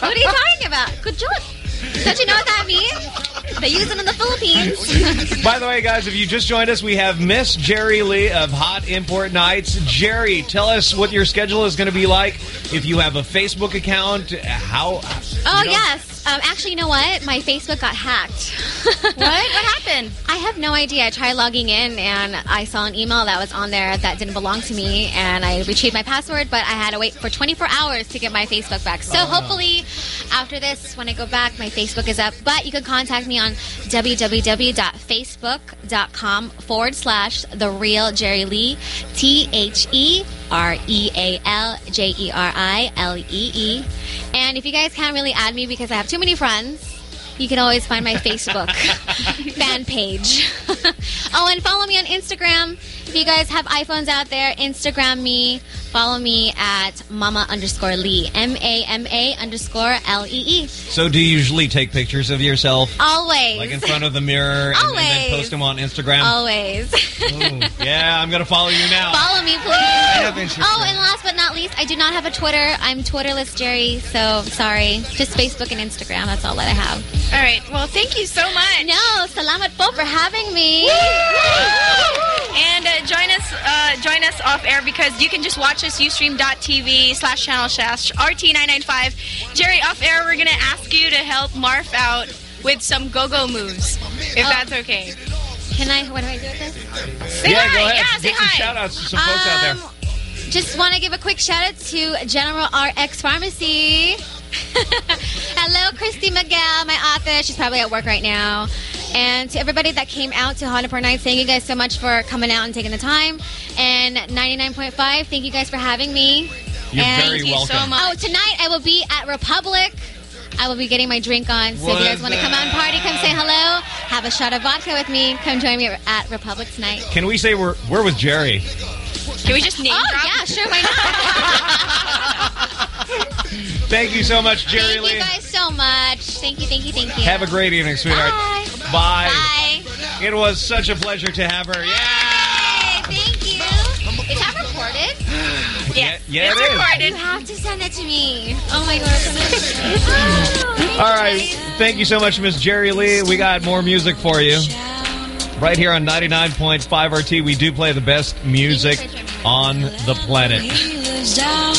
what are you talking about? Kajut. Don't you know what that means? They use it in the Philippines. By the way, guys, if you just joined us, we have Miss Jeri Lee of Hot Import Nights. Jeri, tell us what your schedule is going to be like. If you have a Facebook account, how? Oh, you know- yes. Um, actually, you know what? My Facebook got hacked. what? What happened? I have no idea. I tried logging in and I saw an email that was on there that didn't belong to me and I retrieved my password, but I had to wait for 24 hours to get my Facebook back. So Oh. hopefully after this, when I go back, my Facebook is up. But you can contact me on www.facebook.com forward slash The Real Jeri Lee, T H E R E A L J E R I L E E. And if you guys can't really add me because I have too many friends, you can always find my Facebook fan page. oh, and follow me on Instagram. If you guys have iPhones out there, Instagram me. Follow me at mama underscore Lee. M A M A underscore L E E. So do you usually take pictures of yourself? Always. Like in front of the mirror and, and then Always. post them on Instagram? Always. Yeah, I'm going to follow you now. Follow me, please. Oh, and last but not least, I do not have a Twitter. I'm Twitterless Jeri, so sorry. Just Facebook and Instagram. That's all that I have. All right. Well, thank you so much. No, salamat po for having me. And uh, join us uh, join us off air because you can just watch us ustream.tv slash channel slash RT995. Jeri, off air, we're going to ask you to help Marv out with some go-go moves, if Oh. that's okay. Can I? What do I do with this? Say yeah, hi. go ahead. Yeah, say Get some hi. shout outs to some folks out there. Um, Just want to give a quick shout out to Generics Pharmacy. Hello, Christy Miguel, my author. She's probably at work right now. And to everybody that came out to Hot Import Night, thank you guys so much for coming out and taking the time. And 99.5, thank you guys for having me. You're and very welcome. Oh, tonight I will be at Republic. I will be getting my drink on. So if you guys want to come out and party, come say hello. Have a shot of vodka with me. Come join me at Republic tonight. Can we say we're where was Jeri? Can we just name Oh drop? yeah, sure. Why not? Thank you so much, Jeri Thank Lee. you guys so much. Thank you, thank you, thank you. Have a great evening, sweetheart. Bye. Bye. Bye. It was such a pleasure to have her. Yeah. Thank you. Is that recorded? Yeah, yeah, it's it is. recorded. You have to send it to me. Oh my god. Oh, All right. Thank you so much, Miss Jeri Lee. We got more music for you. Right here on 99.5 RT, we do play the best music on the planet.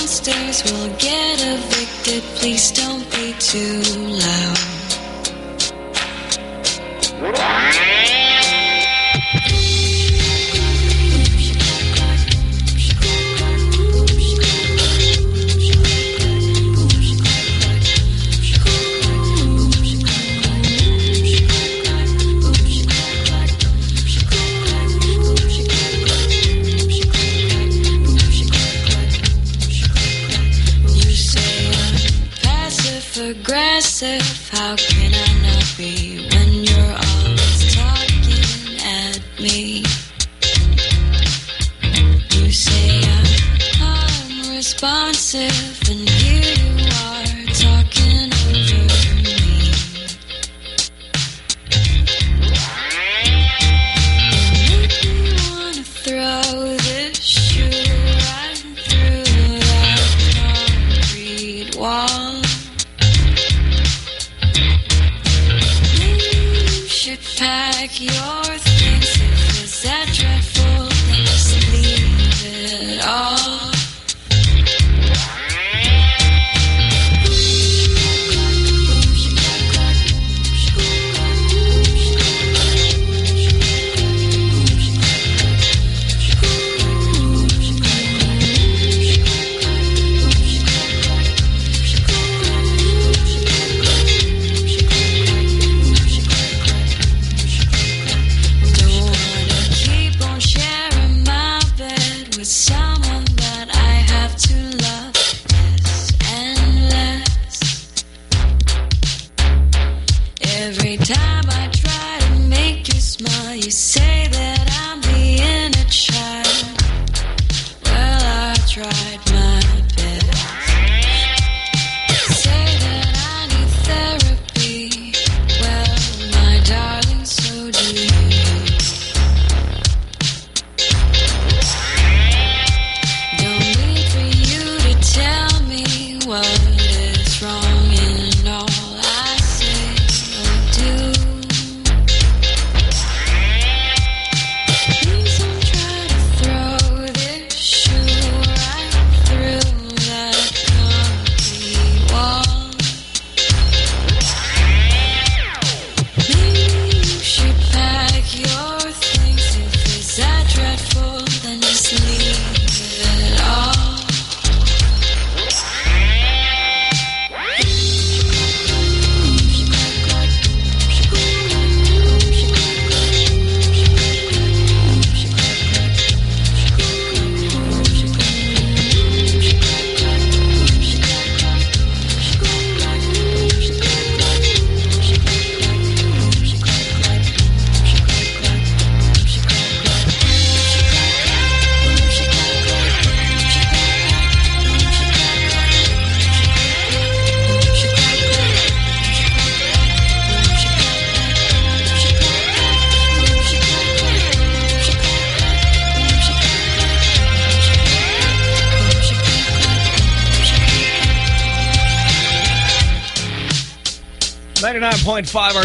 Downstairs, we'll get evicted. Please don't be too loud. How can I not be when you're always talking at me? You say I'm unresponsive, pack your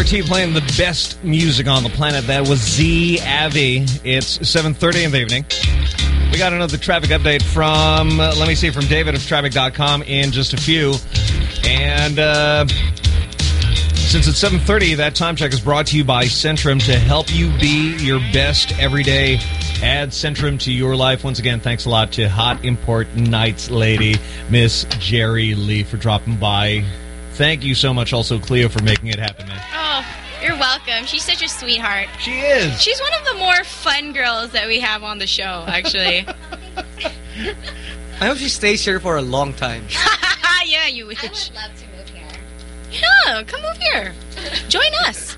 RT playing the best music on the planet. That was Zee Avi. It's seven thirty in the evening. We got another traffic update from uh, let me see from David of traffic.com in just a few. And uh, since it's seven thirty, that time check is brought to you by Centrum to help you be your best every day. Add Centrum to your life. Once again, thanks a lot to Hot Import Nights lady, Miss Jeri Lee, for dropping by. Thank you so much, also Cleo, for making it happen, man. You're welcome. She's such a sweetheart. She is. She's one of the more fun girls that we have on the show, actually. I hope she stays here for a long time. yeah, you wish. I would love to move here. Yeah, Yeah, come move here. Join us.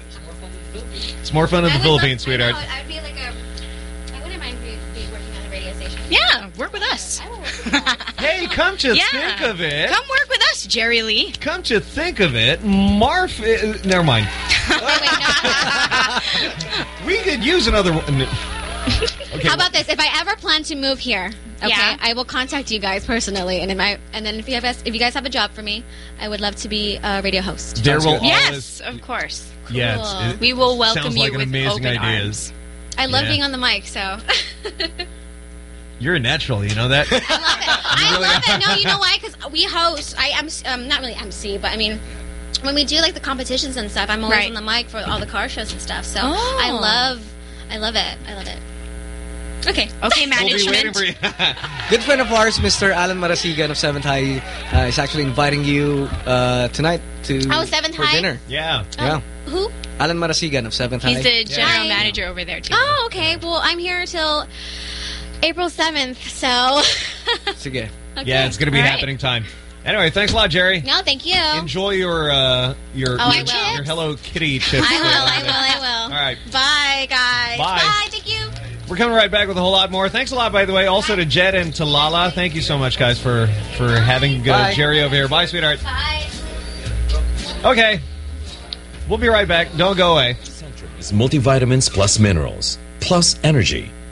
It's more fun in the Philippines, love- I sweetheart. know, I'd be like a. I wouldn't mind be, be working on a radio station. Yeah, work with us. Hey, come to Yeah. think of it. Come work with us, Jeri Lee. Come to think of it, Marv. Uh, never mind. we could use another one. Okay. How about this? If I ever plan to move here, okay, Yeah. I will contact you guys personally, and in my and then if you have if you guys have a job for me, I would love to be a radio host. There will Yes, of course. Yeah, it's- it we will welcome sounds you with open ideas. arms. I love Yeah. being on the mic, so You're a natural, you know that? I love it. I love it. No, you know why? Because we host. I am um, not really MC, but I mean. When we do like the competitions and stuff, I'm always Right. on the mic for all the car shows and stuff. So Oh. I love, I love it. I love it. Okay. Okay, We'll be waiting management. for you. Good friend of ours, Mr. Alan Marasigan of Seventh High, uh, is actually inviting you uh, tonight to Oh, Seventh for High? dinner. Yeah. Yeah. Who? Alan Marasigan of Seventh He's High. He's the general Hi. manager over there too. Oh, okay. Well, I'm here till April 7th, so. Sige. Yeah, it's going to be All right. happening time. Anyway, thanks a lot, Jeri. No, thank you. Enjoy your uh, your Oh, your, will. your Hello Kitty chips. I will, I will, I will. All right. Bye, guys. Bye. Bye. thank you. We're coming right back with a whole lot more. Thanks a lot, by the way. Also to Jed and to Lala. Thank you so much, guys, for for having uh, Jeri over here. Bye, sweetheart. Bye. Okay. We'll be right back. Don't go away. is multivitamins plus minerals, plus energy,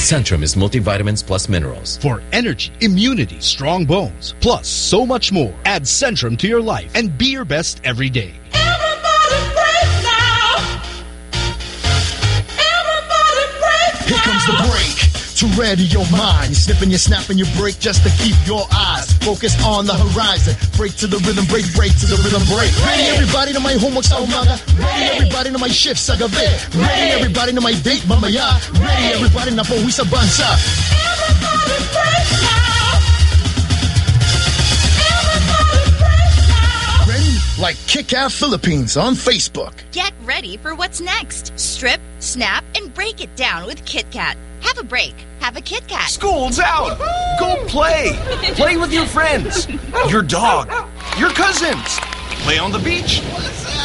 Centrum is multivitamins plus minerals. For energy, immunity, strong bones, plus so much more. Add Centrum to your life and be your best every day. Here comes the break. To ready your mind. You're snipping, you're snapping you break just to keep your eyes focused on the horizon. Break to the rhythm, break, break to the rhythm, break. Ready everybody to my homework sa umaga. Ready everybody to my shift sa gabi. Ready everybody to my date mama ya. Ready everybody na sa bansa. Ready? Like KitKat Philippines on Facebook. Get ready for what's next. Strip, snap, and break it down with KitKat. Have a break. Have a KitKat. School's out. Go play. Play with your friends, your dog, your cousins. Play on the beach,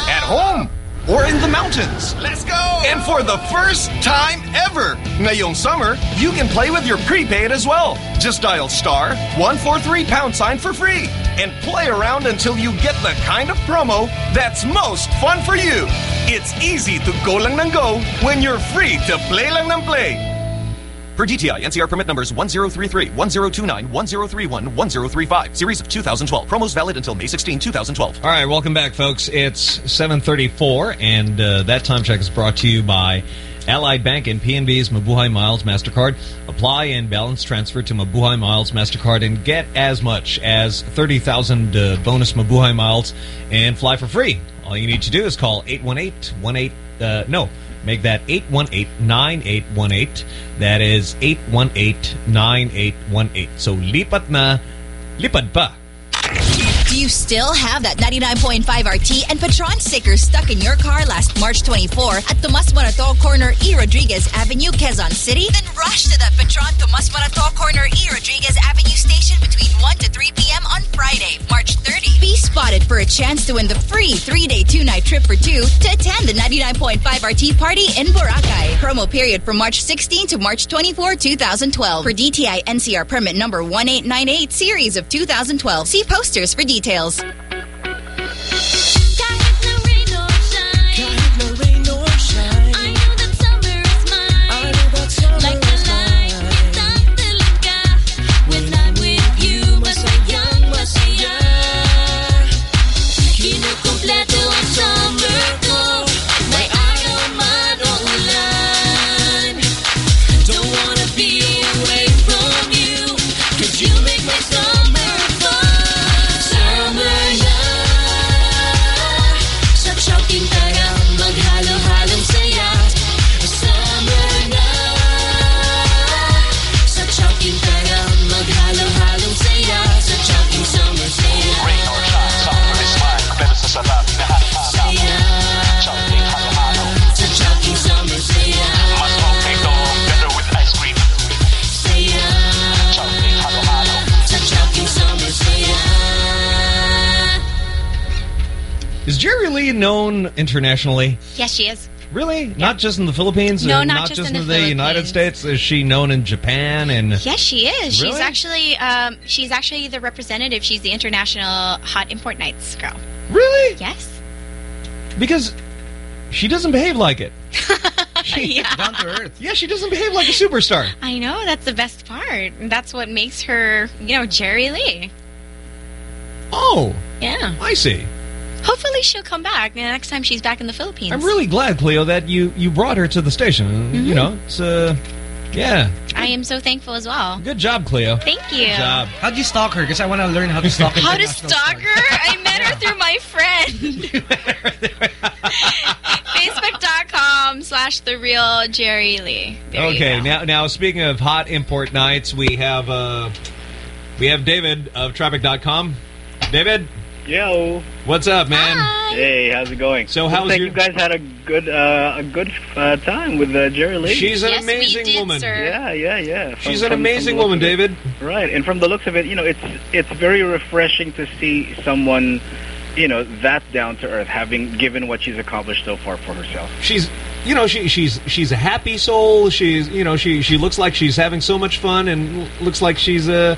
at home, or in the mountains. Let's go. And for the first time ever, ngayong summer, you can play with your prepaid as well. Just dial star 143 pound sign for free and play around until you get the kind of promo that's most fun for you. It's easy to go lang ng go when you're free to play lang ng play. Per DTI, NCR permit numbers 1033, 1029, 1031, 1035. Series of 2012. Promos valid until May 16, 2012. All right, welcome back, folks. It's 7:34, and uh, that time check is brought to you by Allied Bank and PNB's Mabuhay Miles Mastercard. Apply and balance transfer to Mabuhay Miles Mastercard and get as much as 30,000 uh, bonus Mabuhay Miles and fly for free. All you need to do is call 818-18 uh, no. Make that 818-9818. That is 818-9818. So lipat na, lipad pa. Do you still have that 99.5 RT and Petron sticker stuck in your car last March 24 at Tomas Morato Corner E. Rodriguez Avenue, Quezon City? Then rush to that Petron Tomas Morato Corner E. Rodriguez Avenue station between 1 to 3 p.m. on Friday, March 30. Be spotted for a chance to win the free three-day, two-night trip for two to attend the 99.5 RT party in Boracay. Promo period from March 16 to March 24, 2012. For DTI NCR permit number 1898 series of 2012. See posters for details. Kinukumpleto Lee known internationally? Yes, she is. Really? Not just in the Philippines? No, and not just in in the the United States? Is she known in Japan and Yes, she is. She's actually um, she's actually the representative. She's the international hot import nights girl. Really? Yes. because she doesn't behave like it. yeah. Down to earth. Yeah, she doesn't behave like a superstar. I know that's the best part. That's what makes her, you know, Jeri Lee. Oh, Yeah. I see. Hopefully she'll come back the next time she's back in the Philippines. I'm really glad, Cleo, that you you brought her to the station. Mm-hmm. You know, it's uh, yeah, I am so thankful as well. good job, Cleo. Thank you. Good job. How do you stalk her? Because I want to learn how to stalk her. How to stalk her? I met her through my friend. Facebook.com slash the real Jeri Lee. There okay, now now speaking of hot import nights, we have uh, we have David of Traffic.com. David, Yo. what's up, man? Hey, how's it going? So Looks how's like your- you guys had a good uh, a good uh, time with uh, Jeri Lee? She's an Yes, we amazing did, woman. sir. Yeah, yeah, yeah. She's an amazing the looks woman, of it- David. Right, and from the looks of it, you know, it's it's very refreshing to see someone, you know, that down to earth, having given what she's accomplished so far for herself. She's you know she she's she's a happy soul. She's you know she she looks like she's having so much fun and looks like she's uh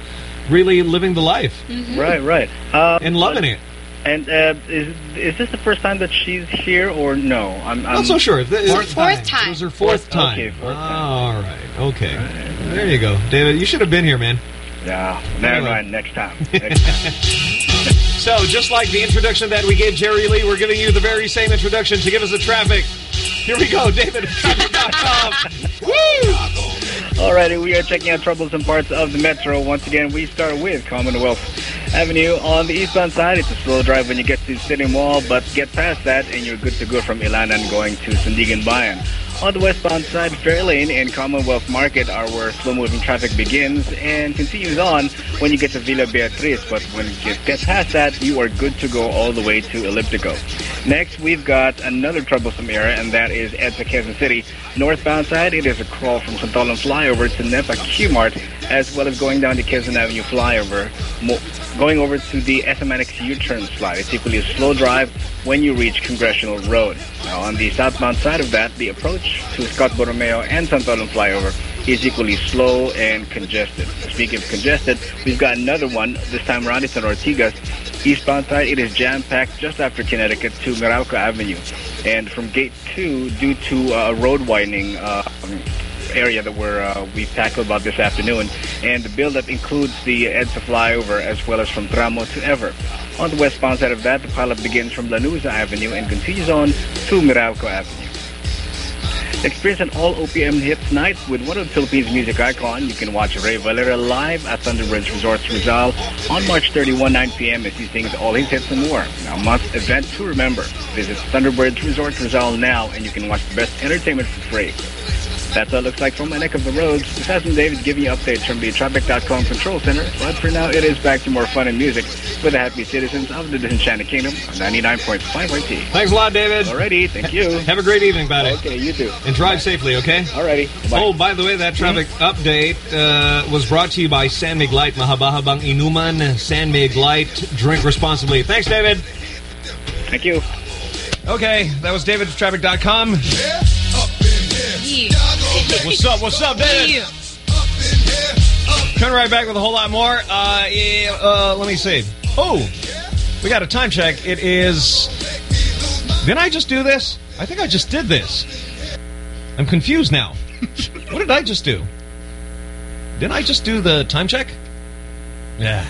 really living the life Right, right. Uh, and loving but- it. And uh, is is this the first time that she's here or no? I'm, I'm Not so sure. Th- Fourth Fourth time. It was her fourth, Fourth- time. okay, fourth All right. Okay. There you go, David. You should have been here, man. Yeah. Never Anyway. mind. Next time. Next time. So, just like the introduction that we gave Jeri Lee, we're giving you the very same introduction to give us the traffic. Here we go, David at traffic.com. Alrighty, we are checking out troublesome parts of the metro. Once again, we start with Commonwealth Avenue. On the eastbound side, it's a slow drive when you get to the City Mall, but get past that and you're good to go from Ilanan going to Sandiganbayan. On the westbound side, Fairlane and Commonwealth Market are where slow-moving traffic begins and continues on when you get to Villa Beatriz. But when you get- past that, you are good to go all the way to Elliptical. Next, we've got another troublesome area, and that is at the Quezon City. Northbound side, it is a crawl from Santolan Flyover to NEPA Q-Mart, as well as going down the Quezon Avenue Flyover, going over to the SMNX U-turn slide. It's equally a slow drive when you reach Congressional Road. Now, on the southbound side of that, the approach to Scout Borromeo and Santolan Flyover is equally slow and congested. Speaking of congested, we've got another one. This time around, it's on Ortigas. Eastbound side, it is jam-packed just after Connecticut to Meralco Avenue. And from Gate 2, due to uh, road widening uh, area that we're, uh, we've tackled about this afternoon, and the buildup includes the EDSA flyover as well as from Tramo to Ever. On the westbound side of that, the pileup begins from Lanuza Avenue and continues on to Meralco Avenue. Experience an all OPM hits night with one of the Philippines' music icon. You can watch Rey Valera live at Thunderbirds Resorts Rizal on March 31, 9 p.m. as he sings all his hits and more. Now, must event to remember. Visit Thunderbirds Resorts Rizal now and you can watch the best entertainment for free. That's what it looks like from my neck of the roads. This has been David giving you updates from the Traffic.com Control Center. But for now, it is back to more fun and music with the happy citizens of the Disenchanted Kingdom on 99.5 RT. Thanks a lot, David. Alrighty, thank you. Have a great evening, buddy. Okay, you too. And drive safely, okay? Alrighty. Oh, by the way, that traffic update uh, was brought to you by San Mig Light, Mahabahabang Inuman. San Mig Light, drink responsibly. Thanks, David. Thank you. Okay, that was David at traffic.com. What's up? What's up, David? Coming right back with a whole lot more. Uh, yeah, uh, let me see. Oh, we got a time check. It is. Didn't I just do this? I think I just did this. I'm confused now. what did I just do? Didn't I just do the time check? Yeah.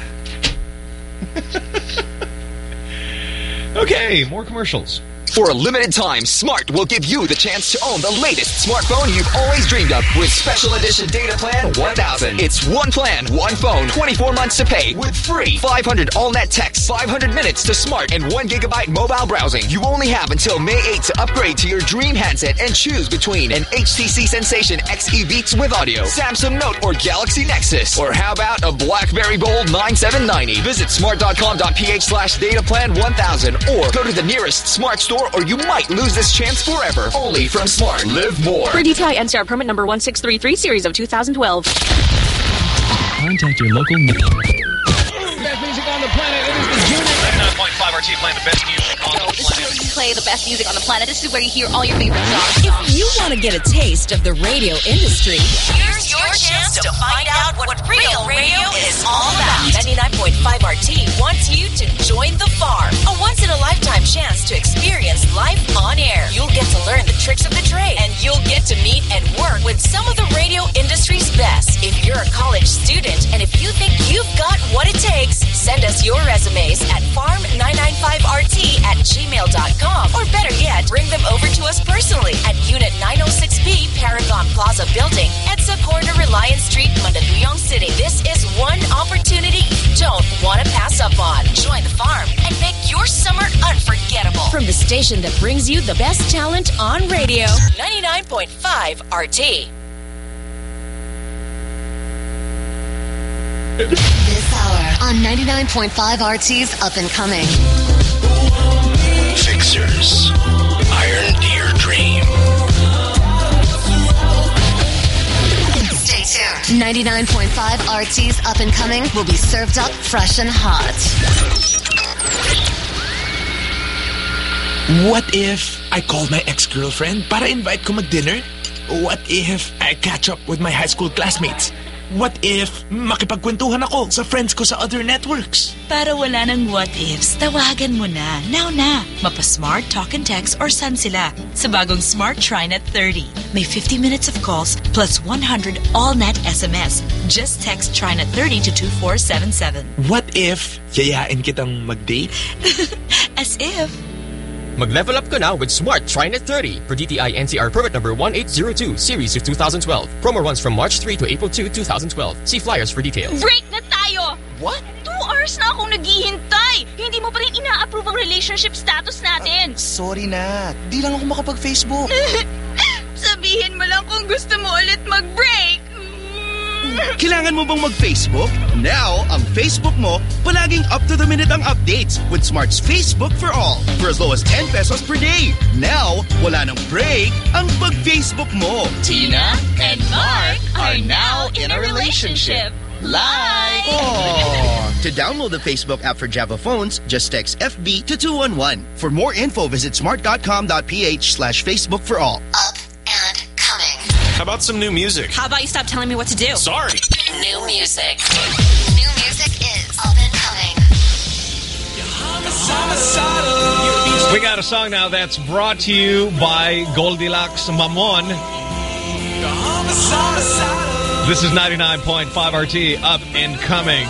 okay, more commercials. For a limited time, Smart will give you the chance to own the latest smartphone you've always dreamed of with Special Edition Data Plan 1000. It's one plan, one phone, 24 months to pay with free 500 all-net text, 500 minutes to Smart, and 1 gigabyte mobile browsing. You only have until May 8 to upgrade to your dream handset and choose between an HTC Sensation XE Beats with audio, Samsung Note or Galaxy Nexus, or how about a BlackBerry Bold 9790? Visit smart.com.ph slash data plan 1000 or go to the nearest Smart store or you might lose this chance forever. Only from Smart. Live more. For DTI NCR permit number 1633 series of 2012. Contact your local. Best music on the planet. It is the Junior. RT playing the best music on This is where you play the best music on the planet. This is where you hear all your favorite songs. If you want to get a taste of the radio industry, Here's your chance to find out what real radio is all about. 99.5 RT wants you to join the farm. A once in a lifetime chance to experience life on air. You'll get to learn the tricks of the trade and you'll get to meet and work with some of the radio industry's best. If you're a college student and if you think you've got what it takes, send us your resumes at farm995rt at gmail.com. Or better yet, bring them over to us personally at Unit 906B Paragon Plaza Building at corner Reliance Street, Mandaluyong City. This is one opportunity you don't want to pass up on. Join the farm and make your summer unforgettable. from the station that brings you the best talent on radio. 99.5 RT. This hour on 99.5 RT's Up and Coming. Iron Deer Dream. Stay tuned. 99.5 RT's Up and Coming will be served up fresh and hot. What if I called my ex-girlfriend para invite ko mag-dinner? What if I catch up with my high school classmates? What if makipagkwentuhan ako sa friends ko sa other networks? Para wala ng what ifs, tawagan mo na. Now na. Mapa-smart, talk and text or saan sila. Sa bagong Smart TriNet 30. May 50 minutes of calls plus 100 all-net SMS. Just text TriNet 30 to 2477. What if yayain kitang mag-date? As if. Mag-level up ka na with Smart TriNet 30 per DTI NCR permit number 1802 series of 2012. Promo runs from March 3 to April 2, 2012. See flyers for details. Break na tayo! What? Two hours na akong naghihintay! Hindi mo pa rin ina-approve ang relationship status natin! Sorry na. Di lang ako makapag-Facebook. Sabihin mo lang kung gusto mo ulit mag-break! Kailangan mo bang mag-Facebook? Now, ang Facebook mo, palaging up to the minute ang updates with Smart's Facebook for All for as low as 10 pesos per day. Now, wala nang break ang pag-Facebook mo. Tina and Mark are now in a relationship. Like! Oh. to download the Facebook app for Java phones, just text FB to 211. For more info, visit smart.com.ph slash Facebook for all. How about some new music? How about you stop telling me what to do? Sorry. New music. New music is Up and Coming. We got a song now that's brought to you by Goldilocks Mamon. This is 99.5 RT, up and coming.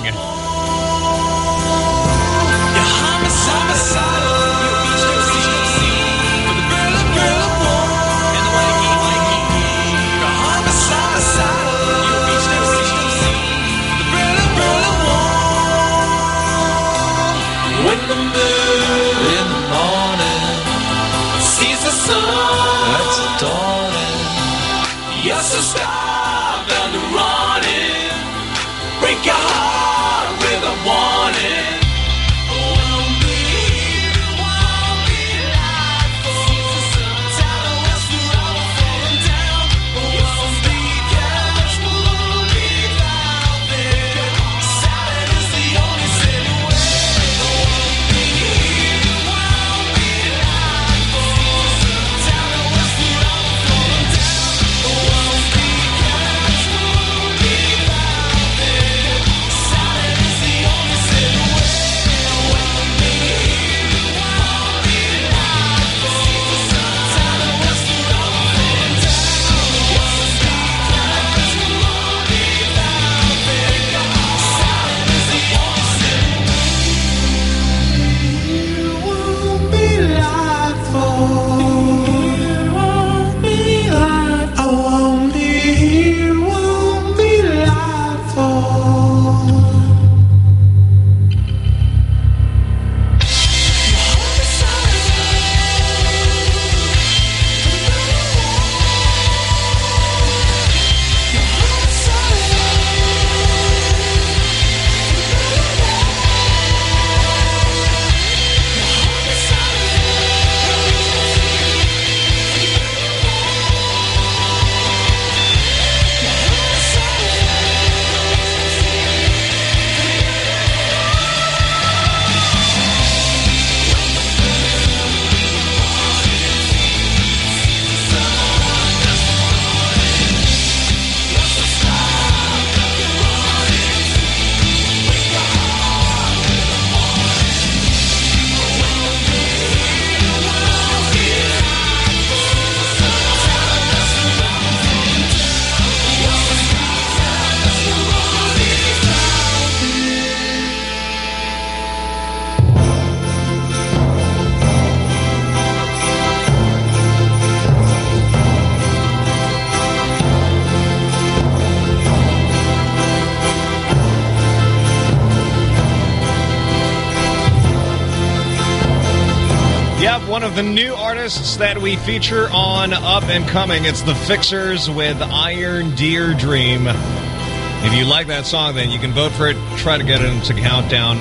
One of the new artists that we feature on Up and Coming. It's the Fixers with Iron Deer Dream. If you like that song, then you can vote for it. Try to get it into Countdown.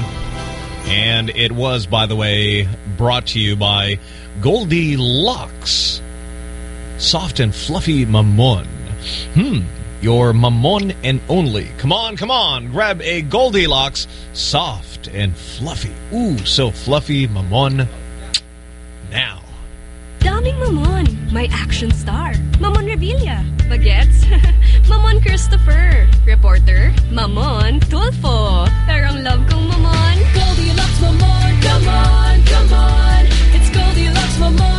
And it was, by the way, brought to you by Goldilocks. Soft and fluffy mamon. Hmm. Your mamon and only. Come on, come on. Grab a Goldilocks. Soft and fluffy. Ooh, so fluffy mamon. Now. Daming Mamon, my action star. Mamon Revilla, bagets. Mamon Christopher, reporter. Mamon Tulfo. Pero ang love kong Mamon. Goldilocks Mamon, come on, come on. It's Goldilocks Mamon,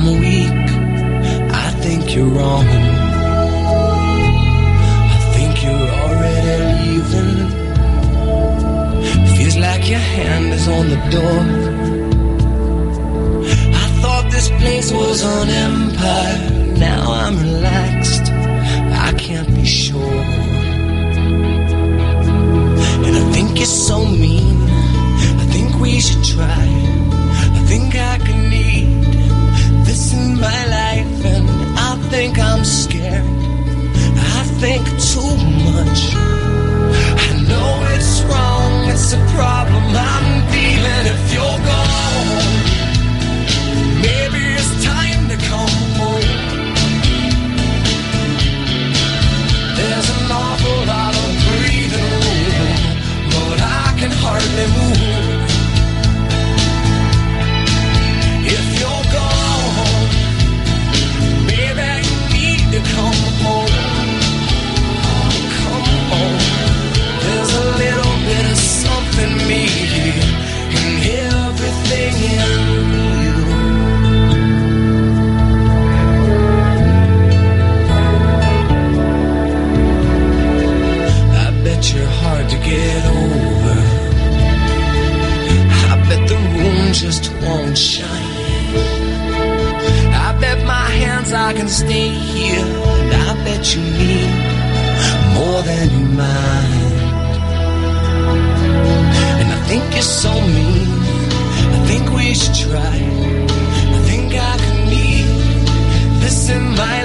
I'm weak. I think you're wrong. I think you're already leaving. Feels like your hand is on the door. I thought this place was an empire. Now I'm relaxed. I can't be sure. And I think you're so mean. I think we should try. I think I need in my life. And I think I'm scared. I think too much. I know it's wrong. It's a problem I'm can stay here. And I bet you need more than you mind. And I think you're so mean. I think we should try. I think I could need this in my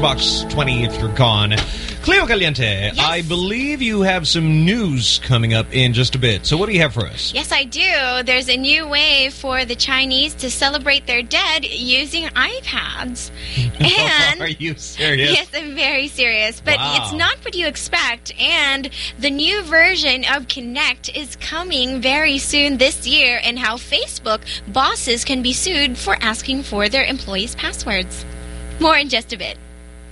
Matchbox 20 if you're gone. Cleo Caliente, I believe you have some news coming up in just a bit. So what do you have for us? Yes, I do. There's a new way for the Chinese to celebrate their dead using iPads. And Are you serious? Yes, I'm very serious. But Wow. it's not what you expect. And the new version of Kinect is coming very soon this year, and how Facebook bosses can be sued for asking for their employees' passwords. More in just a bit.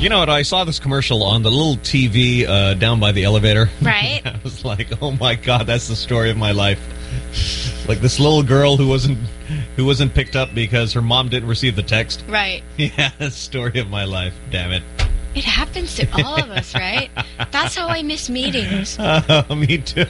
You know what? I saw this commercial on the little TV uh, down by the elevator. Right. I was like, oh my god, that's the story of my life. Like this little girl who wasn't who wasn't picked up because her mom didn't receive the text. Right. Yeah, that's the story of my life. Damn it. It happens to all of us, right? That's how I miss meetings. Oh, me too.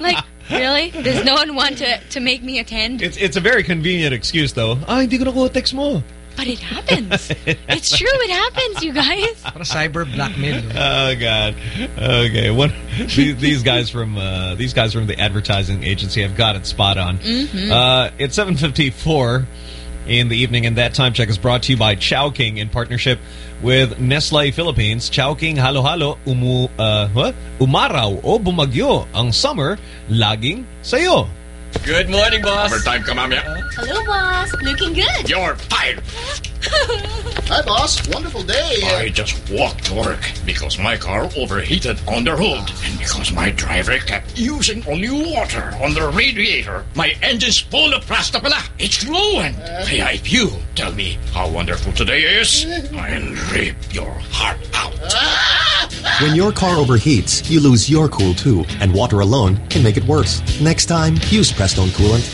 Like, really? Does no one want to, to make me attend? It's it's a very convenient excuse though. Ah, hindi ko nakuha text mo. But it happens. It's true, it happens, you guys. Para cyber blackmail. Oh God. Okay. One these, these guys from uh, these guys from the advertising agency have got it spot on. Mhm. Uh, it's seven fifty four in the evening, and that time check is brought to you by Chowking in partnership with Nestle Philippines. Chowking Halo Halo umu uh, what? umaraw o bumagyo ang summer laging sayo. Good morning, boss. Overtime ka, mamaya. Hello, boss. Looking good. You're fired. Hi, boss. Wonderful day. I just walked to work because my car overheated on the road. And because my driver kept using only water on the radiator, my engine's full of plastic pala. It's glowing. Uh. Kaya if you tell me how wonderful today is, I'll rip your heart out. Ah! When your car overheats, you lose your cool too, and water alone can make it worse. Next time, use Prestone Coolant.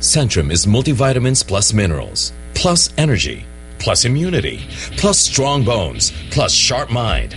Centrum is multivitamins plus minerals, plus energy, plus immunity, plus strong bones, plus sharp mind,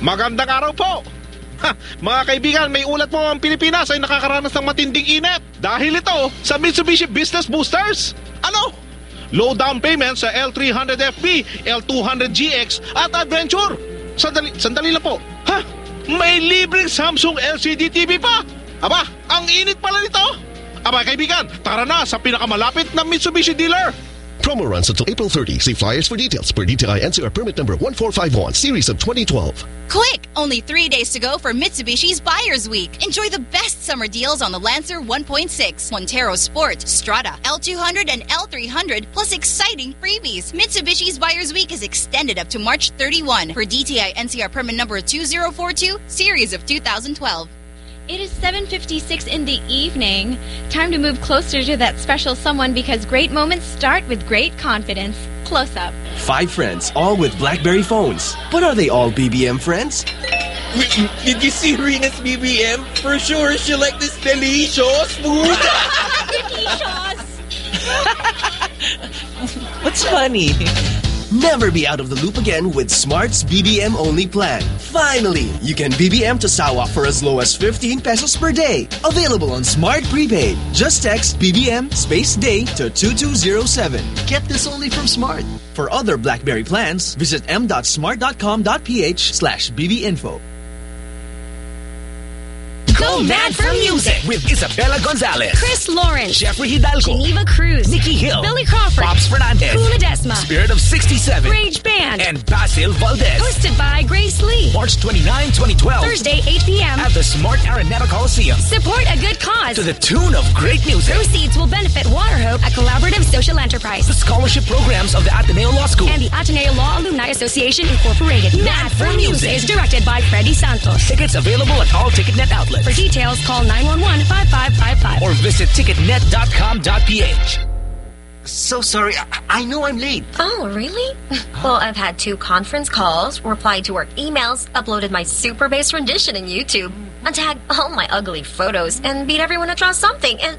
Magandang araw po! Ha, mga kaibigan, may ulat po ang Pilipinas ay nakakaranas ng matinding init dahil ito sa Mitsubishi Business Boosters. Ano? Low down payment sa L300FB, L200GX at Adventure. Sandali, sandali lang po. Ha? May libreng Samsung LCD TV pa? Aba, ang init pala nito. Aba kaibigan, tara na sa pinakamalapit na Mitsubishi dealer. Promo runs until April 30. See flyers for details per DTI NCR permit number 1451, series of 2012. Quick! Only three days to go for Mitsubishi's Buyer's Week. Enjoy the best summer deals on the Lancer 1.6, Montero Sport, Strada, L200, and L300, plus exciting freebies. Mitsubishi's Buyer's Week is extended up to March 31 for DTI NCR permit number 2042, series of 2012. It is 7.56 in the evening. Time to move closer to that special someone because great moments start with great confidence. Close up. Five friends, all with BlackBerry phones. But are they all BBM friends? Did you see Rena's BBM? For sure, she like this delicious food. delicious. What's funny? Never be out of the loop again with Smart's BBM only plan. Finally, you can BBM to Sawa for as low as 15 pesos per day. Available on Smart Prepaid. Just text BBM space day to 2207. Get this only from Smart. For other BlackBerry plans, visit m.smart.com.ph slash bbinfo. Go mad for music with Isabella Gonzalez, Kris Lawrence, Jeffrey Hidalgo, Geneva Cruz, Nikki Gil, Billy Crawford, Pops Fernandez, Kuh Ledesma, Spirit of 67, Rage Band, and Basil Valdez. hosted by Grace Lee. March 29, 2012. Thursday, 8 p.m. At the Smart Araneta Coliseum. Support a good cause. To the tune of great music. Proceeds will benefit Waterhope, a collaborative social enterprise. The scholarship programs of the Ateneo Law School. And the Ateneo Law Alumni Association Incorporated. Mad for Music is directed by Freddie Santos. Tickets available at all TicketNet outlets. For details, call 911-5555. Or visit ticketnet.com.ph. So sorry. I, I know I'm late. Oh, really? Well, I've had two conference calls, replied to work emails, uploaded my super bass rendition in YouTube, untagged all my ugly photos, and beat everyone to draw something. And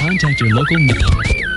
汤家仲有供应。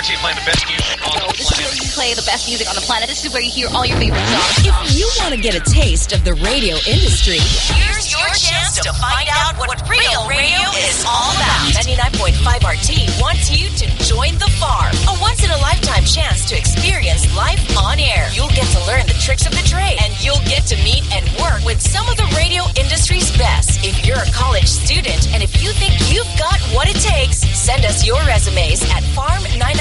RT playing the best music on the This is where you play the best music on the planet. This is where you hear all your favorite songs. If you want to get a taste of the radio industry, here's your chance to find out what real radio is all about. 99.5 RT wants you to join the farm. A once in a lifetime chance to experience life on air. You'll get to learn the tricks of the trade and you'll get to meet and work with some of the radio industry's best. If you're a college student and if you think you've got what it takes, send us your resumes at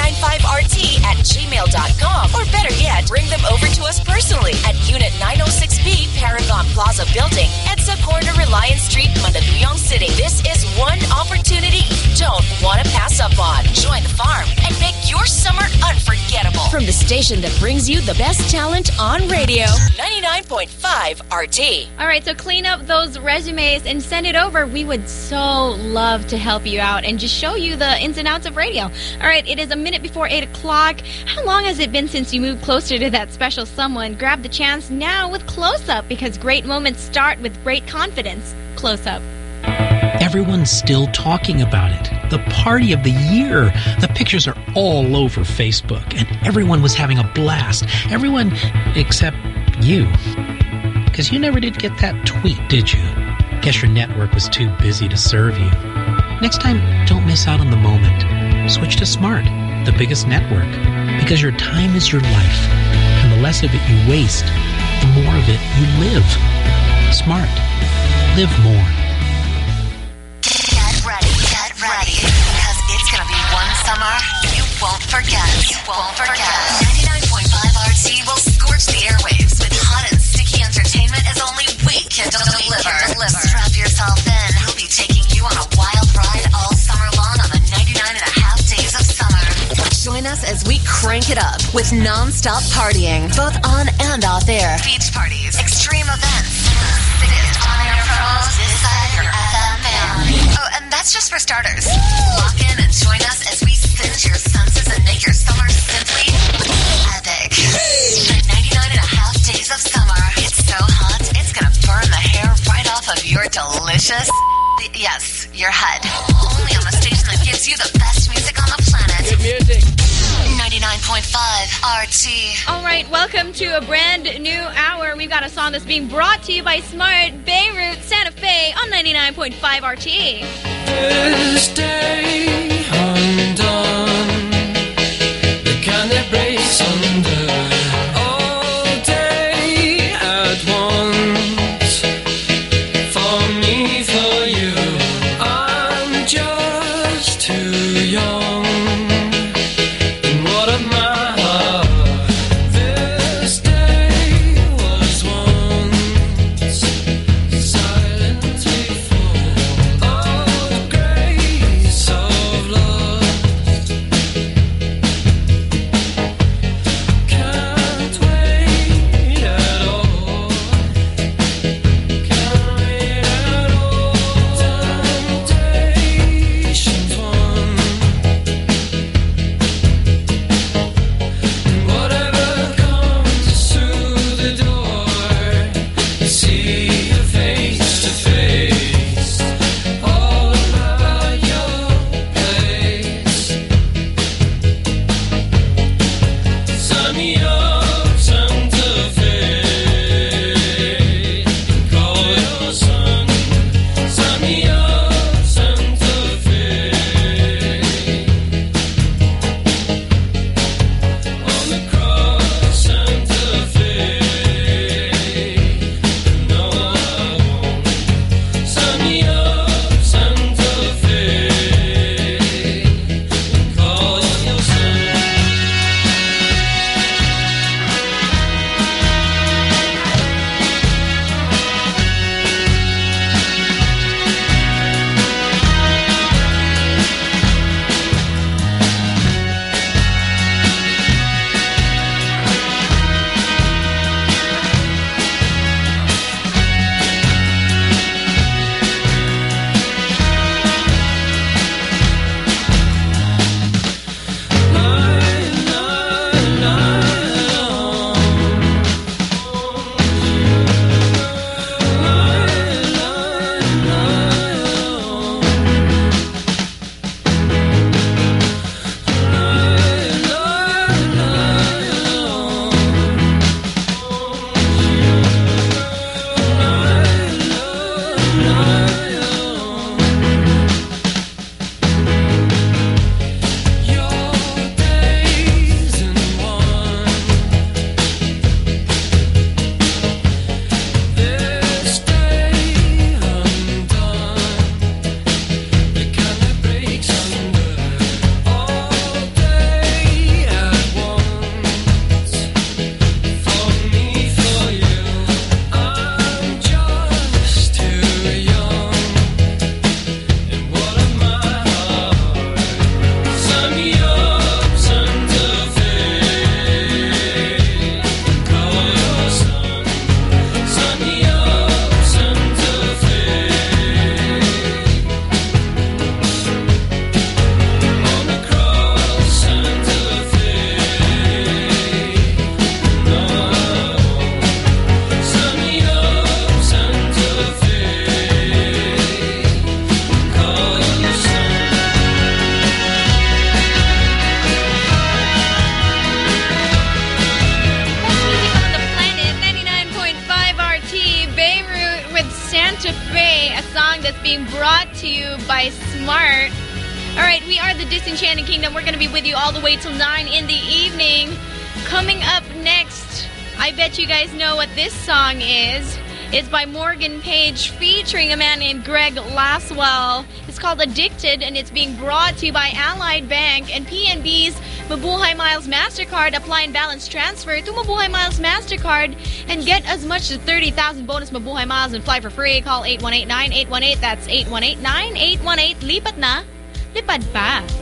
farm995rt at gmail.com or better yet, bring them over to us personally at Unit 906B Paragon Plaza Building, EDSA Corner Reliance Street, Mandaluyong City. This is one opportunity you don't want to pass up on. Join the farm and make your summer unforgettable. From the station that brings you the best talent on radio, 99.5 RT. All right, so clean up those resumes and send it over. We would so love to help you out and just show you the ins and outs of radio. All right, it is a minute before 8 o'clock. How long has it been since you moved closer to that special someone? Grab the chance now with Close Up because great moments start with great confidence. Close Up. Everyone's still talking about it. The party of the year. The pictures are all over Facebook, and everyone was having a blast. Everyone except you. Because you never did get that tweet, did you? Guess your network was too busy to serve you. Next time, don't miss out on the moment. Switch to Smart, the biggest network. Because your time is your life, and the less of it you waste, the more of it you live. Smart. Live more. Get ready, get ready, because it's gonna be one summer you won't forget. You won't forget. 99.5 RT will scorch the airwaves with hot and sticky entertainment as only we can deliver. Strap yourself in. We'll be taking you on a Join us as we crank it up with non-stop partying, both on and off air. Beach parties, extreme events, sickest on-air pros this your FM band. Oh, and that's just for starters. Lock in and join us as we singe your senses and make your summer simply epic. The 99 and a half days of summer. It's so hot, it's gonna burn the hair right off of your delicious. Yes, your head. Only on the station that gives you the best music on the planet. Good music. 99.5 RT. All right, welcome to a brand new hour. We've got a song that's being brought to you by Smart Beirut Santa Fe on 99.5 RT. This day undone, the kind that breaks called Addicted and it's being brought to you by Allied Bank and PNB's Mabuhay Miles MasterCard. Apply and balance transfer to Mabuhay Miles MasterCard and get as much as 30,000 bonus Mabuhay Miles and fly for free. Call 818-9818. That's 818-9818. Lipat na. Lipad pa.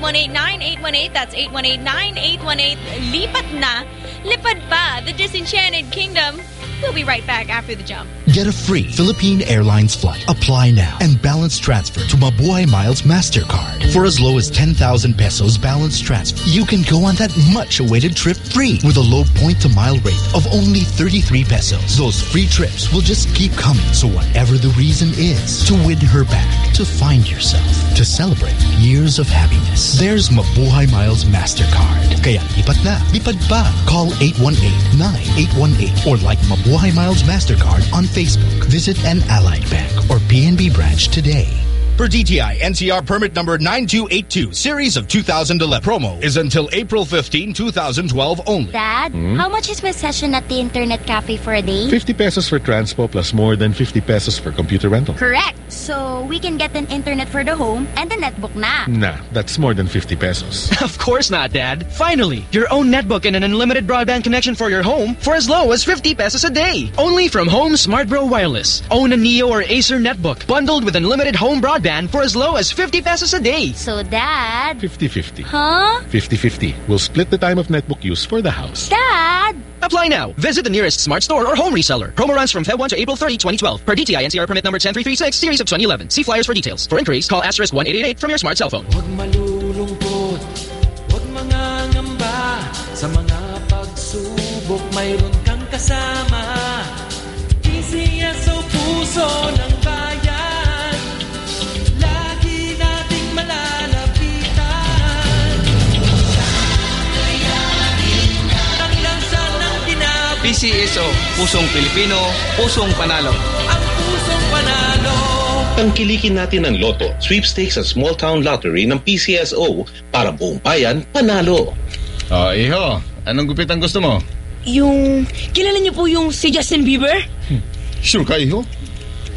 818-9818. That's 818-9818. Lipat na. Lipad pa. The Disenchanted Kingdom. We'll be right back after the jump. Get a free Philippine Airlines flight. Apply now and balance transfer to Mabuhay Miles MasterCard. For as low as 10,000 pesos balance transfer, you can go on that much awaited trip free with a low point to mile rate of only 33 pesos. Those free trips will just keep coming. So whatever the reason is, to win her back, to find yourself, to celebrate years of happiness, there's Mabuhay Miles MasterCard. Kaya lipat na, lipad pa. Call 818-9818 or like Mabuhay Miles MasterCard on Facebook. Visit an Allied Bank or PNB branch today. For DTI NCR permit number 9282, series of 2011. Promo is until April 15, 2012 only. Dad, Hmm? how much is my session at the internet cafe for a day? 50 pesos for transpo plus more than 50 pesos for computer rental. Correct. So we can get an internet for the home and the netbook na. Nah, that's more than 50 pesos. Of course not, Dad. Finally, your own netbook and an unlimited broadband connection for your home for as low as 50 pesos a day. Only from Home Smart Bro Wireless. Own a Neo or Acer netbook bundled with unlimited home broadband for as low as 50 pesos a day. So, Dad. 50-50. Huh? 50-50. We'll split the time of netbook use for the house. Dad! Apply now. Visit the nearest smart store or home reseller. Promo runs from Feb 1 to April 30, 2012. Per DTI NCR permit number 10336, series of 2011. See flyers for details. For inquiries, call asterisk 1888 from your smart cell phone. Pusong Pilipino, Pusong Panalo. Ang pusong panalo Tangkilikin natin ang loto, sweepstakes at small town lottery ng PCSO para buong bayan panalo. Oh, iho. Anong gupit ang gusto mo? Yung, kilala niyo po yung si Justin Bieber? Sure ka, iho?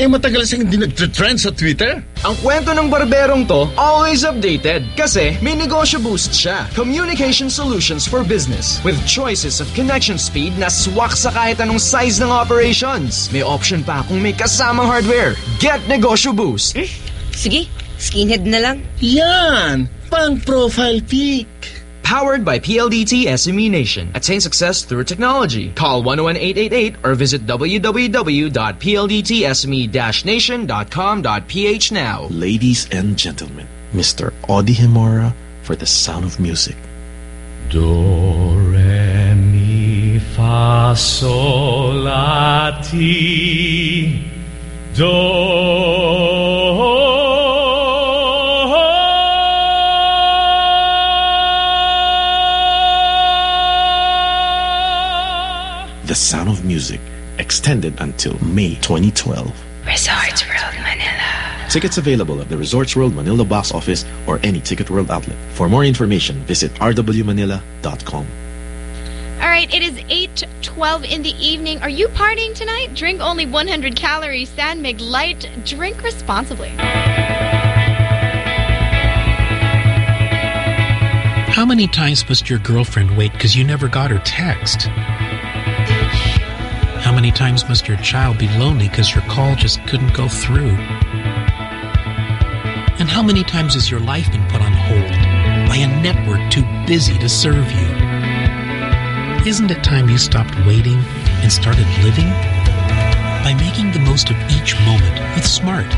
Eh, matagal siyang hindi nag-trend sa Twitter. Ang kwento ng barberong to, always updated. Kasi may negosyo boost siya. Communication solutions for business. With choices of connection speed na swak sa kahit anong size ng operations. May option pa kung may kasamang hardware. Get negosyo boost. Sige, skinhead na lang. Yan! Pang profile pic. Powered by PLDT SME Nation. Attain success through technology. Call 101-888 or visit www.pldtsme-nation.com.ph now. Ladies and gentlemen, Mr. Audie Gemora for the sound of music. Do, re, mi, fa, sol, la, ti, do. The sound of music extended until May 2012. Resorts World Manila. Tickets available at the Resorts World Manila box office or any Ticket World outlet. For more information, visit rwmanila.com. All right, it is 8:12 in the evening. Are you partying tonight? Drink only 100 calories San Mig Light. Drink responsibly. How many times must your girlfriend wait because you never got her text? How many times must your child be lonely because your call just couldn't go through? And how many times has your life been put on hold by a network too busy to serve you? Isn't it time you stopped waiting and started living? By making the most of each moment with Smart,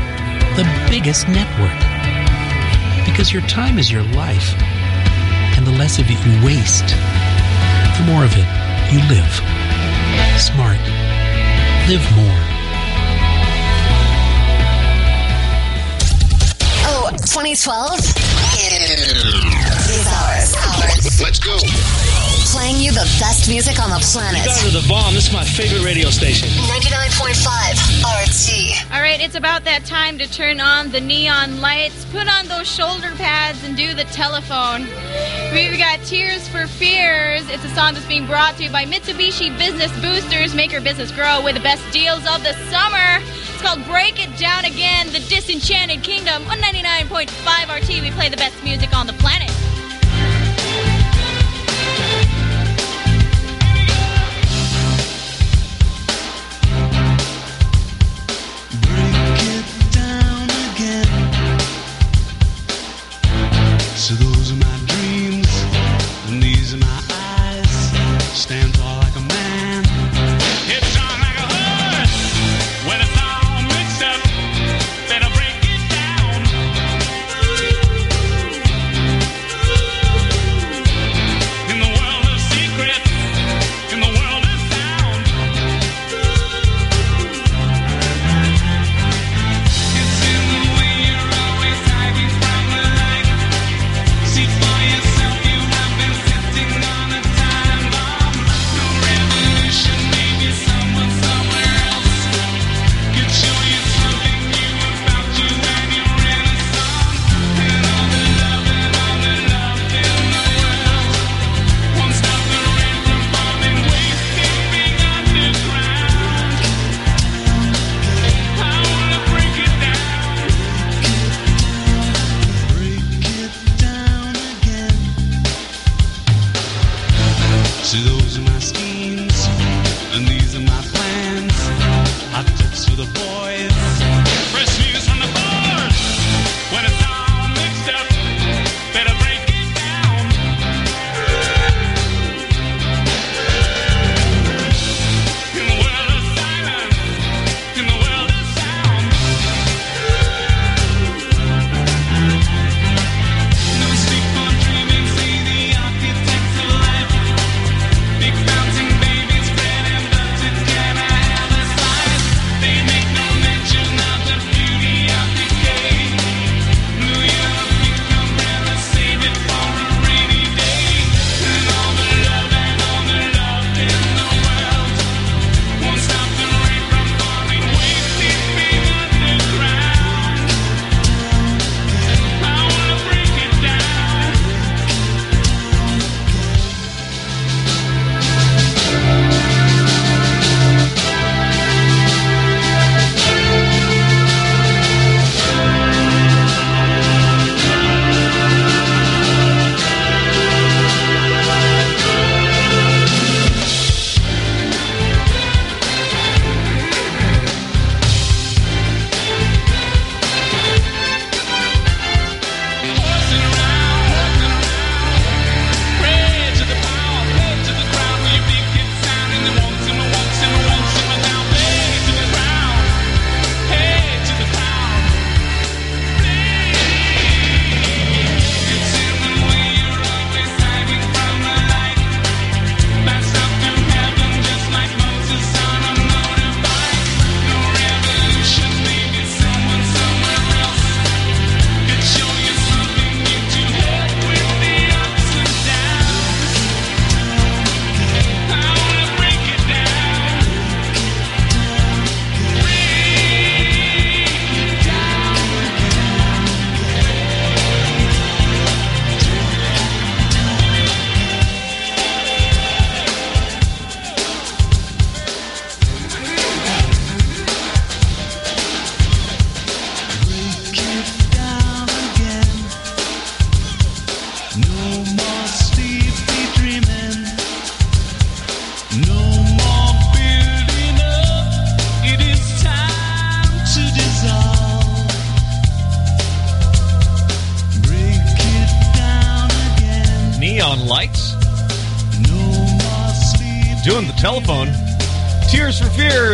the biggest network. Because your time is your life, and the less of it you waste, the more of it you live. Smart. Live more. Oh, 2012 is ours. ours. Let's go. Playing you the best music on the planet. You guys are the bomb. This is my favorite radio station. 99.5 RT. All right, it's about that time to turn on the neon lights, put on those shoulder pads, and do the telephone. We've got Tears for Fears. It's a song that's being brought to you by Mitsubishi Business Boosters. Make your business grow with the best deals of the summer. It's called Break It Down Again, The Disenchanted Kingdom. On 99.5 RT, we play the best music on the planet.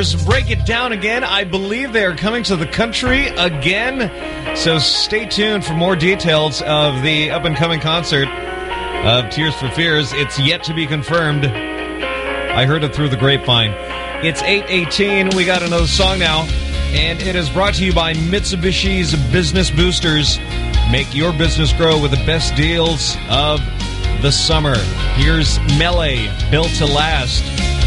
Bears break it down again. I believe they are coming to the country again. So stay tuned for more details of the up and coming concert of Tears for Fears. It's yet to be confirmed. I heard it through the grapevine. It's 818. We got another song now. And it is brought to you by Mitsubishi's Business Boosters. Make your business grow with the best deals of the summer. Here's Melee, Built to Last.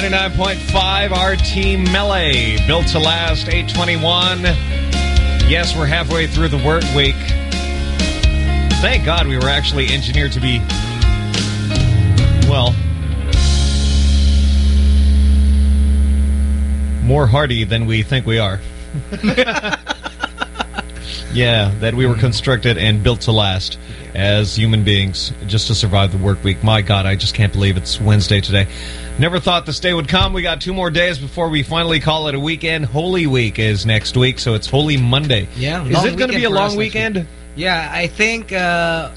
99.5 RT Melee. Built to last, 821. Yes, we're halfway through the work week. Thank God we were actually engineered to be, well, more hardy than we think we are. yeah, that we were mm-hmm. constructed and built to last as human beings just to survive the work week. My God, I just can't believe it's Wednesday today. Never thought this day would come. We got two more days before we finally call it a weekend. Holy Week is next week, so it's Holy Monday. Yeah. Is it going to be a long weekend? week. Yeah, I think uh,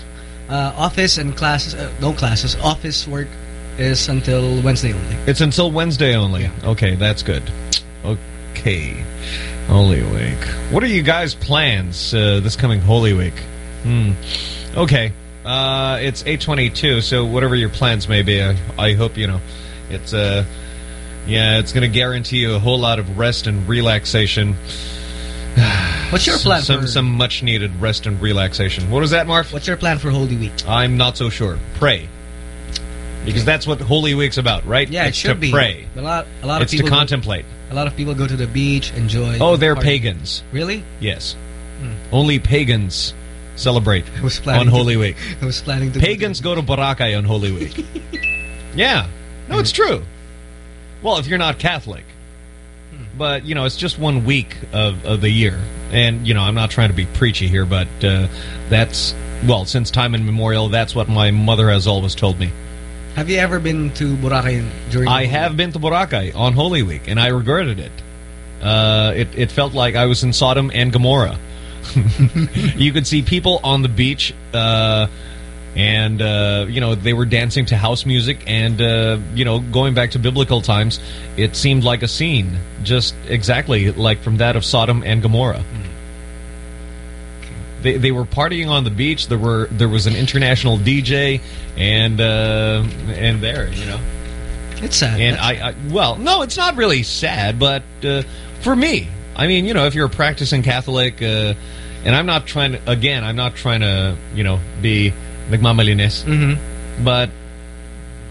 uh, office and classes, uh, no classes, office work is until Wednesday only. It's until Wednesday only. Okay, that's good. Okay. Holy Week. What are you guys' plans uh, this coming Holy Week? Hmm. Okay. Uh, it's 822, so whatever your plans may be, I, I hope, you know, it's, uh, yeah, it's going to guarantee you a whole lot of rest and relaxation. What's your plan Some, for- some much-needed rest and relaxation. What was that, Marv? What's your plan for Holy Week? I'm not so sure. Pray. Because that's what Holy Week's about, right? Yeah, it should to be. pray. A lot, a lot it's of people to go- contemplate. a lot of people go to the beach, enjoy. Oh, they're party. pagans. Really? Yes. Hmm. Only pagans celebrate on planning to- Holy Week. I was planning to. Pagans go to Boracay on Holy Week. yeah. No, it's true. Well, if you're not Catholic. But, you know, it's just one week of, of the year. And, you know, I'm not trying to be preachy here, but uh, that's, well, since time immemorial, that's what my mother has always told me. Have you ever been to Boracay during? I have been to Boracay on Holy Week, and I regretted it. Uh, it, it felt like I was in Sodom and Gomorrah. you could see people on the beach, uh, and, uh, you know, they were dancing to house music, and, uh, you know, going back to biblical times, it seemed like a scene, just exactly like from that of Sodom and Gomorrah. They, they were partying on the beach. There were there was an international DJ, and uh, and there, you know. It's sad. And I, I, well, no, it's not really sad, but uh, for me, I mean, you know, if you're a practicing Catholic, uh, and I'm not trying to, again, I'm not trying to, you know, be nagmamalinis, Mhm. but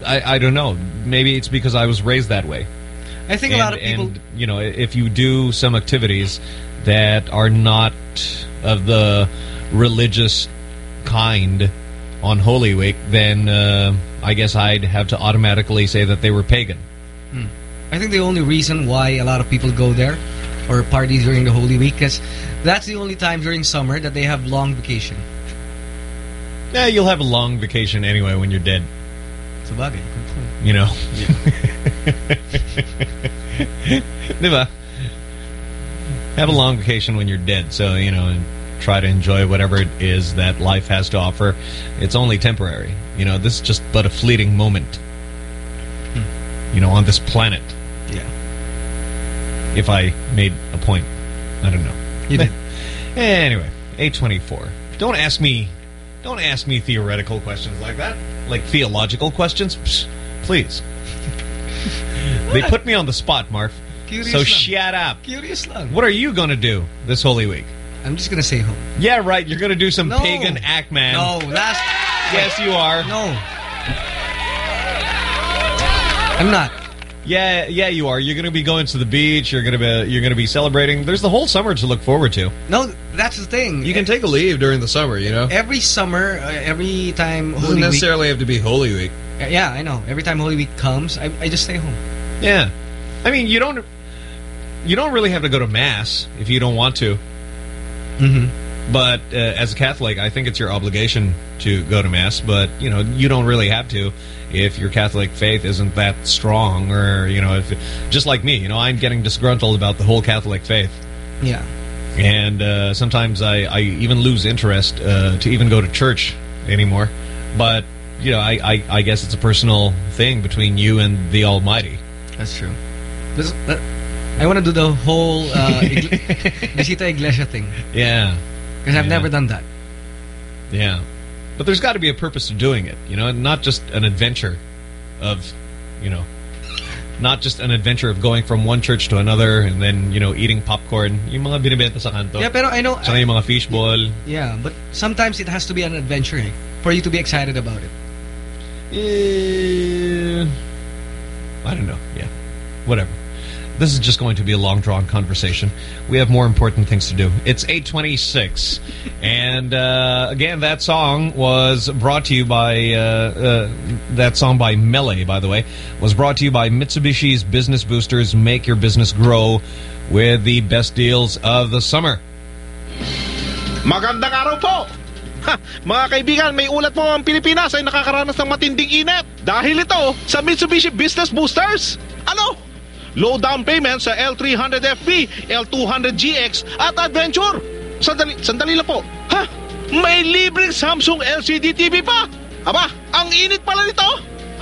I, I don't know. Maybe it's because I was raised that way. I think a lot of people- And, you know, if you do some activities that are not of the religious kind on Holy Week, then uh, I guess I'd have to automatically say that they were pagan. Hmm. I think the only reason why a lot of people go there or party during the Holy Week is that's the only time during summer that they have long vacation. Yeah, you'll have a long vacation anyway when you're dead. Sabagay. You know. Diba? Have a long vacation when you're dead, so, you know, and try to enjoy whatever it is that life has to offer. It's only temporary. You know, this is just but a fleeting moment. Hmm. You know, on this planet. Yeah. If I made a point. I don't know. You did. Anyway, 824. Don't ask me don't ask me theoretical questions like that. Like theological questions. Psst, please. they put me on the spot, Marv. Curious so lang. shut up. Curious lang. What are you going to do this Holy Week? I'm just going to stay home. Yeah, right. You're going to do some No. pagan act, man. No, that's... Yes, you are. No. I'm not. Yeah, yeah, you are. You're going to be going to the beach. You're going to be you're going to be celebrating. There's the whole summer to look forward to. No, that's the thing. You can take a leave during the summer, you know? Every summer, uh, every time Doesn't Holy necessarily have to be Holy Week. Week... Uh, yeah, I know. Every time Holy Week comes, I, I just stay home. Yeah. I mean, you don't you don't really have to go to mass if you don't want to. Mm-hmm. But uh, as a Catholic, I think it's your obligation to go to mass. But you know, you don't really have to if your Catholic faith isn't that strong, or you know, if just like me, you know, I'm getting disgruntled about the whole Catholic faith. Yeah. and uh, sometimes I, I even lose interest uh, to even go to church anymore. But you know, I, I, I guess it's a personal thing between you and the Almighty. That's true. This, that, I want to do the whole uh, Visita Iglesia thing. Yeah, Because I've Yeah. never done that. yeah. But there's got to be a purpose to doing it, you know, and not just an adventure of, you know, not just an adventure of going from one church to another and then, you know, eating popcorn. Yung mga binibenta sa kanto. Yeah, pero I know... Tsaka yung mga fishball. Yeah, but sometimes it has to be an adventure eh, for you to be excited about it. Eh, I don't know. Yeah, whatever. This is just going to be a long drawn conversation. We have more important things to do. It's 826. and uh, again, that song was brought to you by, uh, uh, that song by Melee, by the way, was brought to you by Mitsubishi's Business Boosters. Make your business grow with the best deals of the summer. Magandang araw po! Ha, mga kaibigan, may ulat po ang Pilipinas ay nakakaranas ng matinding init. Dahil ito sa Mitsubishi Business Boosters. Ano? Low down payment sa L300FB, L200GX at Adventure. Sandali, sandali lang po. Ha? May libreng Samsung LCD TV pa? Aba, ang init pala nito.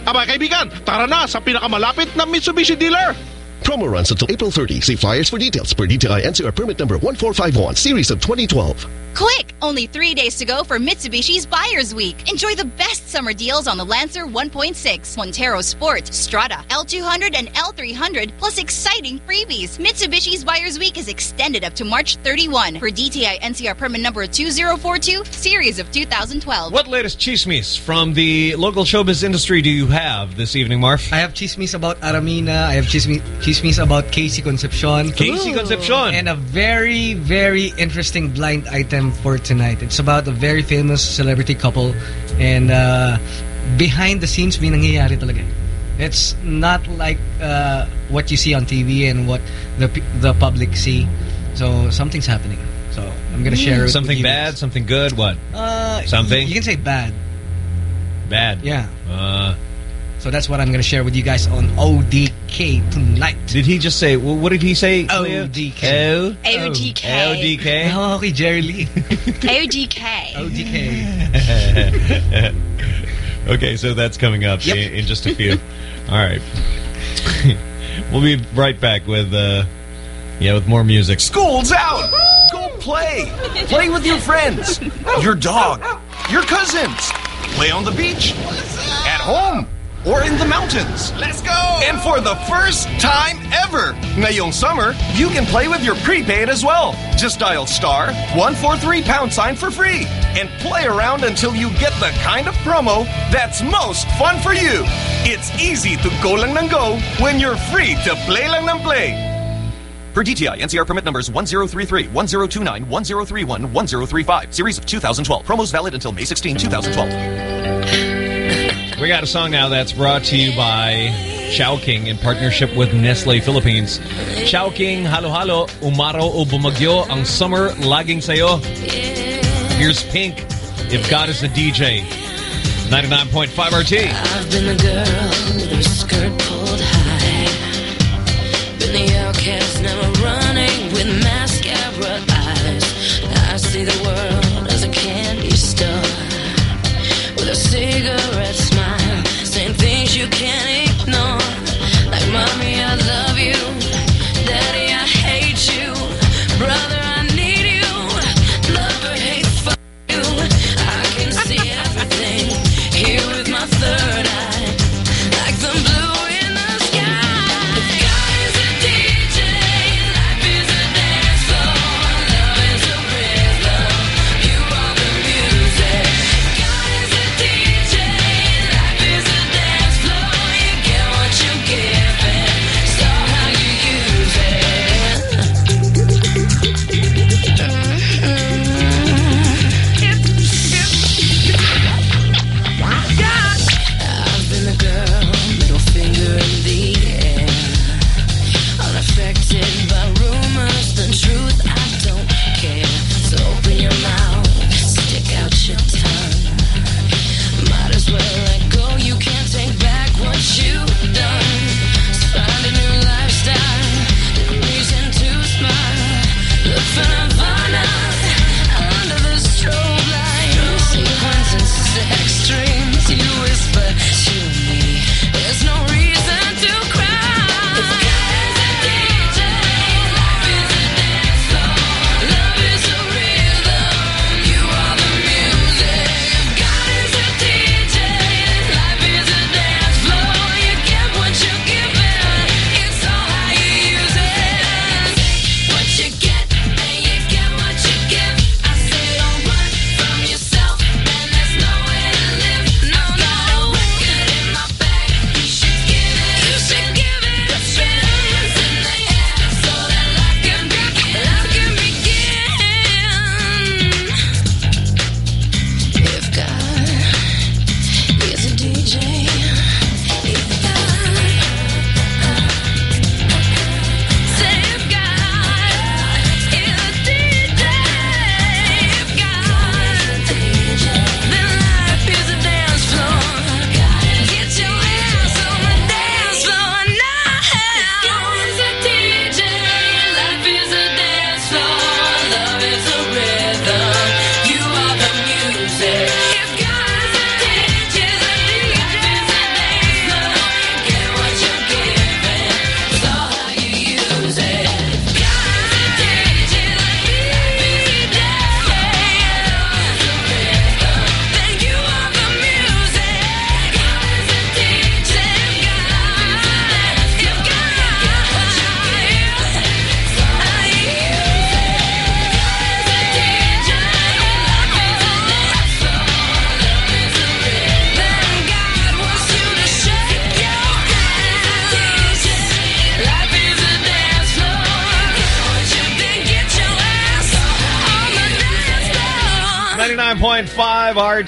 Aba kaibigan, tara na sa pinakamalapit na Mitsubishi dealer. Promo runs until April 30. See flyers for details per DTI NCR permit number 1451, series of 2012. Quick! Only three days to go for Mitsubishi's Buyer's Week. Enjoy the best summer deals on the Lancer 1.6, Montero Sport, Strada, L200, and L300, plus exciting freebies. Mitsubishi's Buyer's Week is extended up to March 31 for DTI NCR permit number 2042, series of 2012. What latest chismes from the local showbiz industry do you have this evening, Marv? I have chismes about Aramina. I have chismes, chismes about KC Concepcion. KC Concepcion. And a very, very interesting blind item for tonight. It's about a very famous celebrity couple. And uh, behind the scenes, may nangyayari talaga. It's not like uh, what you see on TV and what the the public see. So something's happening. So I'm gonna share it Something you bad, something good, what? Uh, something? You can say bad. Bad. Yeah. Uh, So that's what I'm going to share with you guys on ODK tonight. Did he just say, well, what did he say? ODK. O? ODK. ODK? Oh, okay, Jerry Lee. ODK. ODK. okay, so that's coming up Yep. in, in just a few. All right. we'll be right back with, uh, yeah, with more music. School's out! Go play! Play with your friends, your dog, your cousins. Play on the beach, at home, or in the mountains. Let's go! And for the first time ever, ngayong summer, you can play with your prepaid as well. Just dial star 143 pound sign for free and play around until you get the kind of promo that's most fun for you. It's easy to go lang nang go when you're free to play lang nang play. Per DTI, NCR permit numbers 1033, 1029, 1031, 1035. Series of 2012. Promos valid until May 16, 2012. We got a song now that's brought to you by Chowking in partnership with Nestle Philippines. Chowking, halo halo, umaro o bumagyo, ang summer laging sayo. Here's Pink, If God is a DJ. 99.5 RT. I've been the girl with skirt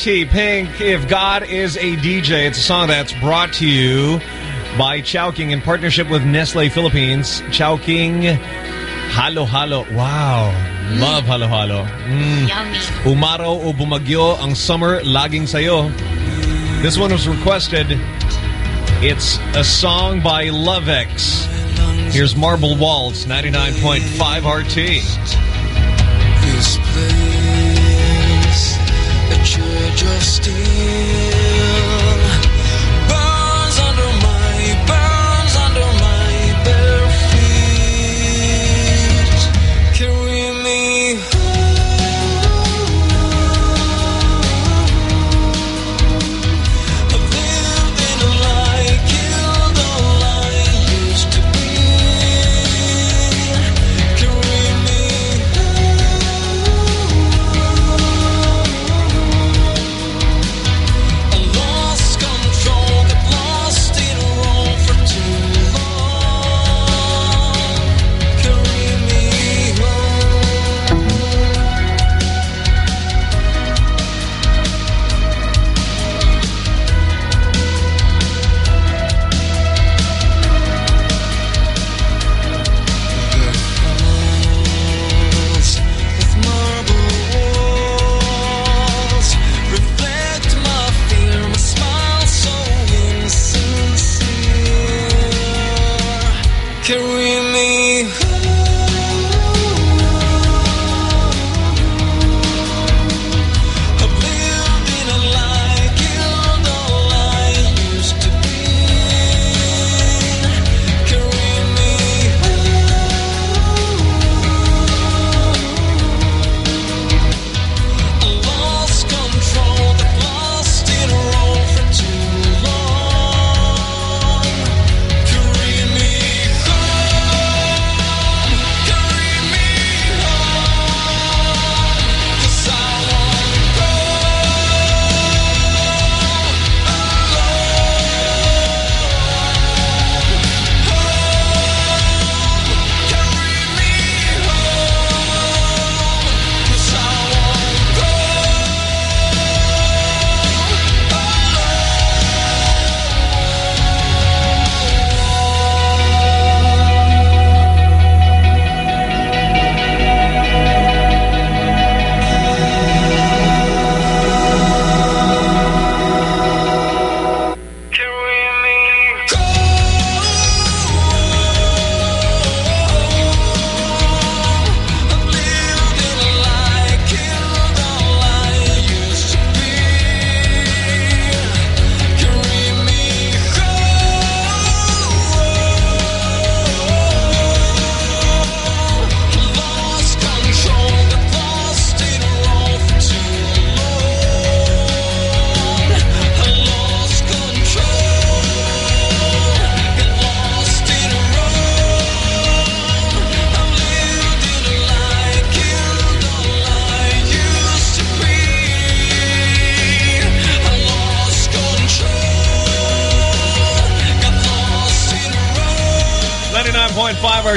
99.5 Pink. If God is a DJ, it's a song that's brought to you by Chowking in partnership with Nestle Philippines. Chowking Halo Halo. Wow. Love Halo Halo. Mm. Yummy. Umaraw o bumagyo, ang summer laging sayo. This one was requested. It's a song by Lovex. Here's Marble Walls, 99.5 RT.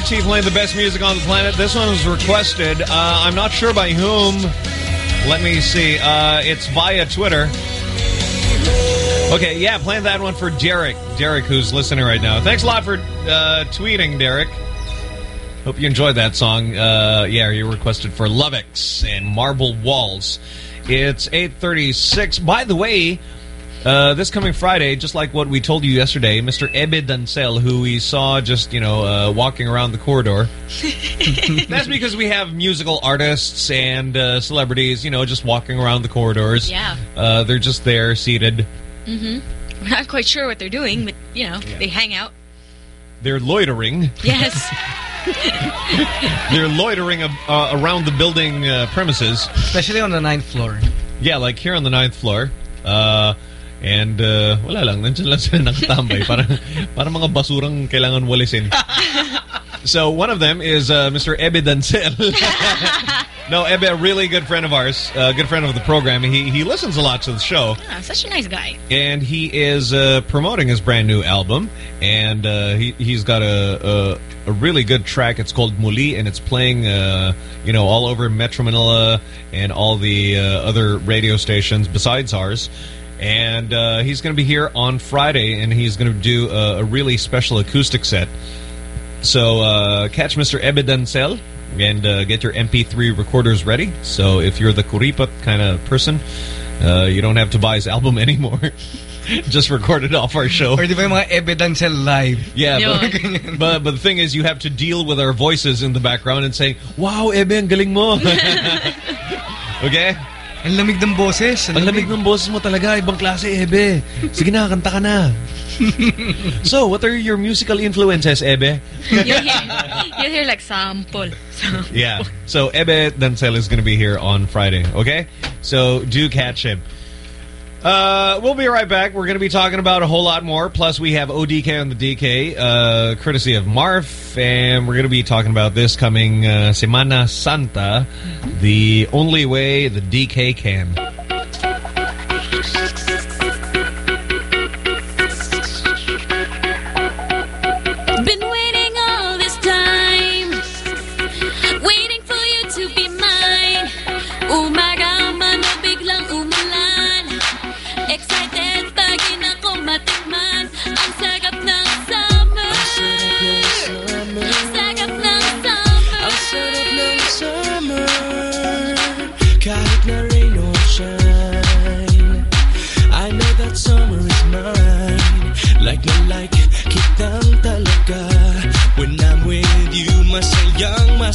99.5 RT playing the best music on the planet. This one was requested. Uh, I'm not sure by whom. Let me see. Uh, it's via Twitter. Okay, yeah, playing that one for Derek. Derek, who's listening right now. Thanks a lot for uh, tweeting, Derek. Hope you enjoyed that song. Uh, yeah, you requested for Lovex and Marble Walls. It's 8.36. By the way, uh, this coming Friday, just like what we told you yesterday, Mr. Ebe Dancel, who we saw just, you know, uh, walking around the corridor. That's because we have musical artists and uh, celebrities, you know, just walking around the corridors. Yeah. Uh, they're just there, seated. Mm-hmm. We're not quite sure what they're doing, but, you know, they hang out. They're loitering. Yes. They're loitering uh, around the building uh, premises. Especially on the ninth floor. Yeah, like here on the ninth floor. Uh, and uh, wala lang, nandiyan lang sila nakatambay. parang, parang mga basurang kailangan walisin. so one of them is uh, Mr. Ebe Dancel. No, Ebe, a really good friend of ours, a good friend of the program. He he listens a lot to the show. Ah, such a nice guy. and he is uh, promoting his brand new album, and uh, he he's got a, a a really good track. It's called Muli, and it's playing uh, you know all over Metro Manila and all the uh, other radio stations besides ours. And uh, he's going to be here on Friday, and he's going to do a, a really special acoustic set. So uh, catch Mr. Ebe Dancel and uh, get your MP3 recorders ready. So if you're the Kuripat kind of person, uh, you don't have to buy his album anymore. Just record it off our show. Or di ba yung mga Ebe Dancel live? Yeah, but, but but the thing is, you have to deal with our voices in the background and say, "Wow, Ebe, ang galing mo." okay? Ang lamig ng boses. Ang lamig ng boses mo talaga, ibang klase, Ebe. Sige na, kanta ka na. so, what are your musical influences, Ebe? You'll hear, you'll hear like sample. sample. Yeah. So Ebe Dancel is going to be here on Friday. Okay. So do catch him. Uh, we'll be right back. We're going to be talking about a whole lot more. Plus, we have ODK on the DK, uh, courtesy of Marv, and we're going to be talking about this coming uh, Semana Santa, the only way the DK can.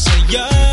Masayang masaya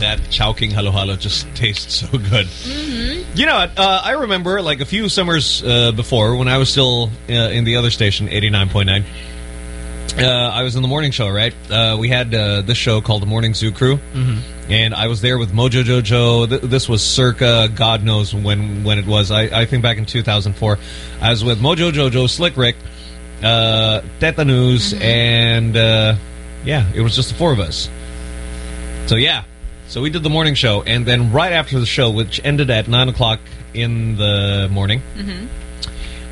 That Chowking Halo Halo just tastes so good. You know what? Uh, I remember like a few summers uh, before when I was still uh, in the other station, 89.9. Uh, I was in the morning show, right? Uh, we had uh, this show called The Morning Zoo Crew. Mhm. And I was there with Mojo Jojo. Th this was circa, God knows when when it was. I, I think back in 2004. I was with Mojo Jojo, Slick Rick, uh, Teta News, and uh, yeah, it was just the four of us. So yeah, so we did the morning show, and then right after the show, which ended at nine o'clock in the morning,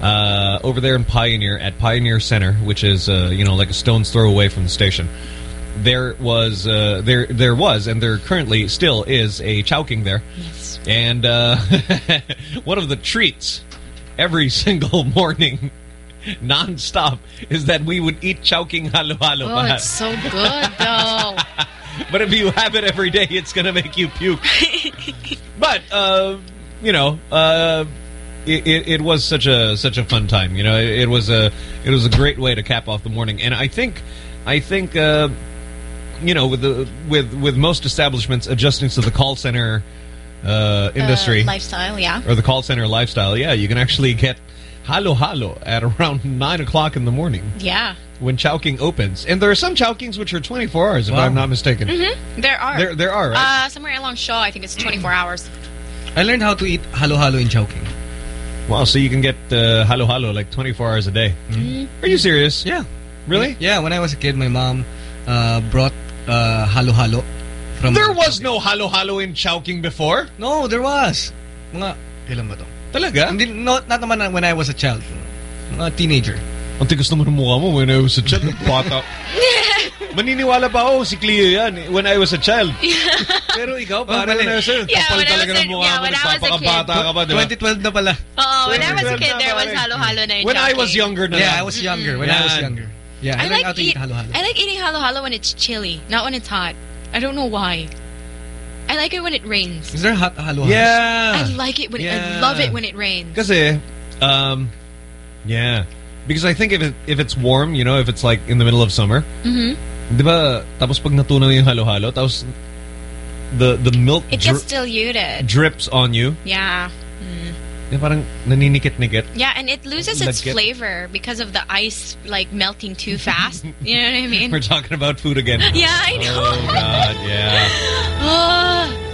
uh, over there in Pioneer at Pioneer Center, which is uh, you know like a stone's throw away from the station. There was uh, there there was and there currently still is a chowking there, Yes. and uh, one of the treats every single morning, non-stop, is that we would eat chowking halo halo. Oh, it's so good though. But if you have it every day, it's going to make you puke. but uh, you know, uh, it, it, it was such a such a fun time. You know, it, it was a it was a great way to cap off the morning. And I think I think uh, you know with the with with most establishments adjusting to the call center uh, industry lifestyle, yeah. or the call center lifestyle, yeah, you can actually get halo halo at around nine o'clock in the morning Yeah. when Chowking opens. And there are some Chowkings which are 24 hours, if Wow. I'm not mistaken. Mm-hmm. There are. There- there are, right? Uh, somewhere along Shaw, I think it's 24 hours. I learned how to eat halo-halo in Chowking. Wow, so you can get uh, halo halo like 24 hours a day. Are you serious? Yeah. Really? Yeah, when I was a kid, my mom uh, brought uh, halo-halo from... There was no halo halo in Chowking before? No, there was. Mga, kailan ba to? Talaga? Hindi, not, not naman when I was a child. Mga teenager. Ang tigas naman ng mukha mo when I was a child. Bata. Maniniwala pa ako si Cleo yan when I was a child. Pero ikaw, oh, parang when I was a Yeah, kapal when I talaga was ng mukha yeah, mo. when I was a Nagpapakabata ka pa, di ba? 2012 na pala. Oh, oh, when I was a kid, there was halo-halo na in When I was younger na Yeah. I was younger. When I mm-hmm. was younger. Yeah, I, I like, like how to eat- eat halo-halo. I like eating halo halo when it's chilly, not when it's hot. I don't know why. I like it when it rains. Is there hot halo? Yeah. I like it when I love it when it rains. Kasi, um, yeah. Because I think if it, if it's warm, you know, if it's like in the middle of summer, mm -hmm. di ba, tapos pag natunaw yung halo-halo, tapos the, the milk It gets diluted. drips on you. Yeah. Mm. Yung parang naninikit-nikit. Yeah, and it loses its Lagkit. flavor because of the ice like melting too fast. you know what I mean? We're talking about food again. Yeah, I know. Oh, God, yeah.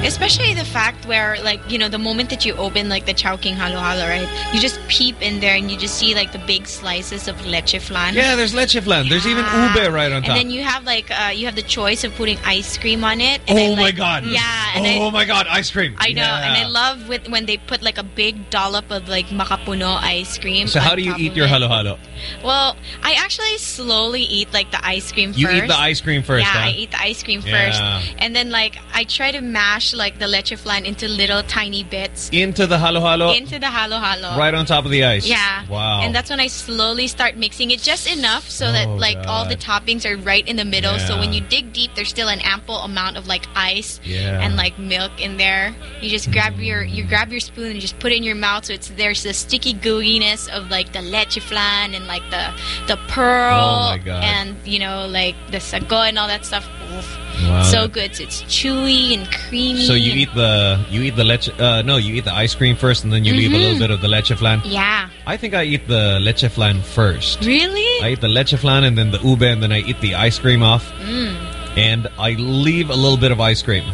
Ah. Especially the fact where, like, you know, the moment that you open, like, the Chowking Halo Halo, right? You just peep in there and you just see, like, the big slices of leche flan. Yeah, there's leche flan. There's even ube right on top. And then you have, like, uh, you have the choice of putting ice cream on it. And oh, I my God. Yeah. Oh, I, my God. Ice cream. I know, and I love with when they put like a big dollop of like makapuno ice cream. So how do you eat your it. halo-halo? Well, I actually slowly eat like the ice cream You first. eat the ice cream first, Yeah, huh? I eat the ice cream Yeah. first, and then like I try to mash like the leche flan into little tiny bits Into the halo-halo? into the halo halo. Right on top of the ice. Yeah. Wow. And that's when I slowly start mixing it just enough so that Oh, like all the toppings are right in the middle. So when you dig deep, there's still an ample amount of like ice Yeah. and like milk in there. You just grab your you grab your spoon and just put it in your mouth. So it's there's the sticky gooiness of like the leche flan and like the the pearl Oh, my God. and you know like the sago and all that stuff. Oof. Wow. So good. It's chewy and creamy. So you eat the you eat the leche uh, no you eat the ice cream first and then you leave a little Mhm. bit of the leche flan. Yeah. I think I eat the leche flan first. Really? I eat the leche flan and then the ube and then I eat the ice cream off Mm. and I leave a little bit of ice cream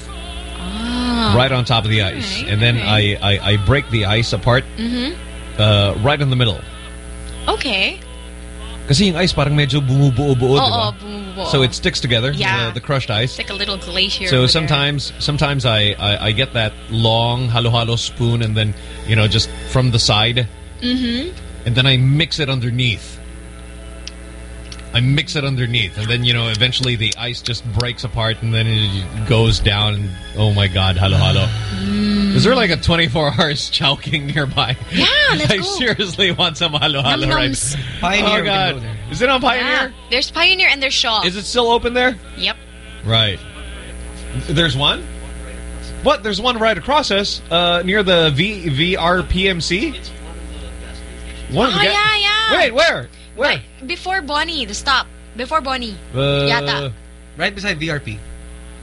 Ah. right on top of the ice and then I, I I break the ice apart mm -hmm. uh, right in the middle. Okay. Kasi yung ice parang medyo bumubuo-buo, Oo, di ba? bumubuo. So it sticks together, Yeah. the, the crushed ice. It's like a little glacier. So sometimes, sometimes I, I I get that long halo-halo spoon and then you know just from the side, Mm-hmm. and then I mix it underneath. I mix it underneath, and then you know eventually the ice just breaks apart, and then it goes down. And oh my God, halo-halo! Is there like a 24 hours chowking nearby? Yeah, let's I go. seriously want some halo-halo right. Num-nums. Pioneer, Oh God, go there. is it on Pioneer? Yeah. There's Pioneer and there's Shaw. Is it still open there? Yep. Right. There's one? What? There's one right across us, uh, near the V VRPMC. One of Oh, the ga- yeah, yeah. Wait, where? Where? Before Boni, the stop. Before Boni. Uh, Yata. Right beside VRP.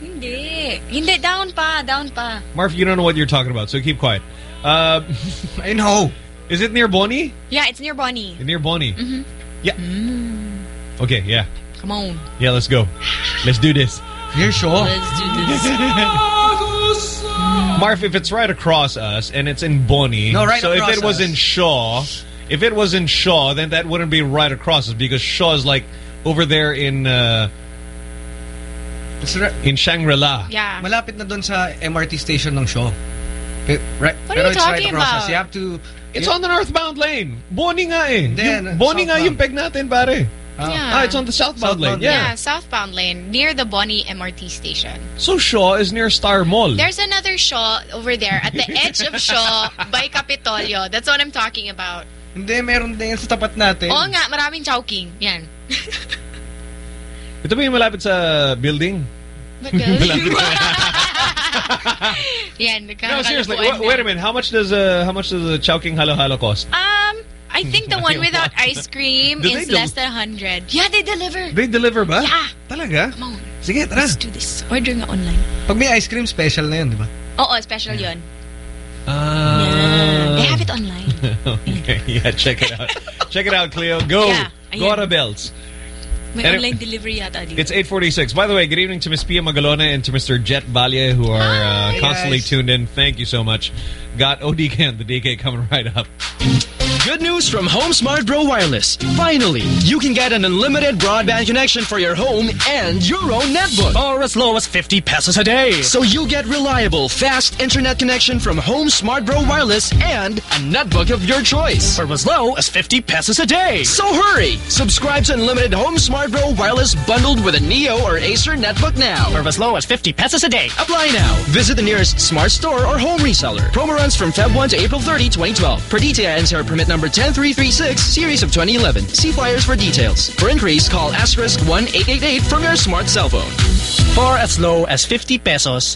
Hindi. Hindi, down pa, down pa. Marv, you don't know what you're talking about, so keep quiet. Uh, I know. Is it near Boni? Yeah, it's near Boni. Near Boni. Mm-hmm. Yeah. Okay, yeah. Come on. Yeah, let's go. Let's do this. Near Shaw. Let's do this. Marv, if it's right across us and it's in Boni, No, right so if across it was in Shaw, if it was in Shaw, then that wouldn't be right across us because Shaw is like over there in uh, in Shangri-La. Yeah. Malapit na doon sa MRT station ng Shaw. Pe- Right, What pero are you it's right talking across about? us. You have to... It's on the northbound lane. Bonnie nga eh. Then, Yung, Bonnie nga yung peg natin, pare. Yeah. Ah, it's on the southbound, lane. Southbound, Yeah. Yeah, southbound lane, near the Bonnie MRT station. So Shaw is near Star Mall. There's another Shaw over there at the edge of Shaw by Capitolio. That's what I'm talking about. Hindi, meron din sa tapat natin. Oo nga, maraming chowking. Yan. Ito ba yung malapit sa building? Malapit Yan, no, seriously. Wait, wait a minute. How much does uh, how much does the Chowking Halo Halo cost? Um, I think the one without ice cream is less than 100. Yeah, they deliver. They deliver ba? Yeah. Talaga? Come on. Sige, tara. Let's do this. Order nga online. Pag may ice cream, special na yun, di ba? Oo, special yun. Ah. They have it online. okay, yeah, check it out. check it out, Cleo. Go. Yeah, Go ayan. Out of belts. May Any- online delivery yata dito. It's 846. By the way, good evening to Miss Pia Magalona and to Mr. Jet Balye who are uh, Hey, constantly guys. tuned in. Thank you so much. Got ODK and the DK coming right up. Good news from Home Smart Bro Wireless. Finally, you can get an unlimited broadband connection for your home and your own netbook. Or as low as 50 pesos a day. So you get reliable, fast internet connection from Home Smart Bro Wireless and a netbook of your choice. For as low as 50 pesos a day. So hurry! Subscribe to unlimited Home Smart Bro Wireless bundled with a Neo or Acer netbook now. For as low as 50 pesos a day. Apply now. Visit the nearest smart store or home reseller. Promo runs from Feb 1 to April 30, 2012. Per DTI NCR permit number 10336, series of 2011. See flyers for details. For inquiries, call asterisk 1888 from your smart cell phone. For as low as 50 pesos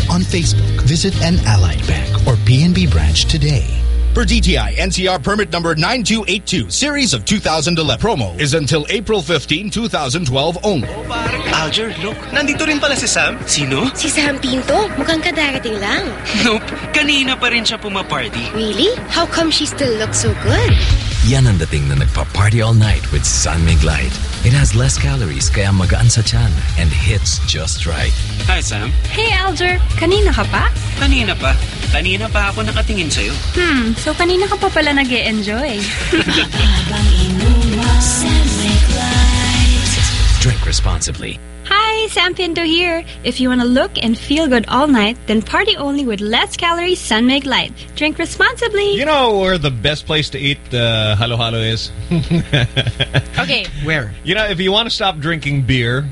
on Facebook. Visit an Allied Bank or PNB branch today. Per DTI NCR permit number 9282, series of 2011. Promo is until April 15, 2012 only. Alger, look. Nandito rin pala si Sam. Sino? Si Sam Pinto, mukhang kadarating lang. Nope. Kanina pa rin siya pumaparty. Really? How come she still looks so good? Yan ang dating na nagpa-party all night with San Mig Light. It has less calories kaya magaan sa tiyan and hits just right. Hi, Sam. Hey, Alger. Kanina ka pa? Kanina pa. Kanina pa ako nakatingin sa'yo. Hmm, so kanina ka pa pala nag enjoy Drink responsibly. Hi, Sam Pinto here. If you want to look and feel good all night, then party only with less calories San Mig Light. Drink responsibly. You know where the best place to eat uh, halo halo is? Okay. Where? You know, if you want to stop drinking beer,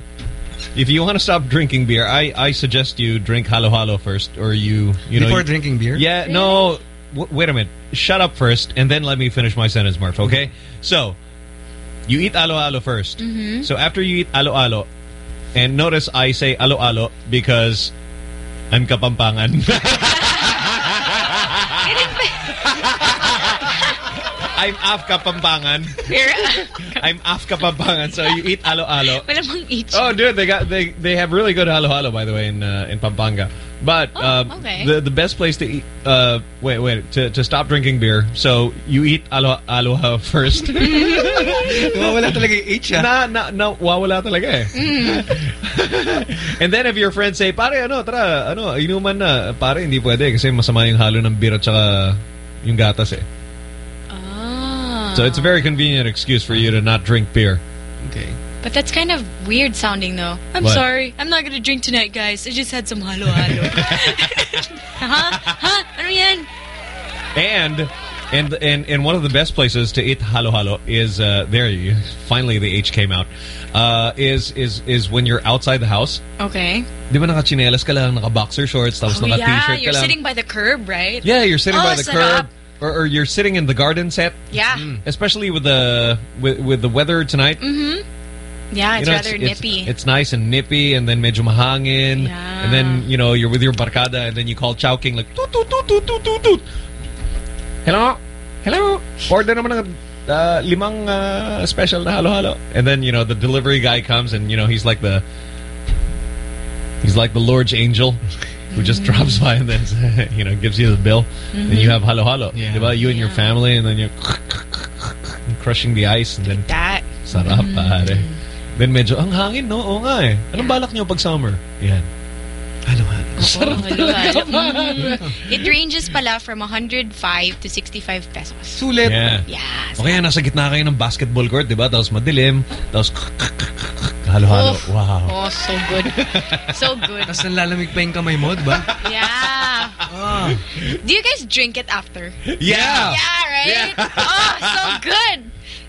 if you want to stop drinking beer, I, I suggest you drink halo halo first, or you you know Before you- drinking beer? Yeah, no. W wait a minute. Shut up first, and then let me finish my sentence, Murph. Okay? So, you eat alo alo 1st Mhm. So after you eat alo alo, and notice I say alo alo because I'm kapampangan. I'm off kapampangan. I'm off kapampangan. So you eat alo alo. Malamang each. Oh, dude, they got they they have really good halo halo by the way in uh, in Pampanga. But um, okay. the the best place to eat. Uh, wait, wait to to stop drinking beer. So you eat alo aloha first. Wawala talaga yung H, ah. Na na na wawala talaga eh. And then if your friends say, pare ano, tara, ano, inuman na. Pare, hindi pwede kasi masama yung halo ng beer at saka yung gatas eh. So it's a very convenient excuse for you to not drink beer. Okay. But that's kind of weird sounding, though. I'm What? sorry. I'm not gonna drink tonight, guys. I just had some halo-halo. huh? Huh? Ano yan? And and and and one of the best places to eat halo halo is uh, there. You, finally, the H came out. Uh, is is is when you're outside the house. Okay. Di ba naka-chinelas ka lang, naka-boxer shorts, tapos Oh, yeah, naka-t-shirt ka you're sitting by the curb, right? yeah, you're sitting oh, by the sarap. curb, or, or you're sitting in the garden set. Yeah. Especially with the with, with the weather tonight. Mm-hmm. Yeah, You it's know, rather nippy. It's, nice and nippy, and then medyo mahangin. Yeah. And then, you know, you're with your barkada, and then you call Chowking like, toot, toot, toot, toot, toot, toot, toot. Hello? Hello? Order naman ng uh, limang uh, special na halo-halo. And then, you know, the delivery guy comes, and, you know, he's like the... He's like the Lord's angel who just drops by and then, you know, gives you the bill. And you Mhm. have halo-halo. Yeah. Diba? You and your family, and then you're crushing the ice, and then... That. Sarap, pare. Then medyo, ang hangin, no? Oo nga eh. Anong balak nyo pag summer? Yan. Halo-halo. Sarap talaga. Mhm. It ranges pala from 105 to 65 pesos. Sulit. Yeah. Yes. O kaya nasa gitna kayo ng basketball court, di ba? Tapos madilim. Tapos halo-halo. Oh. Wow. Oh, so good. so good. Tapos nalalamig pa yung kamay mo, di ba? Yeah. Ah. Do you guys drink it after? Yeah. Yeah, right? Oh, so good.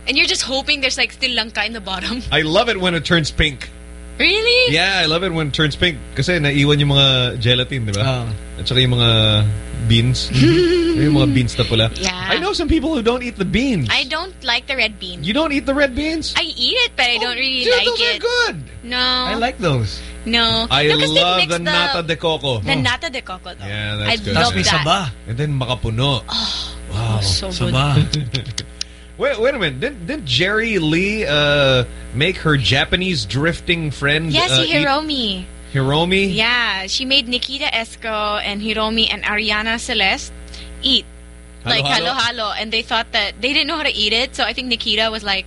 And you're just hoping there's like still langka in the bottom. I love it when it turns pink. Really? Yeah, I love it when it turns pink. Kasi naiwan yung mga gelatin, di ba? At saka yung mga beans. yung mga beans na pula. Yeah. I know some people who don't eat the beans. I don't like the red bean. You don't eat the red beans? I eat it, but I don't really dude, like those are good. No. I like those. No. I no, 'cause they love mix the nata de coco. The nata de coco, though. Yeah, I that's good. love that. And then makapuno. Oh, wow. so good. wait, wait a minute. Didn't, didn't Jerry Lee uh, make her Japanese drifting friend Yes, uh, Hiromi. Hiromi? Yeah, she made Nikita Esco and Hiromi and Arianny Celeste eat like Halo-halo? halo halo, and they thought that they didn't know how to eat it. So I think Nikita was like,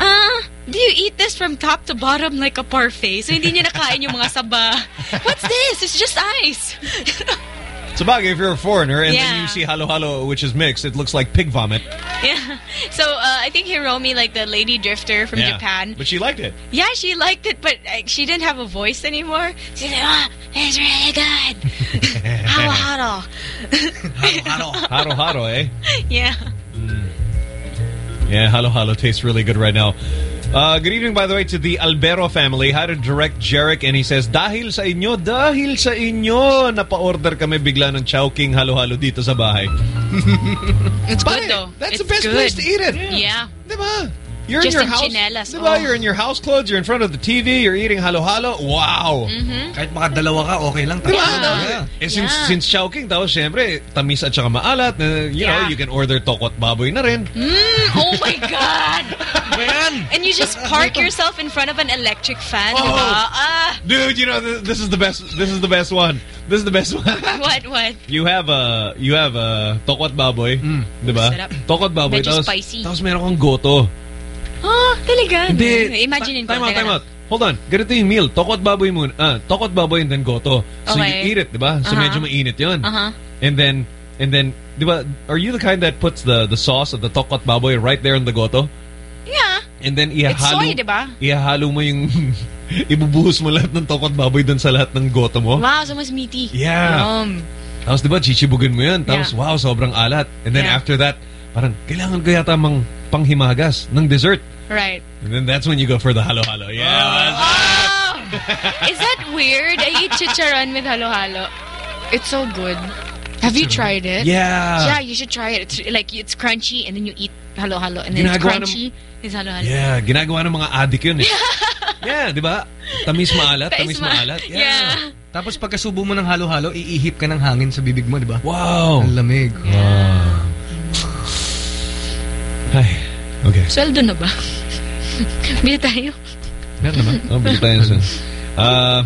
"Uh, do you eat this from top to bottom like a parfait?" So hindi niya nakain yung mga saba. What's this? It's just ice. Sabagay, if you're a foreigner and then you see halo halo, which is mixed, it looks like pig vomit. Yeah. So uh, I think Hiromi, like the lady drifter from Yeah. Japan. But she liked it. Yeah, she liked it, but uh, she didn't have a voice anymore. She's like, oh, it's really good. Halo halo. Haro haro, eh? Yeah. Yeah, halo halo tastes really good right now. Uh, good evening, by the way, to the Albero family. Hi to direct Jarek, and he says, Dahil sa inyo, dahil sa inyo, napa-order kami bigla ng Chowking halo-halo dito sa bahay. It's good though. That's It's the best good. place to eat it. Yeah. Diba? You're Just in your in house. chinelas. Diba? Oh. You're in your house clothes, you're in front of the TV, you're eating halo-halo. Wow! Mhm. Kahit makadalawa ka, okay lang. Diba? Yeah. And since, Yeah. since Chowking, tapos syempre, tamis at saka maalat, uh, you know, you can order tokwa't baboy na rin. Mm, oh my God! and you just park yourself in front of an electric fan, Oh. diba? Ah, Dude, you know, th- this is the best, this is the best one. This is the best one. what, what? You have a you have a tokwa't baboy, di ba? Sarap. Tokwa't baboy Medyo tapos spicy. tapos meron kang goto. Oh, talaga? Hindi. Imagine ko. Time out, teka time lang. out. Hold on. Ganito yung meal. Tokwa't baboy muna. Ah, tokwa't baboy and then goto. So Okay. you eat it, di ba? So Uh-huh. medyo mainit 'yon. Uh-huh. And then and then di ba, are you the kind that puts the the sauce of the tokwa't baboy right there in the goto? And then It's ihahalo soy, diba? Ihahalo mo yung ibubuhos mo lahat ng tokot baboy dun sa lahat ng goto mo. Wow, so mas meaty. Yeah. Yum. Tapos di ba, chichibugin mo yun. Tapos Yeah. wow, sobrang alat. And then Yeah. after that, parang kailangan ko yata mang panghimagas ng dessert. Right. And then that's when you go for the halo-halo. Yeah. Oh! Is that weird? I eat chicharon with halo-halo. It's so good. Have you tried it? Yeah. Yeah, you should try it. It's like it's crunchy and then you eat halo-halo and then it's Ginagawa ng- crunchy. It's halo-halo. Yeah, ginagawa ng mga adik yun eh. yeah, di ba? Tamis maalat, tamis Tamis ma- maalat. Yeah. Tapos pagkasubo mo ng halo-halo, iihip ka ng hangin sa bibig mo, di ba? Wow. Ang lamig. Ay, okay. Sweldo na ba? Bili tayo. Meron naman. Oh, bili tayo sa... Uh,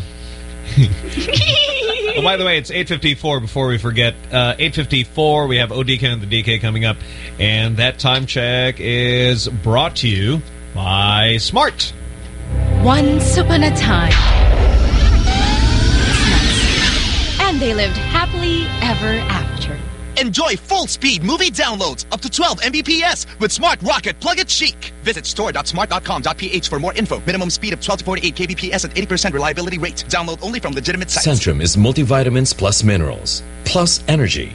oh, by the way, it's 8.54 before we forget. Uh, 8.54, we have ODK and the DK coming up. And that time check is brought to you by Smart. Once upon a time. And they lived happily ever after. Enjoy full-speed movie downloads up to 12 Mbps with Smart Rocket Plug It Chic. Visit store.smart.com.ph for more info. Minimum speed of 12 to 48 kbps at 80% reliability rate. Download only from legitimate sites. Centrum is multivitamins plus minerals, plus energy,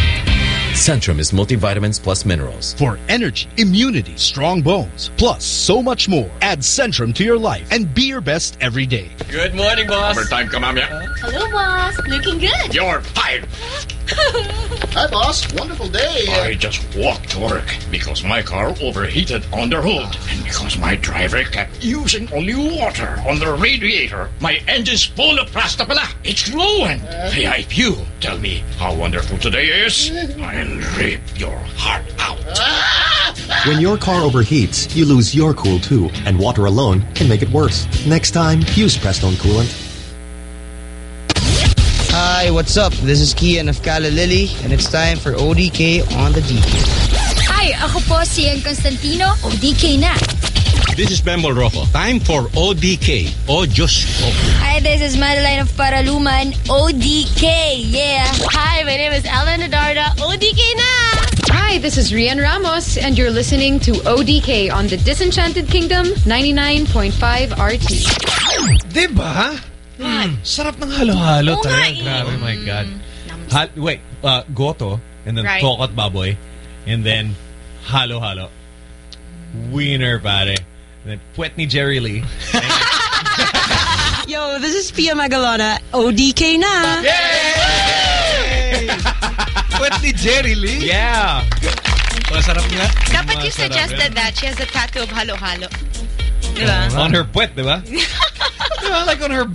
Centrum is multivitamins plus minerals. For energy, immunity, strong bones, plus so much more. Add Centrum to your life and be your best every day. Good morning, boss. Overtime ka, mamaya. Hello, boss. Looking good. You're fired. Hi, boss. Wonderful day. I just walked to work because my car overheated on the road. And because my driver kept using only water on the radiator, my engine's full of plastic pala. It's ruined. Uh-huh. Kaya if you tell me how wonderful today is, I'll rip your heart out. When your car overheats, you lose your cool too, and water alone can make it worse. Next time, use Prestone Coolant. Hi, what's up? This is Kean of Callalily, and it's time for ODK on the DK. Hi, ako po si Ian Constantino, ODK na. This is Bembol Roco. Time for ODK. O Diyos ko. Hi, this is Madeline of Paraluman, ODK, yeah. Hi, my name is Ellen Adarna, ODK na! Hi, this is Rhian Ramos, and you're listening to ODK on the Disenchanted Kingdom 99.5 RT. Diba? Mm, sarap ng halo-halo talaga. Grabe, my God. Ha- wait, uh, goto, and then Right. tokwa't baboy, and then halo-halo. Wiener, pare. And then puwet ni Jerry Lee. Yo, this is Pia Magalona, ODK na. Puwet ni Jerry Lee? Yeah. Masarap nga. Dapat you suggested yan. that. She has a tattoo of halo-halo. Diba? On her puwet, diba? diba? Like on her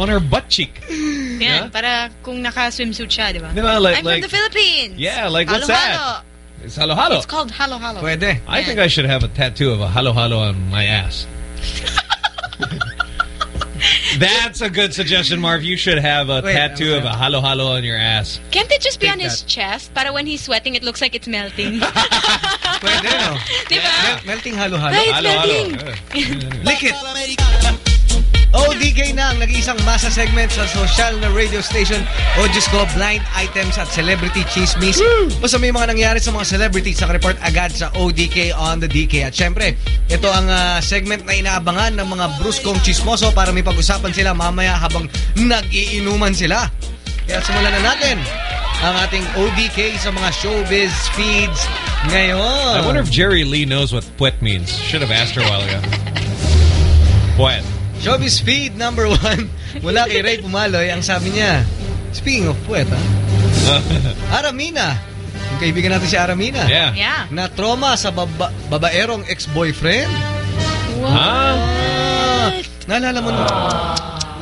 on her butt cheek. Yan, para kung naka-swimsuit siya, diba? Diba, like- I'm like- from the Philippines. Yeah, like what's that? Halo-halo. It's halo halo. It's called halo halo. Pwede. I think I should have a tattoo of a halo halo on my ass. That's a good suggestion, Marv. You should have a Wait, tattoo of a halo halo on your ass. Can't it just be Take on his that. chest? Para when he's sweating, it looks like it's melting. Pwede, no? Diba? Melting halo-halo. Ay, it's melting. Eh. Lick it. ODK na ang nag-iisang masa segment sa social na radio station o Diyos ko, blind items at celebrity chismis. Basta may mga nangyari sa mga celebrities sa report agad sa ODK on the DK. At syempre, ito ang ah, segment na inaabangan ng mga bruskong chismoso para may pag-usapan sila mamaya habang nag-iinuman sila. Kaya simulan na natin ang ating ODK sa mga showbiz feeds ngayon. I wonder if Jerry Lee knows what puet means. Should have asked her a while ago. Puet. Showbiz feed number one mula kay Ray Pumaloy. Ang sabi niya, speaking of puwet, ha? Aramina. Yung kaibigan natin si Aramina. Yeah. Yeah. Na trauma sa baba babaerong ex-boyfriend. What? Ah, naalala mo nung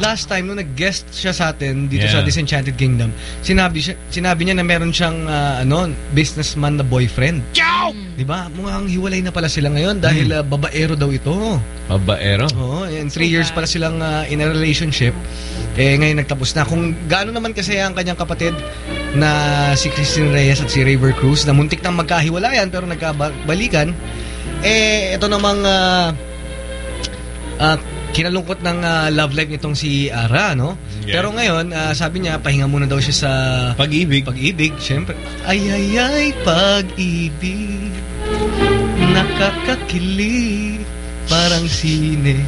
last time nung nag-guest siya sa atin dito Yeah. sa Disenchanted Kingdom, sinabi siya, sinabi niya na meron siyang ah, ano, businessman na boyfriend. Ciao! 'Di ba? Mukhang hiwalay na pala sila ngayon dahil ah, babaero daw ito. Babaero? Oo, and three years pala silang ah, in a relationship. Eh, ngayon nagtapos na. Kung gaano naman kasi ang kanyang kapatid na si Christine Reyes at si Raver Cruz na muntik nang magkahiwalayan pero nagkabalikan, eh, ito namang ah, ah, kinalungkot ng ah, love life nitong si Ara, no? Yeah. Pero ngayon, ah, sabi niya, pahinga muna daw siya sa... Pag-ibig. Pag-ibig, syempre. Ay, ay, ay, pag-ibig Nakakakilig Parang sine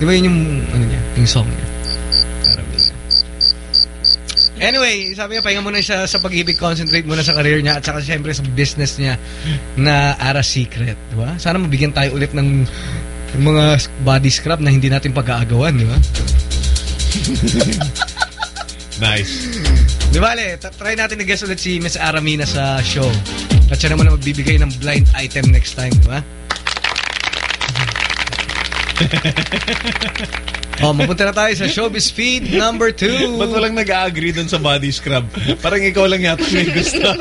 Di ba yun yung, ano niya, yung song niya? Anyway, sabi niya, pahinga muna siya sa pag-ibig, concentrate muna sa career niya at saka syempre sa business niya na Ara Secret, di ba? Sana mabigyan tayo ulit ng mga body scrub na hindi natin pag-aagawan, di ba? Nice. Di ba, ta- Try natin na-guess ulit si Miss Aramina sa show. At siya naman magbibigay ng blind item next time, di ba? oh, mapunta na tayo sa showbiz feed number 2. Ba't walang nag-agree dun sa body scrub? Parang ikaw lang yata may gusto.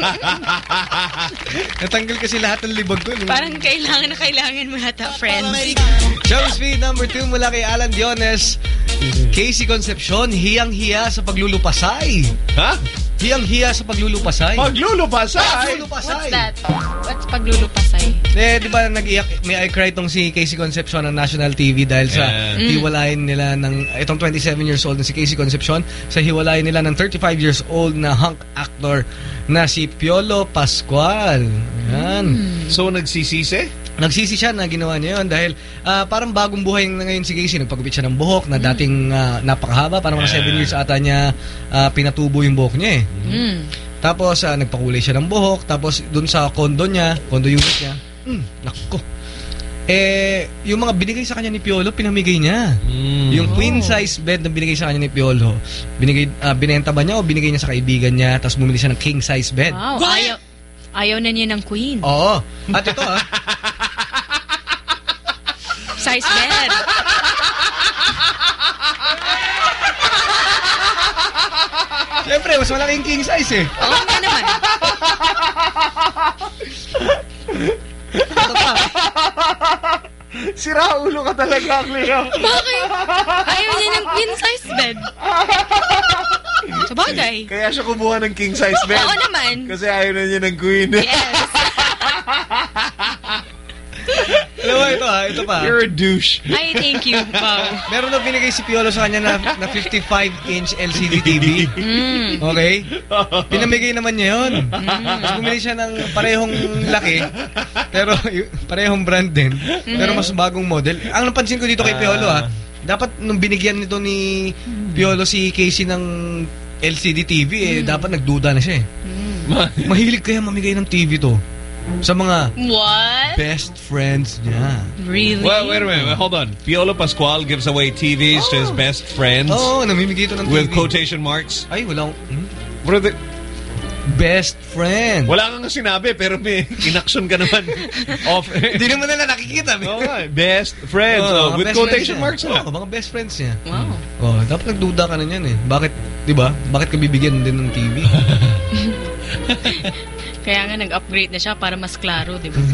Natanggal kasi lahat ng libag ko. no? Parang kailangan na kailangan mo yata, friends. Showbiz feed number 2 mula kay Alan Diones. Casey Concepcion, hiyang-hiya sa paglulupasay. Ha? Hiyang-hiya sa paglulupasay. Paglulupasay? Paglulupasay. What's that? What's paglulupasay? Eh, di ba nag-iyak, may I cry tong si Casey Concepcion ng national TV dahil sa Yeah. Mm. hiwalayan nila ng, itong 27 years old na si Casey Concepcion, sa hiwalayan nila ng 35 years old na hunk actor na si Piolo Pascual. Yan. So, nagsisisi? Nagsisi siya na ginawa niya yun dahil ah, parang bagong buhay na ngayon si Casey. Nagpagupit siya ng buhok na dating ah, napakahaba. Parang mga 7 Yeah. years ata niya ah, pinatubo yung buhok niya eh. Mm. Tapos, ah, nagpakulay siya ng buhok. Tapos, dun sa condo niya, condo unit niya, mm, nako. Eh, yung mga binigay sa kanya ni Piolo, pinamigay niya. Yung queen size bed na binigay sa kanya ni Piolo, binigay, ah, binenta ba niya o binigay niya sa kaibigan niya, tapos bumili siya ng king size bed? Wow, ayaw, ayaw na niya ng queen. Oo. At ito ah, Size bed. Siyempre, mas malaking king size eh. Oo nga naman. Sira ulo ka talaga, Cleo. Bakit? Ayaw niya ng queen size bed. Sa bagay. Kaya siya kumuha ng king size bed. Oo naman. Kasi ayaw na niya ng queen. Yes. Mo, ito ha, ito pa. You're a douche. Ay, thank you. Wow. Meron na binigay si Piolo sa kanya na, na 55-inch LCD TV. Mm. Okay? Pinamigay naman niya yun. Tapos bumili siya ng parehong laki, pero parehong brand din, pero mas bagong model. Ang napansin ko dito kay Piolo ha, dapat nung binigyan nito ni Piolo si Casey ng LCD TV, eh, dapat nagduda na siya eh. Mahilig kaya mamigay ng TV to sa mga What? best friends niya. Really? Well, wait a minute. Hold on. Piolo Pascual gives away TVs to his best friends oh, namimigay ito ng TV. with quotation marks. Ay, wala. Hmm? What are the... Best friend. Wala kang sinabi, pero may inaction ka naman. Off. Hindi naman nila nakikita. Oo nga, best friends. Oh, mga with best quotation friends marks. Oh. Oo, mga best friends niya. Wow. Oh, dapat nagduda ka na niyan eh. Bakit, 'di ba? Bakit ka bibigyan din ng TV? Kaya nga nag-upgrade na siya para mas klaro, di ba?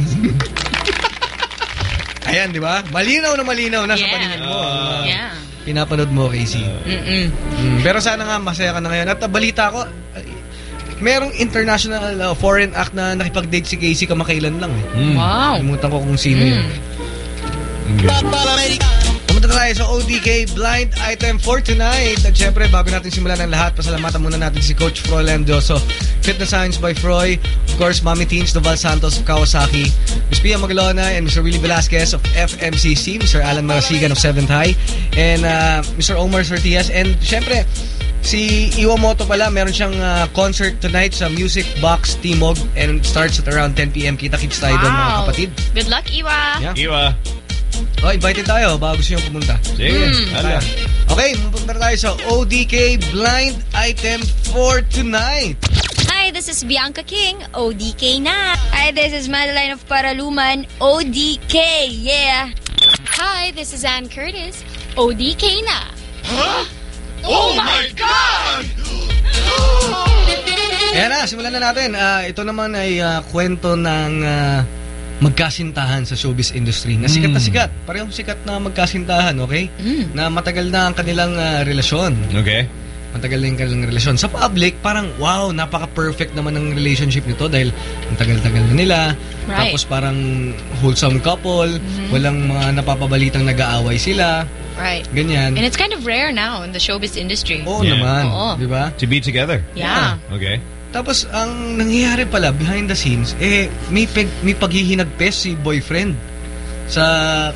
Ayan, di ba? Malinaw na malinaw na sa Yeah. paningin mo. Ah. ang, yeah. Pinapanood mo, Casey. Mm-mm. Mm, pero sana nga masaya ka na ngayon. At uh, balita ko, ay, merong international uh, foreign act na nakipag-date si Casey kamakailan lang. Eh. Mm. Wow. Kalimutan ko kung sino Mm. yun. Pumunta tayo sa ODK Blind Item for tonight. At syempre, bago natin simulan ang lahat, pasalamatan muna natin si Coach Froy Lendioso. Fitness Science by Froy. Of course, Mami Teens, Noval Santos of Kawasaki. Ms. Pia Magalona and Mr. Willie Velasquez of FMCC. Mr. Alan Marasigan of 7th High. And uh, Mr. Omar Sortias. And syempre, Si Iwamoto pala, meron siyang uh, concert tonight sa Music Box Timog and starts at around 10pm. Kita-kits tayo doon mga Wow. kapatid. Good luck, Iwa. Yeah. Iwa. Oh, invited tayo. Baka gusto nyo pumunta. Sige, Mm. ala. Okay, pupunta tayo sa ODK Blind Item for tonight. Hi, this is Bianca King, ODK na. Hi, this is Madeline of Paraluman, ODK, yeah. Hi, this is Ann Curtis. ODK na. Oh my God! Ayan na, simulan na natin. Ah, ito naman ay ah, kwento ng ah, magkasintahan sa showbiz industry. Na sikat na Mm. sikat. Parehong sikat na magkasintahan, okay? Mm. Na matagal na ang kanilang ah, relasyon. Okay. Matagal na yung kanilang relasyon. Sa public, parang wow, napaka-perfect naman ng relationship nito dahil ang tagal-tagal na nila. Right. Tapos parang wholesome couple, Mhm. walang mga napapabalitang nag-aaway sila. Right. Ganyan. And it's kind of rare now in the showbiz industry. Oo Yeah. naman, Oo. di ba? To be together. Yeah. Okay. Tapos ang nangyayari pala behind the scenes, eh may peg, may paghihinagpes si boyfriend sa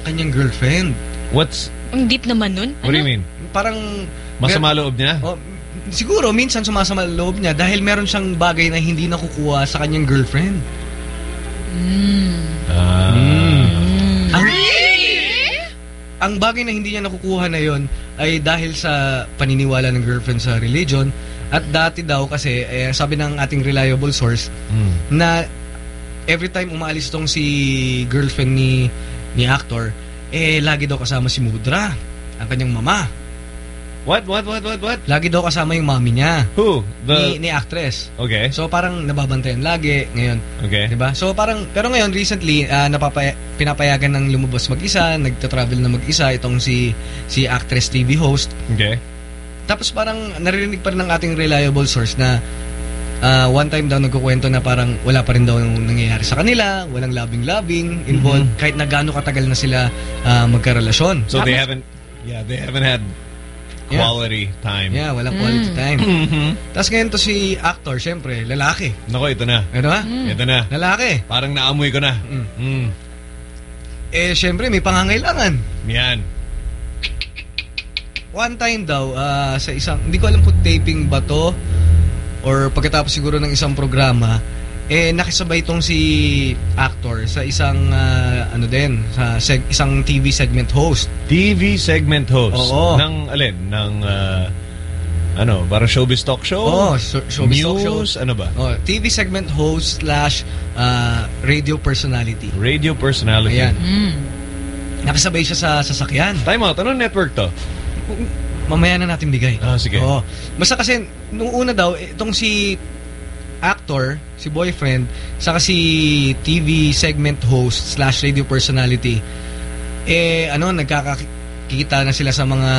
kanyang girlfriend. What's Ang deep naman nun. What do you mean? Parang Masama loob niya? Oh, siguro minsan sumasama loob niya dahil meron siyang bagay na hindi nakukuha sa kanyang girlfriend. Ah. Ang, ang bagay na hindi niya nakukuha na yon ay dahil sa paniniwala ng girlfriend sa religion at dati daw kasi eh, sabi ng ating reliable source Mm. na every time umaalis tong si girlfriend ni ni actor eh lagi daw kasama si Mudra ang kanyang mama What? What? What? What? What? lagi daw kasama yung mami niya Who? ni, The... ni actress Okay. so parang nababantayan lagi ngayon Okay. 'di ba so parang pero ngayon recently ah, napapaya, pinapayagan ng lumabas mag-isa nagta-travel na mag-isa itong si si actress TV host Okay. Tapos parang narinig pa rin ng ating reliable source na ah, one time daw nagkukwento na parang wala pa rin daw nangyayari sa kanila, walang labing-labing involved, kahit na gaano katagal na sila ah, magkarelasyon. So they haven't, yeah, they haven't had Yeah. quality time. Yeah, walang quality Mm. time. Mhm. Tapos ngayon to si actor, syempre, lalaki. Nako, ito na. Ano ba? Ito na. Lalaki. Parang naamoy ko na. Mm. Mm. Eh, syempre, may pangangailangan. Yan. One time daw, ah, sa isang, hindi ko alam kung taping ba to or pagkatapos siguro ng isang programa, eh nakisabay itong si actor sa isang ah, ano din, sa seg- isang TV segment host. TV segment host. Oo. Ng, alin? Ng, ah, ano, para showbiz talk show? Oh, so, showbiz News? talk show. Ano ba? Oh, TV segment host slash ah, radio personality. Radio personality. Ayan. Mm. Nakasabay siya sa sasakyan. Time out. Anong network to? Mamaya na natin bigay. Ah, sige. Oo. Basta kasi, nung una daw, itong si actor, si boyfriend, saka si TV segment host slash radio personality, eh, ano, nagkakakita na sila sa mga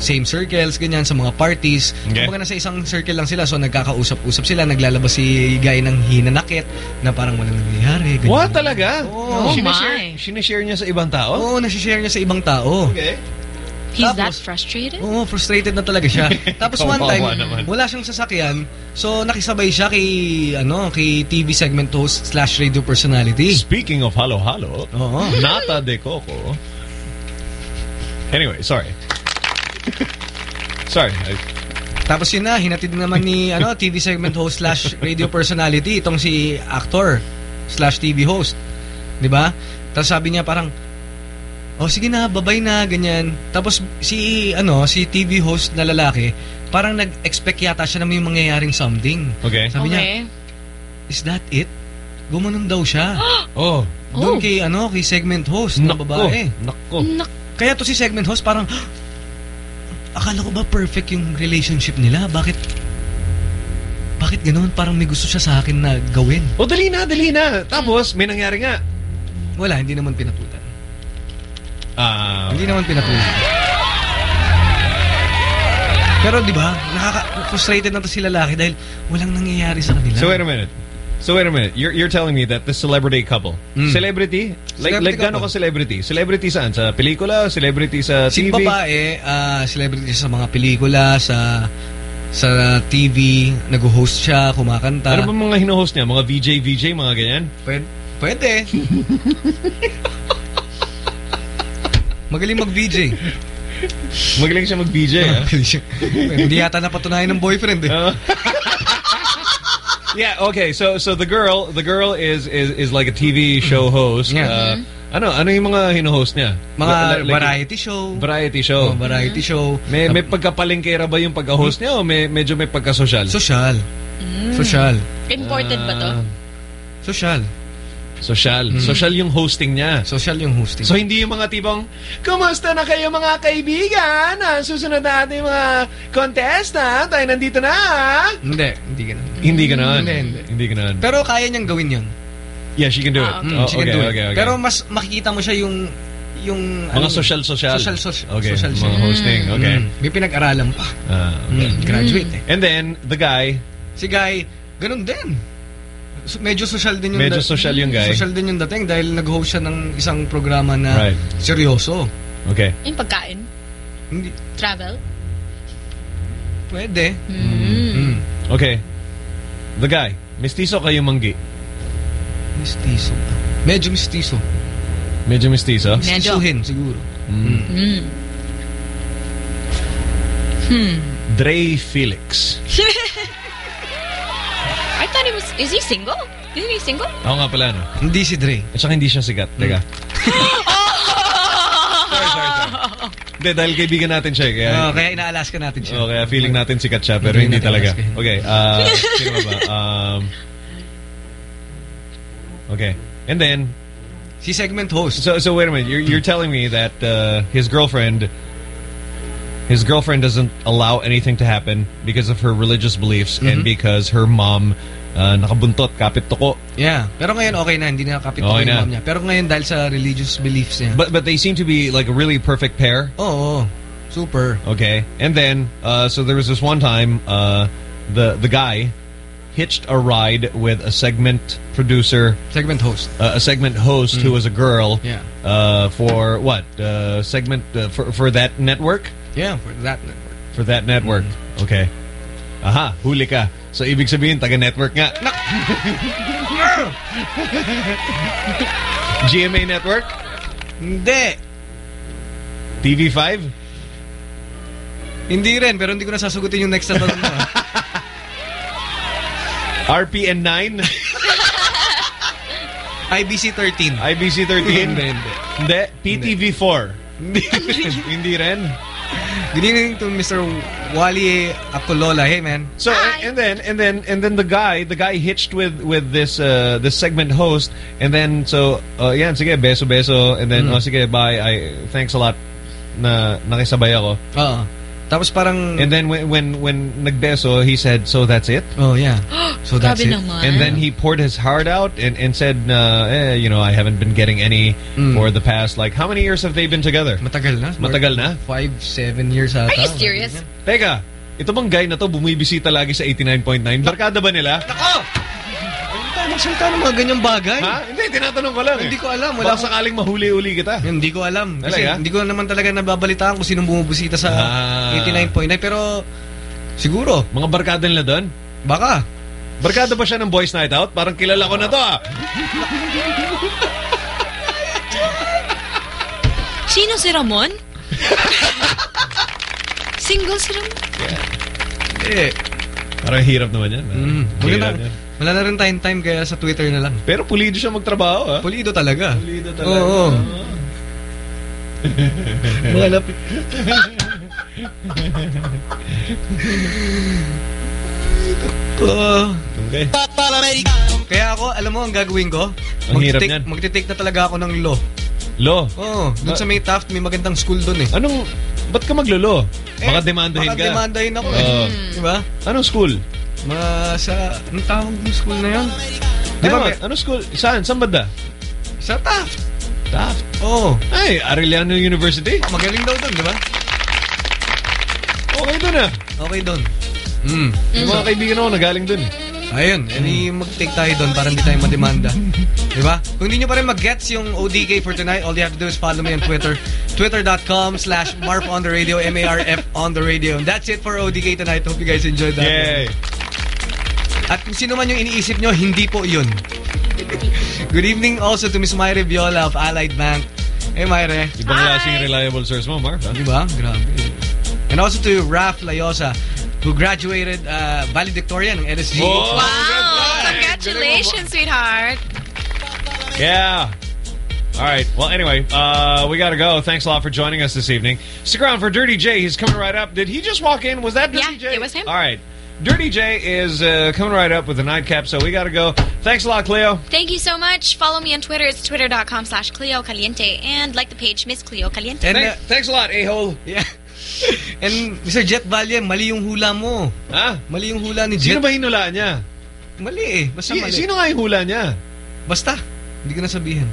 same circles, ganyan, sa mga parties. Okay. Kumbaga nasa isang circle lang sila, so nagkakausap-usap sila, naglalabas si guy ng hinanakit na parang walang nangyayari. ganyan. What talaga? Oo. Oh, Sinishare, my. sinishare niya sa ibang tao? Oo, nasishare niya sa ibang tao. Okay. He's that Tapos- frustrated? Oo, frustrated na talaga siya. Tapos one time, wala siyang sasakyan. So, nakisabay siya kay, ano, kay TV segment host slash radio personality. Speaking of halo-halo, Oo. nata de coco. Anyway, sorry. sorry. I- Tapos yun na, hinatid naman ni, ano, TV segment host slash radio personality, itong si actor slash TV host. 'Di ba? Tapos sabi niya parang, oh sige na, babay na, ganyan. Tapos si, ano, si TV host na lalaki, parang nag-expect yata siya na may mangyayaring something. Okay. Sabi niya, okay. is that it? Gumanon daw siya. Oh. Doon kay ano, kay segment host na babae. Nako. Nak- Kaya to si segment host parang akala ko ba perfect yung relationship nila? Bakit bakit ganun? Parang may gusto siya sa akin na gawin. O, dali na, dali na. Tapos, may nangyari nga. Wala, hindi naman pinatulan. Ah. Hindi naman pinatulan. Pero di ba, nakaka-frustrated na to si lalaki dahil walang nangyayari sa kanila. So wait a minute. So wait a minute. You're you're telling me that the celebrity couple, celebrity, like Celebrity like gaano ka celebrity? Celebrity saan? Sa pelikula, celebrity sa Si TV? babae, ah, celebrity sa mga pelikula, sa sa TV, nag-host siya, kumakanta. Ano ba mga hino-host niya? Mga VJ, VJ, mga ganyan? Pwede. Pwede. Magaling mag-VJ. Magaling siya mag-VJ, ah. Hindi yata napatunayan ng boyfriend eh. Yeah, okay. So so the girl, the girl is is is like a TV show host. Yeah. Uh, ano ano yung mga hino-host niya? Mga Like- like- variety show. Variety show. Oh, variety show. May may pagkapalengkera ba yung pagka-host niya o may medyo may pagka-social? Social. Mm. Social. Imported ba to? Ah. Social. Social. Social yung hosting niya. Social yung hosting. So hindi yung mga tipong, Kumusta na kayo mga kaibigan? Ah, susunod na ating mga contestant. Tayo nandito na. ah." Hindi, hindi ganun. Hindi ganun. Hindi, hindi. Hindi ganun. Pero kaya niyang gawin yun. Yeah, she can do it. Mm, Oh, she can okay, do it. okay, okay. Pero mas makikita mo siya yung yung Mga ano, social-social. Social, social, Okay, social mga siya. hosting, okay. Mm, may pinag-aralan pa. Ah, okay. Mm, graduate eh. And then, the guy, Si Guy, ganun din. Medyo social din yung Medyo social yung guy. Social din yung dating dahil nag-host siya ng isang programa na Right. seryoso. okay. Yung pagkain? Hindi. Travel? Pwede. Mm. Okay. The guy, mistiso kayo manggi. Mistiso. Medyo mistiso. Medyo mistiso? Mistisuhin siguro. Mm. Mm. Hmm. Dre Felix. I thought he was... Is he single? Isn't he single? Ako nga pala, no? Hindi si Dre. At saka hindi siya sikat. Teka. Hindi, dahil kaibigan natin siya. eh, Kaya, Oh, kaya ina-Alaska natin siya. Oh, kaya feeling natin sikat siya, pero Hindi hindi, talaga. Okay, uh, sino ba ba? Um, okay. And then, Si segment host. So, so wait a minute. You're, you're telling me that uh, his girlfriend, his girlfriend doesn't allow anything to happen because of her religious beliefs and Mhm. because her mom uh, nakabuntot, kapit toko. Yeah. Pero ngayon okay na, hindi na kapit Okay yung na. mom niya. Pero ngayon dahil sa religious beliefs niya. But but they seem to be like a really perfect pair. Oo. Super. Okay. And then, uh, so there was this one time, uh, the the guy hitched a ride with a segment producer, segment host, uh, a segment host who was a girl. Yeah. Uh, for what? Uh, segment uh, for for that network. Yeah, for that network. For that network. Okay. Aha, huli ka. So ibig sabihin taga-network nga. GMA Network? Hindi. TV5? Hindi rin, pero hindi ko na sasagutin yung next na tanong mo. ah. RPN 9? IBC 13. IBC 13? Hindi, hindi. Hindi. PTV4? Hindi. Hindi rin. Good evening to Mr. Wally Apolola. Hey, man. So and then and then and then the guy the guy hitched with with this uh this segment host and then so uh yan sige beso beso and then Mm. oh sige bye I thanks a lot na nakisabay ako. Oo. Tapos parang And then when when when nagbeso he said so that's it. Oh yeah. So that's it. naman. And then he poured his heart out and and said uh, eh, you know I haven't been getting any Mm. for the past like how many years have they been together? Matagal na. Matagal na? Five, seven years ata. Are you serious? Teka, ito bang guy na to bumibisita lagi sa 89.9? Barkada ba nila? Nako! Magsalita ng mga ganyang bagay. Ha? Hindi, tinatanong ko lang eh. Hindi ko alam. Wala Baka sakaling mahuli-uli kita. Hindi ko alam. Kasi Talaga? hindi ko naman talaga nababalitaan kung sinong bumubusita sa Ah. 89.9. Pero siguro. Mga barkada nila doon? Baka. Barkada ba siya ng Boys Night Out? Parang kilala ko na to ah. Sino si Ramon? Single si Ramon? Eh. Parang hirap naman yan. Mm. Hirap yan. Wala na rin tayong time kaya sa Twitter na lang. Pero pulido siya magtrabaho ah. Pulido talaga. Pulido talaga. Oo. Mga lapit. Uh, okay. Kaya ako, alam mo ang gagawin ko? Ang hirap niyan. Magtitake na talaga ako ng law. Lo. Oo, dun sa may Taft, may magandang school dun eh. Anong, ba't ka maglolo? Eh, Baka demandahin baka ka. demandahin ako eh. Oo. Diba? Anong school? Ma, sa, anong tawag ng school na yun? Di ba? Ano school? Saan? Saan banda? Sa Taft. Taft? Oo. Oh. Ay, Arellano University? Magaling daw doon, di ba? Okay doon ah. Okay doon. Mm. Yung mga kaibigan ako nagaling doon. Ayun, edi mag-take tayo doon para hindi tayo mademanda. Di ba? Kung hindi nyo pa rin mag-gets yung ODK for tonight, all you have to do is follow me on Twitter. Twitter.com slash Marf on the radio, M-A-R-F on the radio. And that's it for ODK tonight. Hope you guys enjoyed that. Yay! At kung sino man yung iniisip nyo, hindi po yun. Good evening also to Miss Myre Viola of Allied Bank. Hey, Myre. Ibang klaseng reliable source mo, Marv. Di ba? Grabe. And also to Raf Layosa, who graduated uh, valedictorian ng NSG. Oh, Wow! Congratulations, sweetheart. Yeah. All right. Well, anyway, uh, we got to go. Thanks a lot for joining us this evening. Stick around for Dirty J. He's coming right up. Did he just walk in? Was that Dirty Yeah, J? it was him. All right. Dirty J is uh, coming right up with the nightcap, so we got to go. Thanks a lot, Cleo. Thank you so much. Follow me on Twitter. It's twitter.com slash Cleo Caliente. And like the page, Miss Cleo Caliente. And, uh, thanks a lot, a-hole. Yeah. And Mr. Jet Valle, mali yung hula mo. Ha? Mali yung hula ni Jet. Sino ba hinulaan niya? Mali eh. Basta Si- mali. Sino nga yung hula niya? Basta. Hindi ko na sabihin.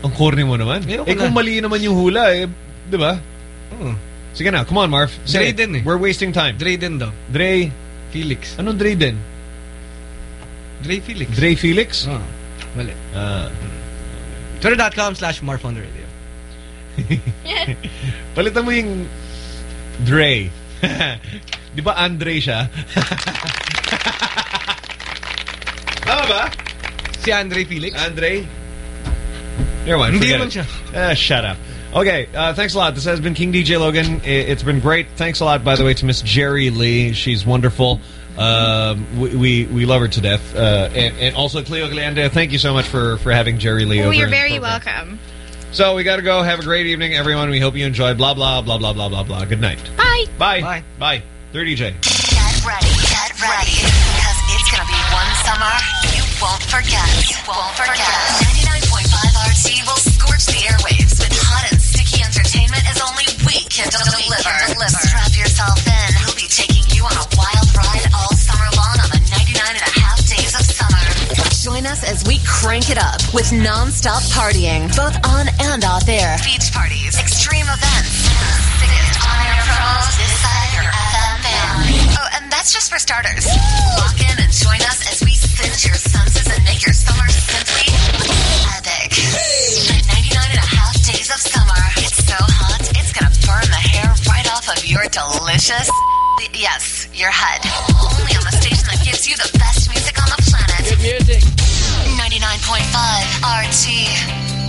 Ang corny mo naman. Ayoko eh kung na. mali naman yung hula, eh, di ba? Oo. Sige na, come on, Marv. Say Dre din eh. We're wasting time. Dre din daw. Dre. Felix. Anong Dre din? Dre Felix. Dre Felix? Oo. Mali. Ah. Twitter.com slash Marf on the radio. Palitan mo yung Dre. Di ba Andre siya? Tama ba? Si Andre Felix? Andre? Never mind. Hindi naman siya. Ah, shut up. Okay, uh, thanks a lot. This has been King DJ Logan. It's been great. Thanks a lot, by the way, to Miss Jeri Lee. She's wonderful. Um, we, we we love her to death. Uh, and, and also Cleo Glenda, thank you so much for, for having Jeri Lee Oh, over. you're very welcome. So we got to go. Have a great evening, everyone. We hope you enjoyed. Blah, blah, blah, blah, blah, blah, blah. Good night. Bye. Bye. Bye. Bye. Dirty J. Get ready, get ready, because it's gonna be one summer you won't forget. You won't forget. 99.5 RT will we can deliver. Strap yourself in. We'll be taking you on a wild ride all summer long on the 99 and a half days of summer. Join us as we crank it up with non-stop partying, both on and off air. Beach parties, extreme events, sickest on-air promos this side your FM fan. Oh, and that's just for starters. Walk in and join us as we cinch your senses and make your summer simply epic. The 99 and a half days of summer. It's so hot, it's gonna burn the hair right off of your delicious... Yes, your head. Only on the station that gives you the best music on the planet. Good music. 99.5 RT.